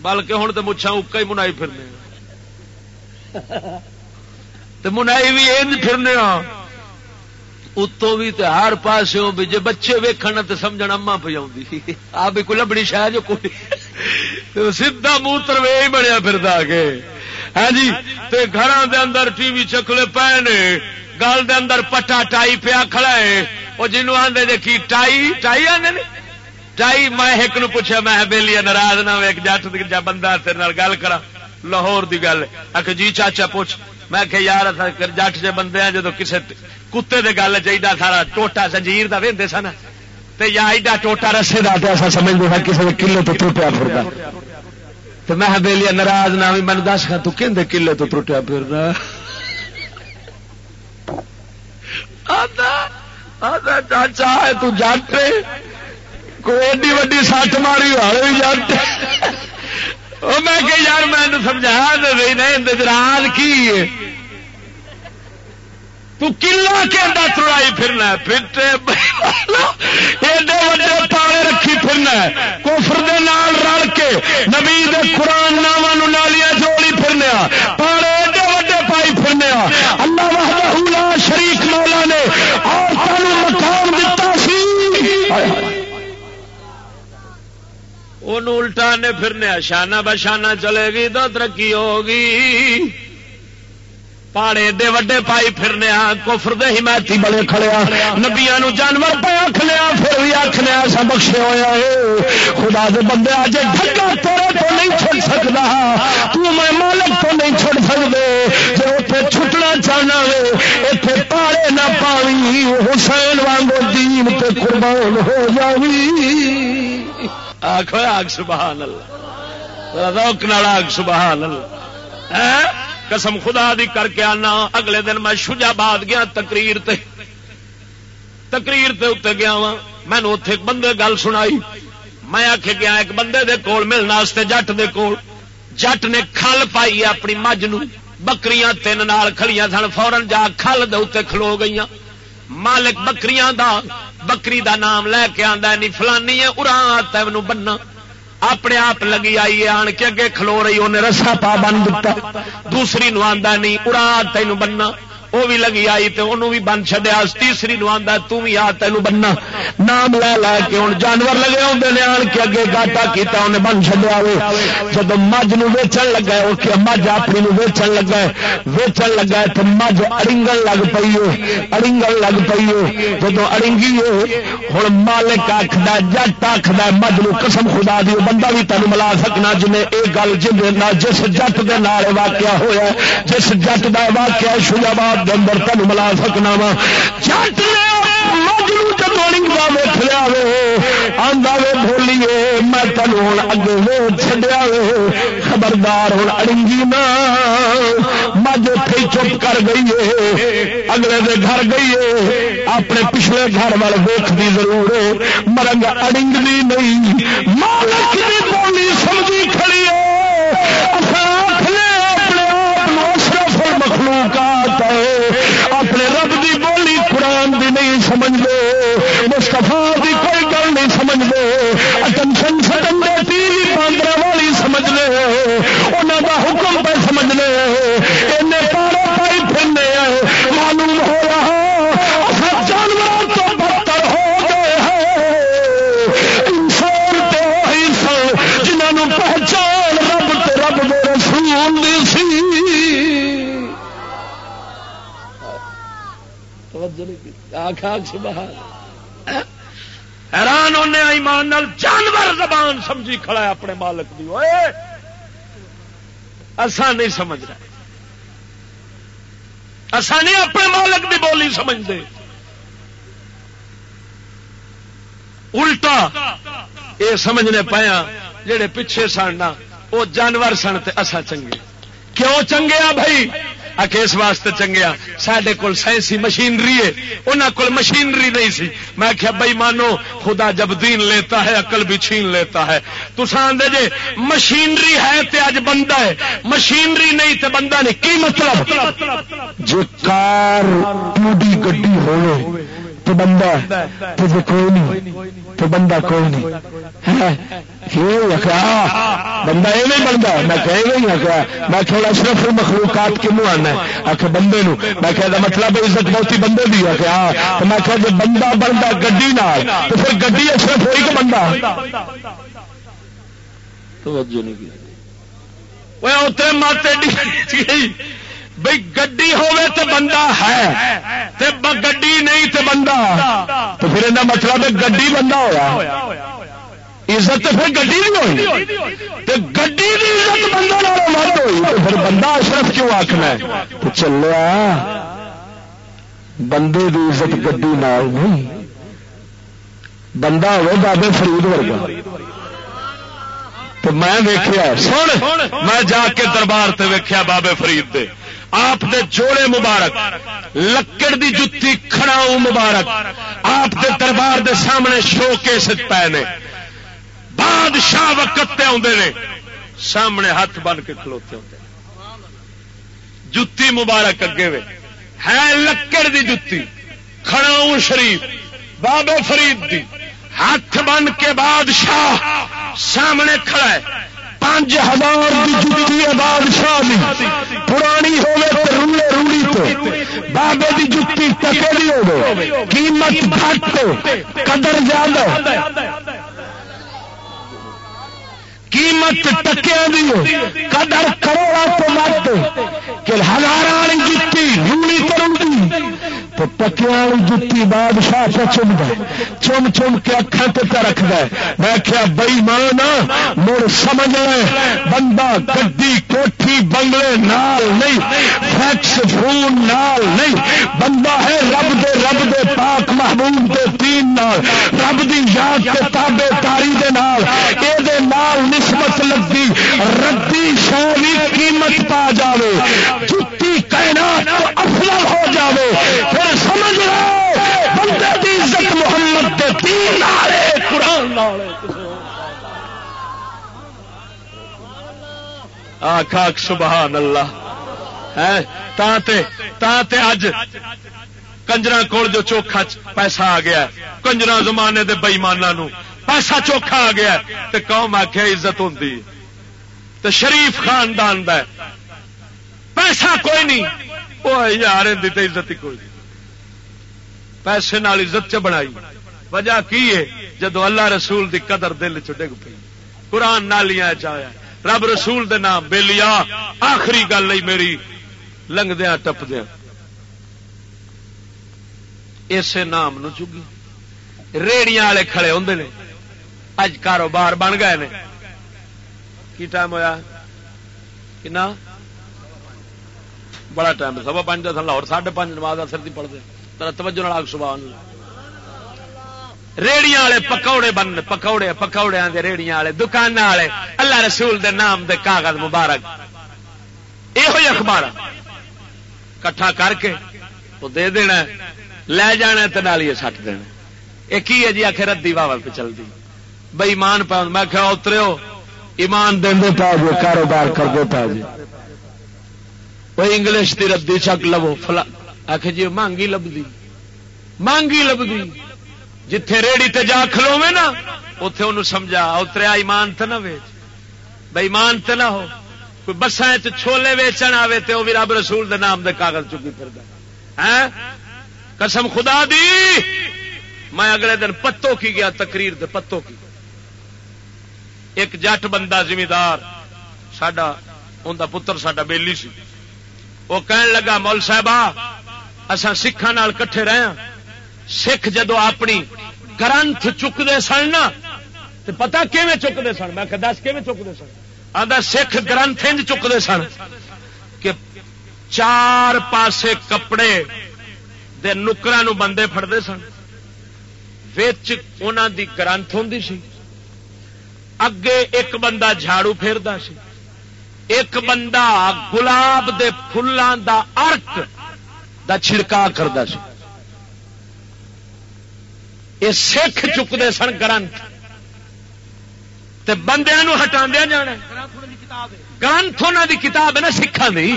بلکہ ہوں تو مچھا اکا ہی منائی پھرنے منائی بھی یہ پھرنے ہاں اتوں بھی ہر پاس بھی جی بچے ویکن تو سمجھ اما پہ آ بھی کوئی لبڑی شاید جو کوئی سیدا موتر وے ہی بنیا پھر کے۔ ہاں جی گھر دے اندر ٹی وی چکلے پے نے، گل دے اندر پٹا ٹائی پیا کھڑا ہے۔ وہ جنوب آدھے دیکھی ٹائی ٹائی آدھے ٹائی، میں ایک نو پوچھا میں بہلی ناراض نہ ایک جٹ جا بندہ تیرے گل کرا لاہور دی گل آ جی چاچا پوچھ۔ میں کہ یار جٹ جے بندے ہیں جدو کسے کتے دے گل چاہیے سارا ٹوٹا زنجیر دا وہدے سن تے یا ایڈا ٹوٹا رسے دا تے ایسا سمجھتے ہیں کسی نے کلے تو ٹوٹیا پھردا۔ تو میں بیلیا ناراض نہ بھی من دس تو کہ کلے تو ٹوٹیا پھرنا چاچا ہے، تو جٹ کوئی ایڈی وڈی سٹ ماری والے بھی جٹ میں کہ یار، میں سمجھا دے نہیں راز کی تو کلا کے اندر تڑائی پھرنا پھٹے ایڈے وڈے پاڑے رکھی پھرنا کوفر دے نال رل کے نبی دے قرآن ناواں نالیاں جوڑی پھرنے پاڑے ایڈے وڈے پائی پھرنے اللہ وحدہ لا شریک مولا نے عورتوں مقام دیتا سی۔ الٹا نے پھرنے شانہ بشانہ چلے گی تو ترقی ہوگی۔ پاڑے ایڈے وڈے پائی پھرنے کفر دے حمایتی بڑے کھڑے نبیا جانور پہ آخنے پھر بھی آخنے سب بخشے ہوا خدا دے بندے اج ڈگا تیرے تو نہیں چھڑ سکتا تو میں مالک تو نہیں چھڑ سکتے جی اتنے چھٹنا چاہنا وے اتنے پاڑے نہ پاوی۔ حسین وانگو دین تے قربان ہو جاوی۔ آخو آگ سبحان اللہ۔ روک نال آگ سبحان اللہ۔ ہاں؟ قسم خدا دی کر کے آنا، اگلے دن میں شجا باد گیا، تقریر تے۔ تقریر تے اتنے گیا وا مینو اتے بندے گل سنائی۔ میں آخ گیا، ایک بندے دے کول، ملنے جٹ دے کول۔ جٹ نے کھل پائی اپنی مجھ نو بکریاں تین نال کھڑیاں سن فورن جا کھل دے اتنے کھلو گئی مالک بکریاں دا، بکری دا نام لے کے آدھا نی فلانی ہے، ارا تین بننا۔ اپنے آپ لگی آئی ہے، آن کے اگے کھلو رہی انہیں رسا پا بن دوسری نو آدھا نہیں ارا تین بننا۔ وہ بھی لگی آئی تو انہوں بھی بن چڈیا تیسری نو آتا تھی آ تین بننا۔ نام لے لے کے ہوں جانور لگے آدھے آن کے اگے گاٹا کیا انہیں بن چڈیا جب مجھ ویچن لگا وہ مجھ اپنی ویچن لگا ویچن لگا تو مجھ اڑنگن لگ پی ہے۔ اڑنگن لگ پی ہے۔ جب اڑنگی ہے ہوں مالک آخد جٹ آخد مجھ قسم خدا دی بندہ بھی تین ملا سکنا جنہیں یہ گل جس جٹ کے نال واقعہ ہوا جس جٹ کا واقعہ شجاباد کے اندر تین ملا سکنا وا۔ جٹ ویخ لیا آدھا وے بولیے میں ہوں اگے چڈیا وے۔ خبردار ہوں اڑنگی نا۔ مجھ اتے چپ کر گئی ہے اگلے دے گھر گئی ہے اپنے پچھلے گھر وال ویخ دی ضرور۔ ہے مرنگ اڑنگ نہیں۔ مالک دی بولی سمجھی کھڑی ہے مخلوقات اپنے رب دی بولی قرآن دی نہیں سمجھ لو مستفا کی کوئی گل نہیں سمجھ لو اٹنشن سٹن دے ٹی وی باندر والی سمجھ لو انہوں کا حکم پہ سمجھ لو حیران ہونے ایمان نال جانور زبان سمجھی کھڑا ہے اپنے مالک دی۔ اسا نہیں سمجھ رہا اسا نہیں اپنے مالک دی بولی سمجھتے۔ الٹا یہ سمجھنے پایا ہاں، جڑے پیچھے سن وہ جانور سن اصا چنگے۔ کیوں چنگے آ بھائی؟ اس واسطے چنگیا سڈے کول سائنسی مشینری ہے۔ انہوں کول مشینری نہیں سی۔ میں کیا بھائی مانو، خدا جب دین لیتا ہے، عقل بھی چھین لیتا ہے۔ تو دے جے، مشینری ہے تے اج بندہ ہے۔ مشینری نہیں تے بندہ نہیں۔ کی مطلب؟ جو کار گڈی ہوئے تو بندہ تو کوئی نہیں تو بندہ کوئی نہیں۔ بندہ ایویں میں کہ میں تھوڑا صرف مخلوقات کے منہ آنا آخ بندے نو میں کہ مطلب عزت موتی بندے بھی آ ہاں میں کہ جب بندہ بنتا گڈی نال تو پھر گڈی صرف ہوئی کہ بندہ توجہ نہیں کی۔ اتنے ماتے بھائی گڈی ہوے تو بندہ ہے گڈی نہیں تو بندہ۔ تو پھر یہ مطلب گڈی بندہ ہوا عزت تو پھر گڈی نہیں ہوئی۔ گڈی کی عزت بندہ مت ہوئی۔ تو پھر بندہ اشرف کیوں آخنا تو چلیا، بندے کی عزت گڈی نال نہیں۔ بندہ ہو بابے فرید ورگا۔ تو میں ویخیا سن، میں جا کے دربار سے ویخیا بابے فرید دے۔ آپ دے جوڑے مبارک، لکڑ دی جتی کھڑاؤ مبارک، آپ دے دربار دے سامنے شو کے سچ پے نے؟ بادشاہ وقت نے، سامنے ہاتھ بن کے کھلوتے ہوتے جتی مبارک اگے وے۔ ہے لکڑ دی جتی کھڑاؤ شریف، بابے فرید دی۔ ہاتھ بن کے بادشاہ سامنے کھڑا ہے۔ پانچ ہزار جتی ہے بادشاہ پرانی ہوے تو روڑے روڑی تو بابے کی جتی ٹکے ہو قیمت گھٹ قدر زیادہ قیمت ٹکیا دی قدر کروڑا تو مت کہ ہزار والی جتی روڑی کروں گی تو پکیا جتی بادشاہ سے چم دے چم چم کے اکھان پہ رکھ دے میں کیا بئی مانا مڑ سمجھ لے۔ بندہ، گڈی، کوٹھی، بنگلے نال نہیں، فیکس فون نال نہیں۔ بندہ ہے رب دے رب دے پاک محبوب دے تین نال۔ رب دی یاد کے تابے تاری دے نال۔ اے دے نال نسبت لگی ردی شوری قیمت پا جاوے جتی کہنا تو افضل ہو جاوے۔ پھر سمجھ لو، بندے دی عزت محمد دے دین نالے قرآن نالے آخ آخ سبحان اللہ۔ اج کنجر کول جو چوکھا پیسہ آ گیا کنجر زمانے دے بئیمانا پیسہ چوکھا آ گیا تو قوم آخیا عزت ہوں تو شریف خاندان دا پیسہ کوئی نہیں۔ وہ یار تو عزت ہی کوئی پیسے نال عزت چ بنائی۔ وجہ کی ہے؟ جدو اللہ رسول دی قدر دل چ ڈگ پی قرآن نالیاں چایا رب رسول دے نام بے لیا۔ آخری گل نہیں میری لنگدیا ٹپدیا اسے نام نو چگی ریڑیاں والے کھڑے ہوں نے۔ اج کاروبار بن گئے نے۔ کی ٹائم ہوا کنا؟ بڑا ٹائم سوا پانچ دس لاہور ساڑھے پانچ نماز اثر کی پڑھتے۔ تر توجہ نال سبحان ریڑیاں والے پکوڑے بن، پکوڑے پکوڑے دے ریڑیاں والے دکان والے، اللہ رسول دے نام دے کاغذ مبارک۔ یہ اخبار کٹھا کر کے وہ دے دینا لے جانا تو نالیے سٹ دینا یہ کی ہے جی؟ آخر ردی واہ پہ چلتی بئی ایمان پا میں کیا اترے ایمان دے پا جی کاروبار کر دے۔ پا جی وہ انگلش کی ردی چک لو فلا۔ آخ جی مانگی لبھی مانگی لبھی جتھے ریڑی تے جا نا اتے انہوں سمجھا، اتریا ایمان تو نہ ویچ۔ بھائی ایمان تو نہ ہو۔ کوئی بسان چھولے ویچن آئے تو وہ بھی رب رسول دے نام دے کاغذ چکی پھر ہاں؟ قسم خدا دی! میں اگلے دن پتوں کی گیا، تقریر دے پتوں کی۔ ایک جٹ بندہ زمیندار سڈا ان پتر سڈا بیلی سی۔ وہ کہن لگا، مول صاحب اصا سکھان کٹھے رہے ہاں۔ سکھ جدو اپنی گرنتھ چکتے سن نا تو پتا کیون چکتے سن؟ میں دس کیون چکتے سن؟ آدھا سکھ گرنتھ چکتے سن کہ چار پاسے کپڑے دے نکرا بندے فٹتے سن۔ دی گرنتھ ہوں سی۔ اگے ایک بندہ جھاڑو پھیرتا سی۔ ایک بندہ گلاب دے فلان دا ارک دا چھڑکا کرتا سی۔ یہ سکھ چکتے سن گرنتھ۔ بندیا ہٹا جانا گرنتھ انہوں کی کتاب ہے نا سکھان کی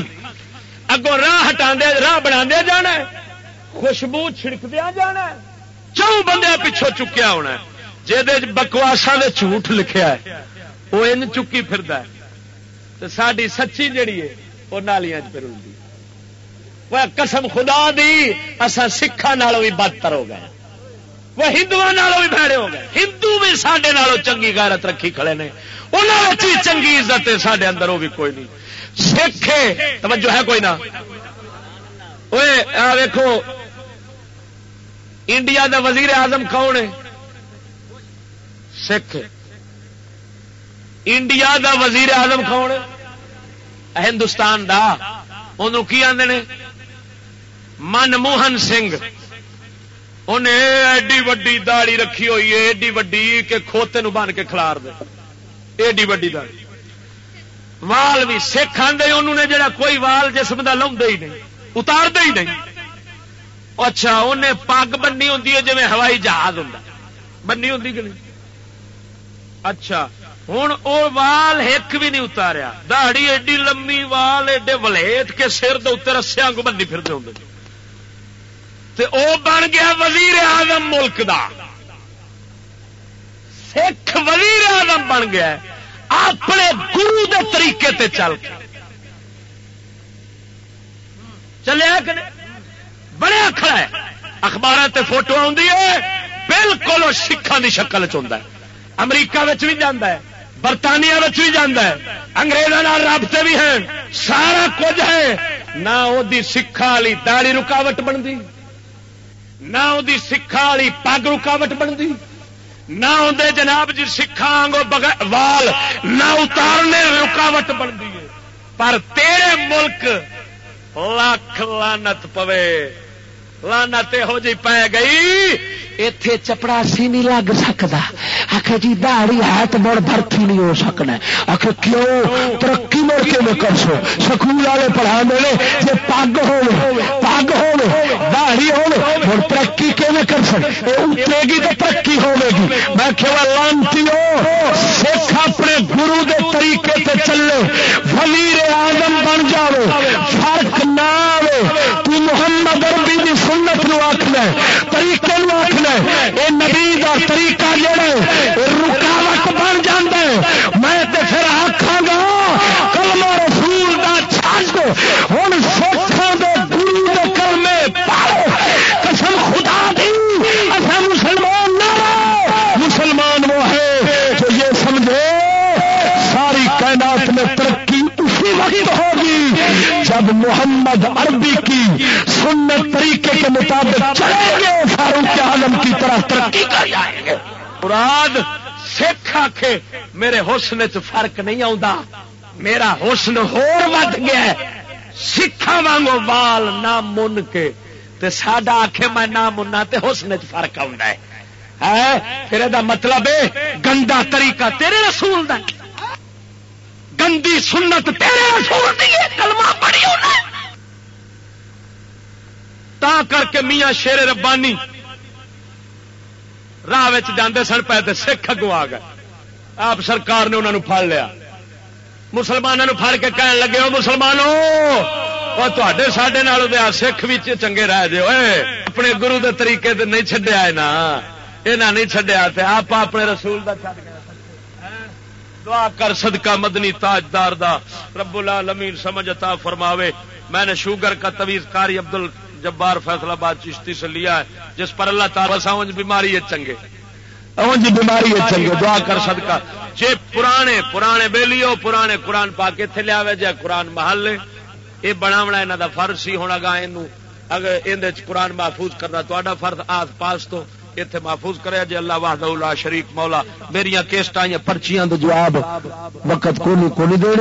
اگوں راہ ہٹا راہ بنا جانا خوشبو چھڑک دیا جانا چون بندے پچھوں چکیا ہونا بکواسا دے جھوٹ لکھیا ہے، وہ ان چکی پھر ساری سچی جڑی ہے، وہ نالیاں پھر وہ قسم خدا دی اصا سکھان بھی بدتر ہو گئے۔ وہ ہندو بھی بھڑے ہو گئے۔ ہندو بھی سڈے چنگی غیرت رکھی کھڑے نے۔ انہوں چنگی عزت ہے سڈے اندر وہ بھی کوئی نہیں۔ سکھ توجہ ہے کوئی نہ؟ ویکو انڈیا دا وزیر اعظم کون ہے؟ سکھ۔ انڈیا دا وزیر اعظم کون؟ ہندوستان دا۔ انہوں کی آدھے منموہن سنگھ۔ انہیں ایڈی وڈی داڑی رکھی ہوئی ہے، ایڈی وڈی کہ کھوتے نو بن کے کھلار دے۔ ایڈی وڈی داڑی وال بھی سکھ آدھے انہوں نے جڑا کوئی وال جسم کا لا ہی نہیں اتار ہی نہیں۔ اچھا انہیں پگ بننی ہوں جی ہوائی جہاز ہوں بننی ہوں کہ نہیں؟ اچھا ہوں وہ وال ایک بھی نہیں اتاریا۔ دہڑی ایڈی لمبی وال، ایڈے ولیٹ کے سر دے رسیا کو بنی پھرتے ہوں بن گیا وزیر اعظم ملک دا۔ سکھ وزیر اعظم بن گیا اپنے گرو دے طریقے تے چل کے۔ چلے بڑے کھڑا ہے۔ اخبار تے فوٹو آ بالکل سکھان کی شکل چاہتا ہے۔ امریکہ بھی جانا ہے، برطانیہ بھی جانا ہے انگریزوں رابطے بھی ہیں، سارا کچھ ہے۔ نہ وہ سکھا والی داڑی رکاوٹ بنتی، نہ وہ سکھا والی پگ رکاوٹ بنتی، نہ اندر جناب جی سکھا وال، نہ اتارنے رکاوٹ بنتی ہے۔ پر تیرے ملک لاکھ لانت پوے۔ لانت ہو جی پی گئی اتے چپڑاسی نہیں لگ سکتا آخ جی دہڑی ہے تو مڑ برفی نہیں ہو سکنا آخ کیوں ترقی مڑ کے میں کر سو سکول والے پڑھا دے جی پگ ہو پگ ہو دہڑی ہو ترقی کیون کر سکے اترے گی تو ترقی ہوگی میں کہ لانتی ہو، سکھ اپنے گرو دے طریقے تے چلے، وزیر آزم بن جاؤ فرق نہ آئے تو محمد اربی کی سنت نو آخنا طریقے نو آخنا یہ نبی کا طریقہ جڑا رکاوٹ بن جاتا ہے۔ میں تو پھر آخا گا ہوں گرو کلمے قسم خدا دی مسلمان نہ مسلمان وہ ہے جو یہ سمجھے، ساری کائنات میں ترقی اسی وقت ہوگی جب محمد عربی کی سنت طریقے کے مطابق چلیں گے، فاروق عالم کی طرح ترقی کر جائیں گے۔ مراد سکھ کے میرے حسن چ فرق نہیں آتا میرا حسن ہو گیا ہے۔ سکھا وانگو وال نہ من کے۔ تے ساڈا آخے میں نہ منا تے حسن چ فرق آتا ہے۔ پھر یہ مطلب ہے گندا طریقہ تیرے رسول دا۔ گندی سنت تیرے رسول دی کلمہ پڑھی ہونا تا کر کے میاں شیر ربانی راہ جاندے سن پے سکھ اگو آ گئے۔ آپ سرکار نے انہوں پھڑ لیا۔ مسلمانوں پھڑ کے کہن لگے ہو مسلمانوں تے سڈے سکھ بھی چنگے رہ جے اپنے گرو دے طریقے تے نہیں چڈیا یہ نہیں چڈیا آپ اپنے رسول کا دعا کر صدقہ مدنی تاجدار دا رب العالمین سمجھ عطا فرماوے میں نے شوگر کا طویز کاری عبد جبار فیصلہ باد چشتی سے لیا ہے جس پر اللہ تعالیٰ سمجھ بیماری ہے چنگے اونج بیماری ہے چنگے دعا کر صدقہ۔ جے پرانے پرانے بیلیو پرانے قرآن پا کے اتنے لیا جائے قرآن محل یہ بناونا یہاں دا فرض سی ہونا گا اگر یہ قرآن محفوظ کرنا تا فرض آس پاس تو اتنے محفوظ کرے جی اللہ واہد اللہ شریف مولا۔ میری کیسٹ پرچیاں جواب وقت کو نہیں دے